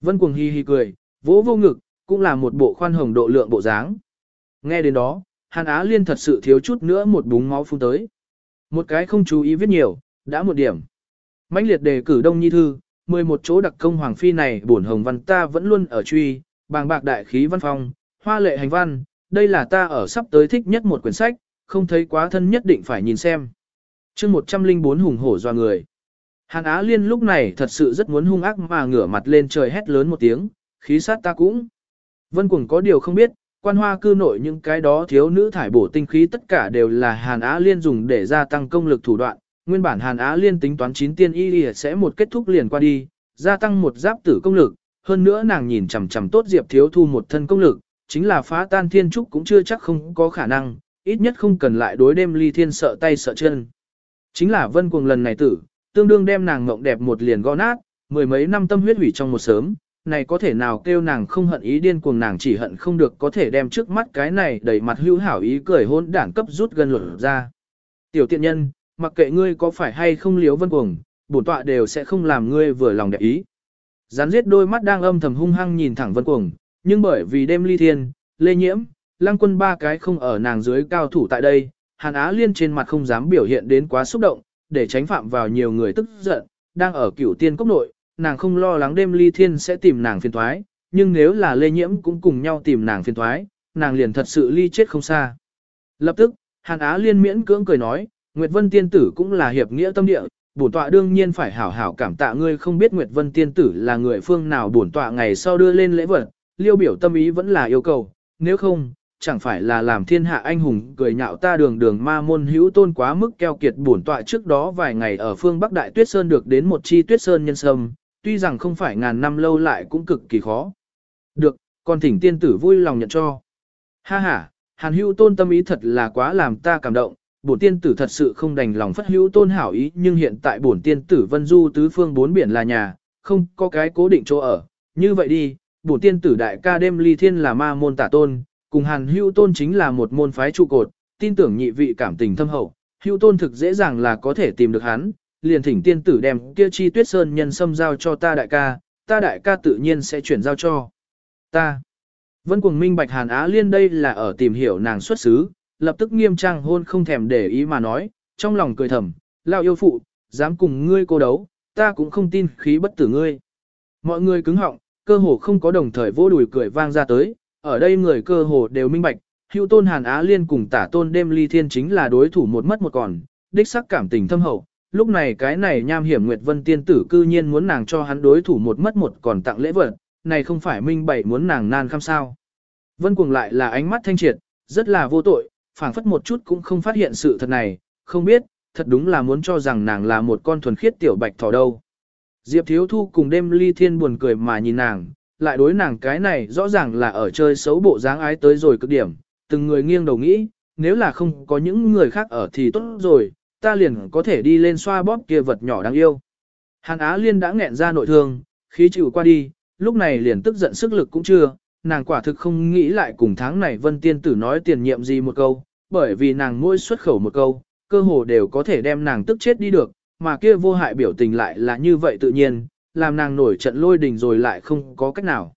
Vân cuồng hi hi cười, vỗ vô ngực, cũng là một bộ khoan hồng độ lượng bộ dáng. Nghe đến đó, Hàn Á Liên thật sự thiếu chút nữa một búng máu phun tới. Một cái không chú ý viết nhiều, đã một điểm. mãnh liệt đề cử Đông Nhi Thư, 11 chỗ đặc công Hoàng Phi này bổn hồng văn ta vẫn luôn ở truy, bàng bạc đại khí văn phong, hoa lệ hành văn, đây là ta ở sắp tới thích nhất một quyển sách, không thấy quá thân nhất định phải nhìn xem. chương 104 hùng hổ doa người. Hàn Á Liên lúc này thật sự rất muốn hung ác mà ngửa mặt lên trời hét lớn một tiếng, khí sát ta cũng. Vân Quỳng có điều không biết, quan hoa cư nội những cái đó thiếu nữ thải bổ tinh khí tất cả đều là Hàn Á Liên dùng để gia tăng công lực thủ đoạn. Nguyên bản Hàn Á Liên tính toán chín tiên y sẽ một kết thúc liền qua đi, gia tăng một giáp tử công lực. Hơn nữa nàng nhìn chằm chằm tốt Diệp Thiếu Thu một thân công lực, chính là phá tan thiên trúc cũng chưa chắc không có khả năng, ít nhất không cần lại đối đêm ly thiên sợ tay sợ chân. Chính là vân cuồng lần này tử, tương đương đem nàng mộng đẹp một liền gõ nát, mười mấy năm tâm huyết hủy trong một sớm, này có thể nào kêu nàng không hận ý điên cuồng nàng chỉ hận không được có thể đem trước mắt cái này đẩy mặt hữu hảo ý cười hôn đảng cấp rút gần luật ra. Tiểu tiện nhân, mặc kệ ngươi có phải hay không liếu vân cuồng, bổn tọa đều sẽ không làm ngươi vừa lòng đẹp ý. Gián giết đôi mắt đang âm thầm hung hăng nhìn thẳng vân cuồng, nhưng bởi vì đêm ly thiên, lê nhiễm, lăng quân ba cái không ở nàng dưới cao thủ tại đây, hàn á liên trên mặt không dám biểu hiện đến quá xúc động, để tránh phạm vào nhiều người tức giận, đang ở cửu tiên cốc nội, nàng không lo lắng đêm ly thiên sẽ tìm nàng phiền thoái, nhưng nếu là lê nhiễm cũng cùng nhau tìm nàng phiền thoái, nàng liền thật sự ly chết không xa. Lập tức, Hàn Á liên miễn cưỡng cười nói, Nguyệt Vân tiên tử cũng là hiệp nghĩa tâm địa, bổn tọa đương nhiên phải hảo hảo cảm tạ ngươi không biết Nguyệt Vân tiên tử là người phương nào bổn tọa ngày sau đưa lên lễ vật, liêu biểu tâm ý vẫn là yêu cầu, nếu không, chẳng phải là làm thiên hạ anh hùng cười nhạo ta đường đường ma môn hữu tôn quá mức keo kiệt bổn tọa trước đó vài ngày ở phương Bắc Đại Tuyết Sơn được đến một chi Tuyết Sơn nhân sâm, tuy rằng không phải ngàn năm lâu lại cũng cực kỳ khó. Được, còn thỉnh tiên tử vui lòng nhận cho. Ha ha, hàn hữu tôn tâm ý thật là quá làm ta cảm động, bổn tiên tử thật sự không đành lòng phất hữu tôn hảo ý nhưng hiện tại bổn tiên tử vân du tứ phương bốn biển là nhà, không có cái cố định chỗ ở. Như vậy đi, bổn tiên tử đại ca đêm ly thiên là ma môn tả tôn, cùng hàn hữu tôn chính là một môn phái trụ cột, tin tưởng nhị vị cảm tình thâm hậu, hữu tôn thực dễ dàng là có thể tìm được hắn, liền thỉnh tiên tử đem kia chi tuyết sơn nhân sâm giao cho ta đại ca, ta đại ca tự nhiên sẽ chuyển giao cho ta. Vân Cuồng minh bạch Hàn Á Liên đây là ở tìm hiểu nàng xuất xứ, lập tức nghiêm trang hôn không thèm để ý mà nói, trong lòng cười thầm, lao yêu phụ, dám cùng ngươi cô đấu, ta cũng không tin khí bất tử ngươi. Mọi người cứng họng, cơ hồ không có đồng thời vô đùi cười vang ra tới, ở đây người cơ hồ đều minh bạch, hữu tôn Hàn Á Liên cùng tả tôn đêm ly thiên chính là đối thủ một mất một còn, đích sắc cảm tình thâm hậu, lúc này cái này nham hiểm Nguyệt Vân tiên tử cư nhiên muốn nàng cho hắn đối thủ một mất một còn tặng lễ vật, này không phải minh bảy muốn nàng nan khăm sao. Vân cuồng lại là ánh mắt thanh triệt, rất là vô tội, phảng phất một chút cũng không phát hiện sự thật này, không biết, thật đúng là muốn cho rằng nàng là một con thuần khiết tiểu bạch thỏ đâu. Diệp Thiếu Thu cùng đêm ly thiên buồn cười mà nhìn nàng, lại đối nàng cái này rõ ràng là ở chơi xấu bộ dáng ái tới rồi cực điểm, từng người nghiêng đầu nghĩ, nếu là không có những người khác ở thì tốt rồi, ta liền có thể đi lên xoa bóp kia vật nhỏ đáng yêu. Hàn Á Liên đã nghẹn ra nội thương, khí chịu qua đi, lúc này liền tức giận sức lực cũng chưa, nàng quả thực không nghĩ lại cùng tháng này Vân Tiên Tử nói tiền nhiệm gì một câu, bởi vì nàng mỗi xuất khẩu một câu, cơ hồ đều có thể đem nàng tức chết đi được, mà kia vô hại biểu tình lại là như vậy tự nhiên, làm nàng nổi trận lôi đình rồi lại không có cách nào.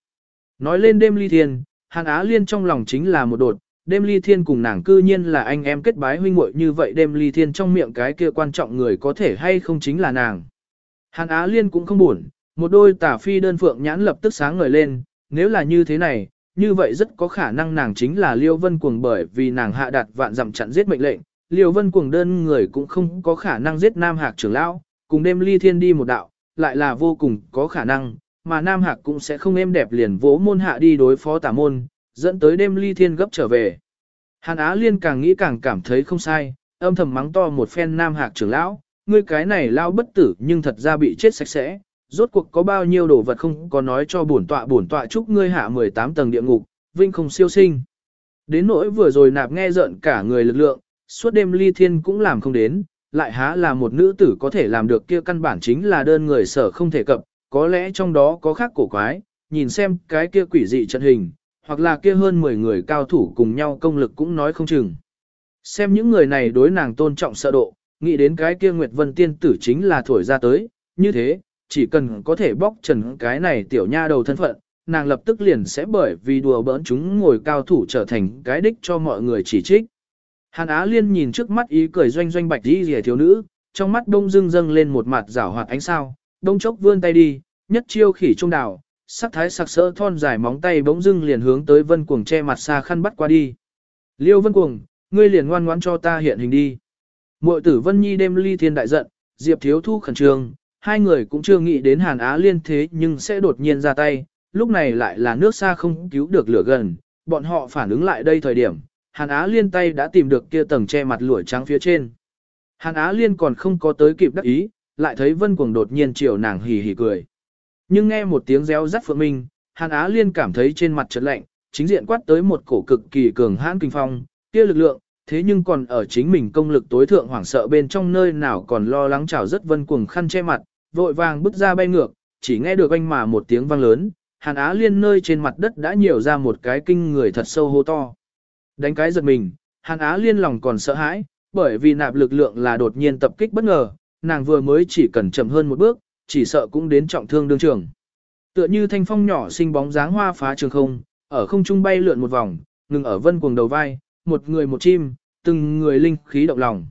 Nói lên đêm ly thiên, Hàn Á Liên trong lòng chính là một đột, đêm ly thiên cùng nàng cư nhiên là anh em kết bái huynh muội như vậy đêm ly thiên trong miệng cái kia quan trọng người có thể hay không chính là nàng. Hàn Á Liên cũng không buồn, một đôi tả phi đơn phượng nhãn lập tức sáng ngời lên, nếu là như thế này, như vậy rất có khả năng nàng chính là Liêu Vân Cuồng bởi vì nàng hạ đạt vạn dặm chặn giết mệnh lệnh, Liêu Vân Cuồng đơn người cũng không có khả năng giết Nam Hạc trưởng lão, cùng đêm ly thiên đi một đạo, lại là vô cùng có khả năng, mà Nam Hạc cũng sẽ không êm đẹp liền vỗ môn hạ đi đối phó tả môn, dẫn tới đêm ly thiên gấp trở về. Hàn Á Liên càng nghĩ càng cảm thấy không sai, âm thầm mắng to một phen Nam Hạc trưởng lão, ngươi cái này lao bất tử nhưng thật ra bị chết sạch sẽ, rốt cuộc có bao nhiêu đồ vật không có nói cho bổn tọa bổn tọa chúc ngươi hạ 18 tầng địa ngục, vinh không siêu sinh. Đến nỗi vừa rồi nạp nghe giận cả người lực lượng, suốt đêm ly thiên cũng làm không đến, lại há là một nữ tử có thể làm được kia căn bản chính là đơn người sở không thể cập, có lẽ trong đó có khác cổ quái, nhìn xem cái kia quỷ dị trận hình, hoặc là kia hơn 10 người cao thủ cùng nhau công lực cũng nói không chừng. Xem những người này đối nàng tôn trọng sợ độ, nghĩ đến cái kia Nguyệt Vân Tiên tử chính là thổi ra tới, như thế, chỉ cần có thể bóc trần cái này tiểu nha đầu thân phận, nàng lập tức liền sẽ bởi vì đùa bỡn chúng ngồi cao thủ trở thành cái đích cho mọi người chỉ trích. Hàn Á Liên nhìn trước mắt ý cười doanh doanh bạch đi rìa thiếu nữ, trong mắt đông dưng dâng lên một mặt rảo hoạt ánh sao, đông chốc vươn tay đi, nhất chiêu khỉ trung đảo, sắc thái sặc sỡ thon dài móng tay bỗng dưng liền hướng tới vân cuồng che mặt xa khăn bắt qua đi. Liêu vân cuồng, ngươi liền ngoan ngoãn cho ta hiện hình đi. Muội tử vân nhi đêm ly thiên đại giận, diệp thiếu thu khẩn trương, hai người cũng chưa nghĩ đến Hàn Á Liên thế nhưng sẽ đột nhiên ra tay, lúc này lại là nước xa không cứu được lửa gần, bọn họ phản ứng lại đây thời điểm, Hàn Á Liên tay đã tìm được kia tầng che mặt lụa trắng phía trên. Hàn Á Liên còn không có tới kịp đắc ý, lại thấy Vân Cuồng đột nhiên chiều nàng hì hì cười. Nhưng nghe một tiếng réo rắt phượng minh, Hàn Á Liên cảm thấy trên mặt chợt lạnh, chính diện quát tới một cổ cực kỳ cường hãn kinh phong, kia lực lượng, thế nhưng còn ở chính mình công lực tối thượng hoảng sợ bên trong nơi nào còn lo lắng chảo rất Vân Cuồng khăn che mặt, vội vàng bước ra bay ngược, chỉ nghe được anh mà một tiếng vang lớn, Hàn Á Liên nơi trên mặt đất đã nhiều ra một cái kinh người thật sâu hô to. Đánh cái giật mình, Hàn Á Liên lòng còn sợ hãi, bởi vì nạp lực lượng là đột nhiên tập kích bất ngờ, nàng vừa mới chỉ cần chậm hơn một bước, chỉ sợ cũng đến trọng thương đương trường. Tựa như thanh phong nhỏ sinh bóng dáng hoa phá trường không, ở không trung bay lượn một vòng, ngừng ở vân cuồng đầu vai, một người một chim, từng người linh khí động lòng.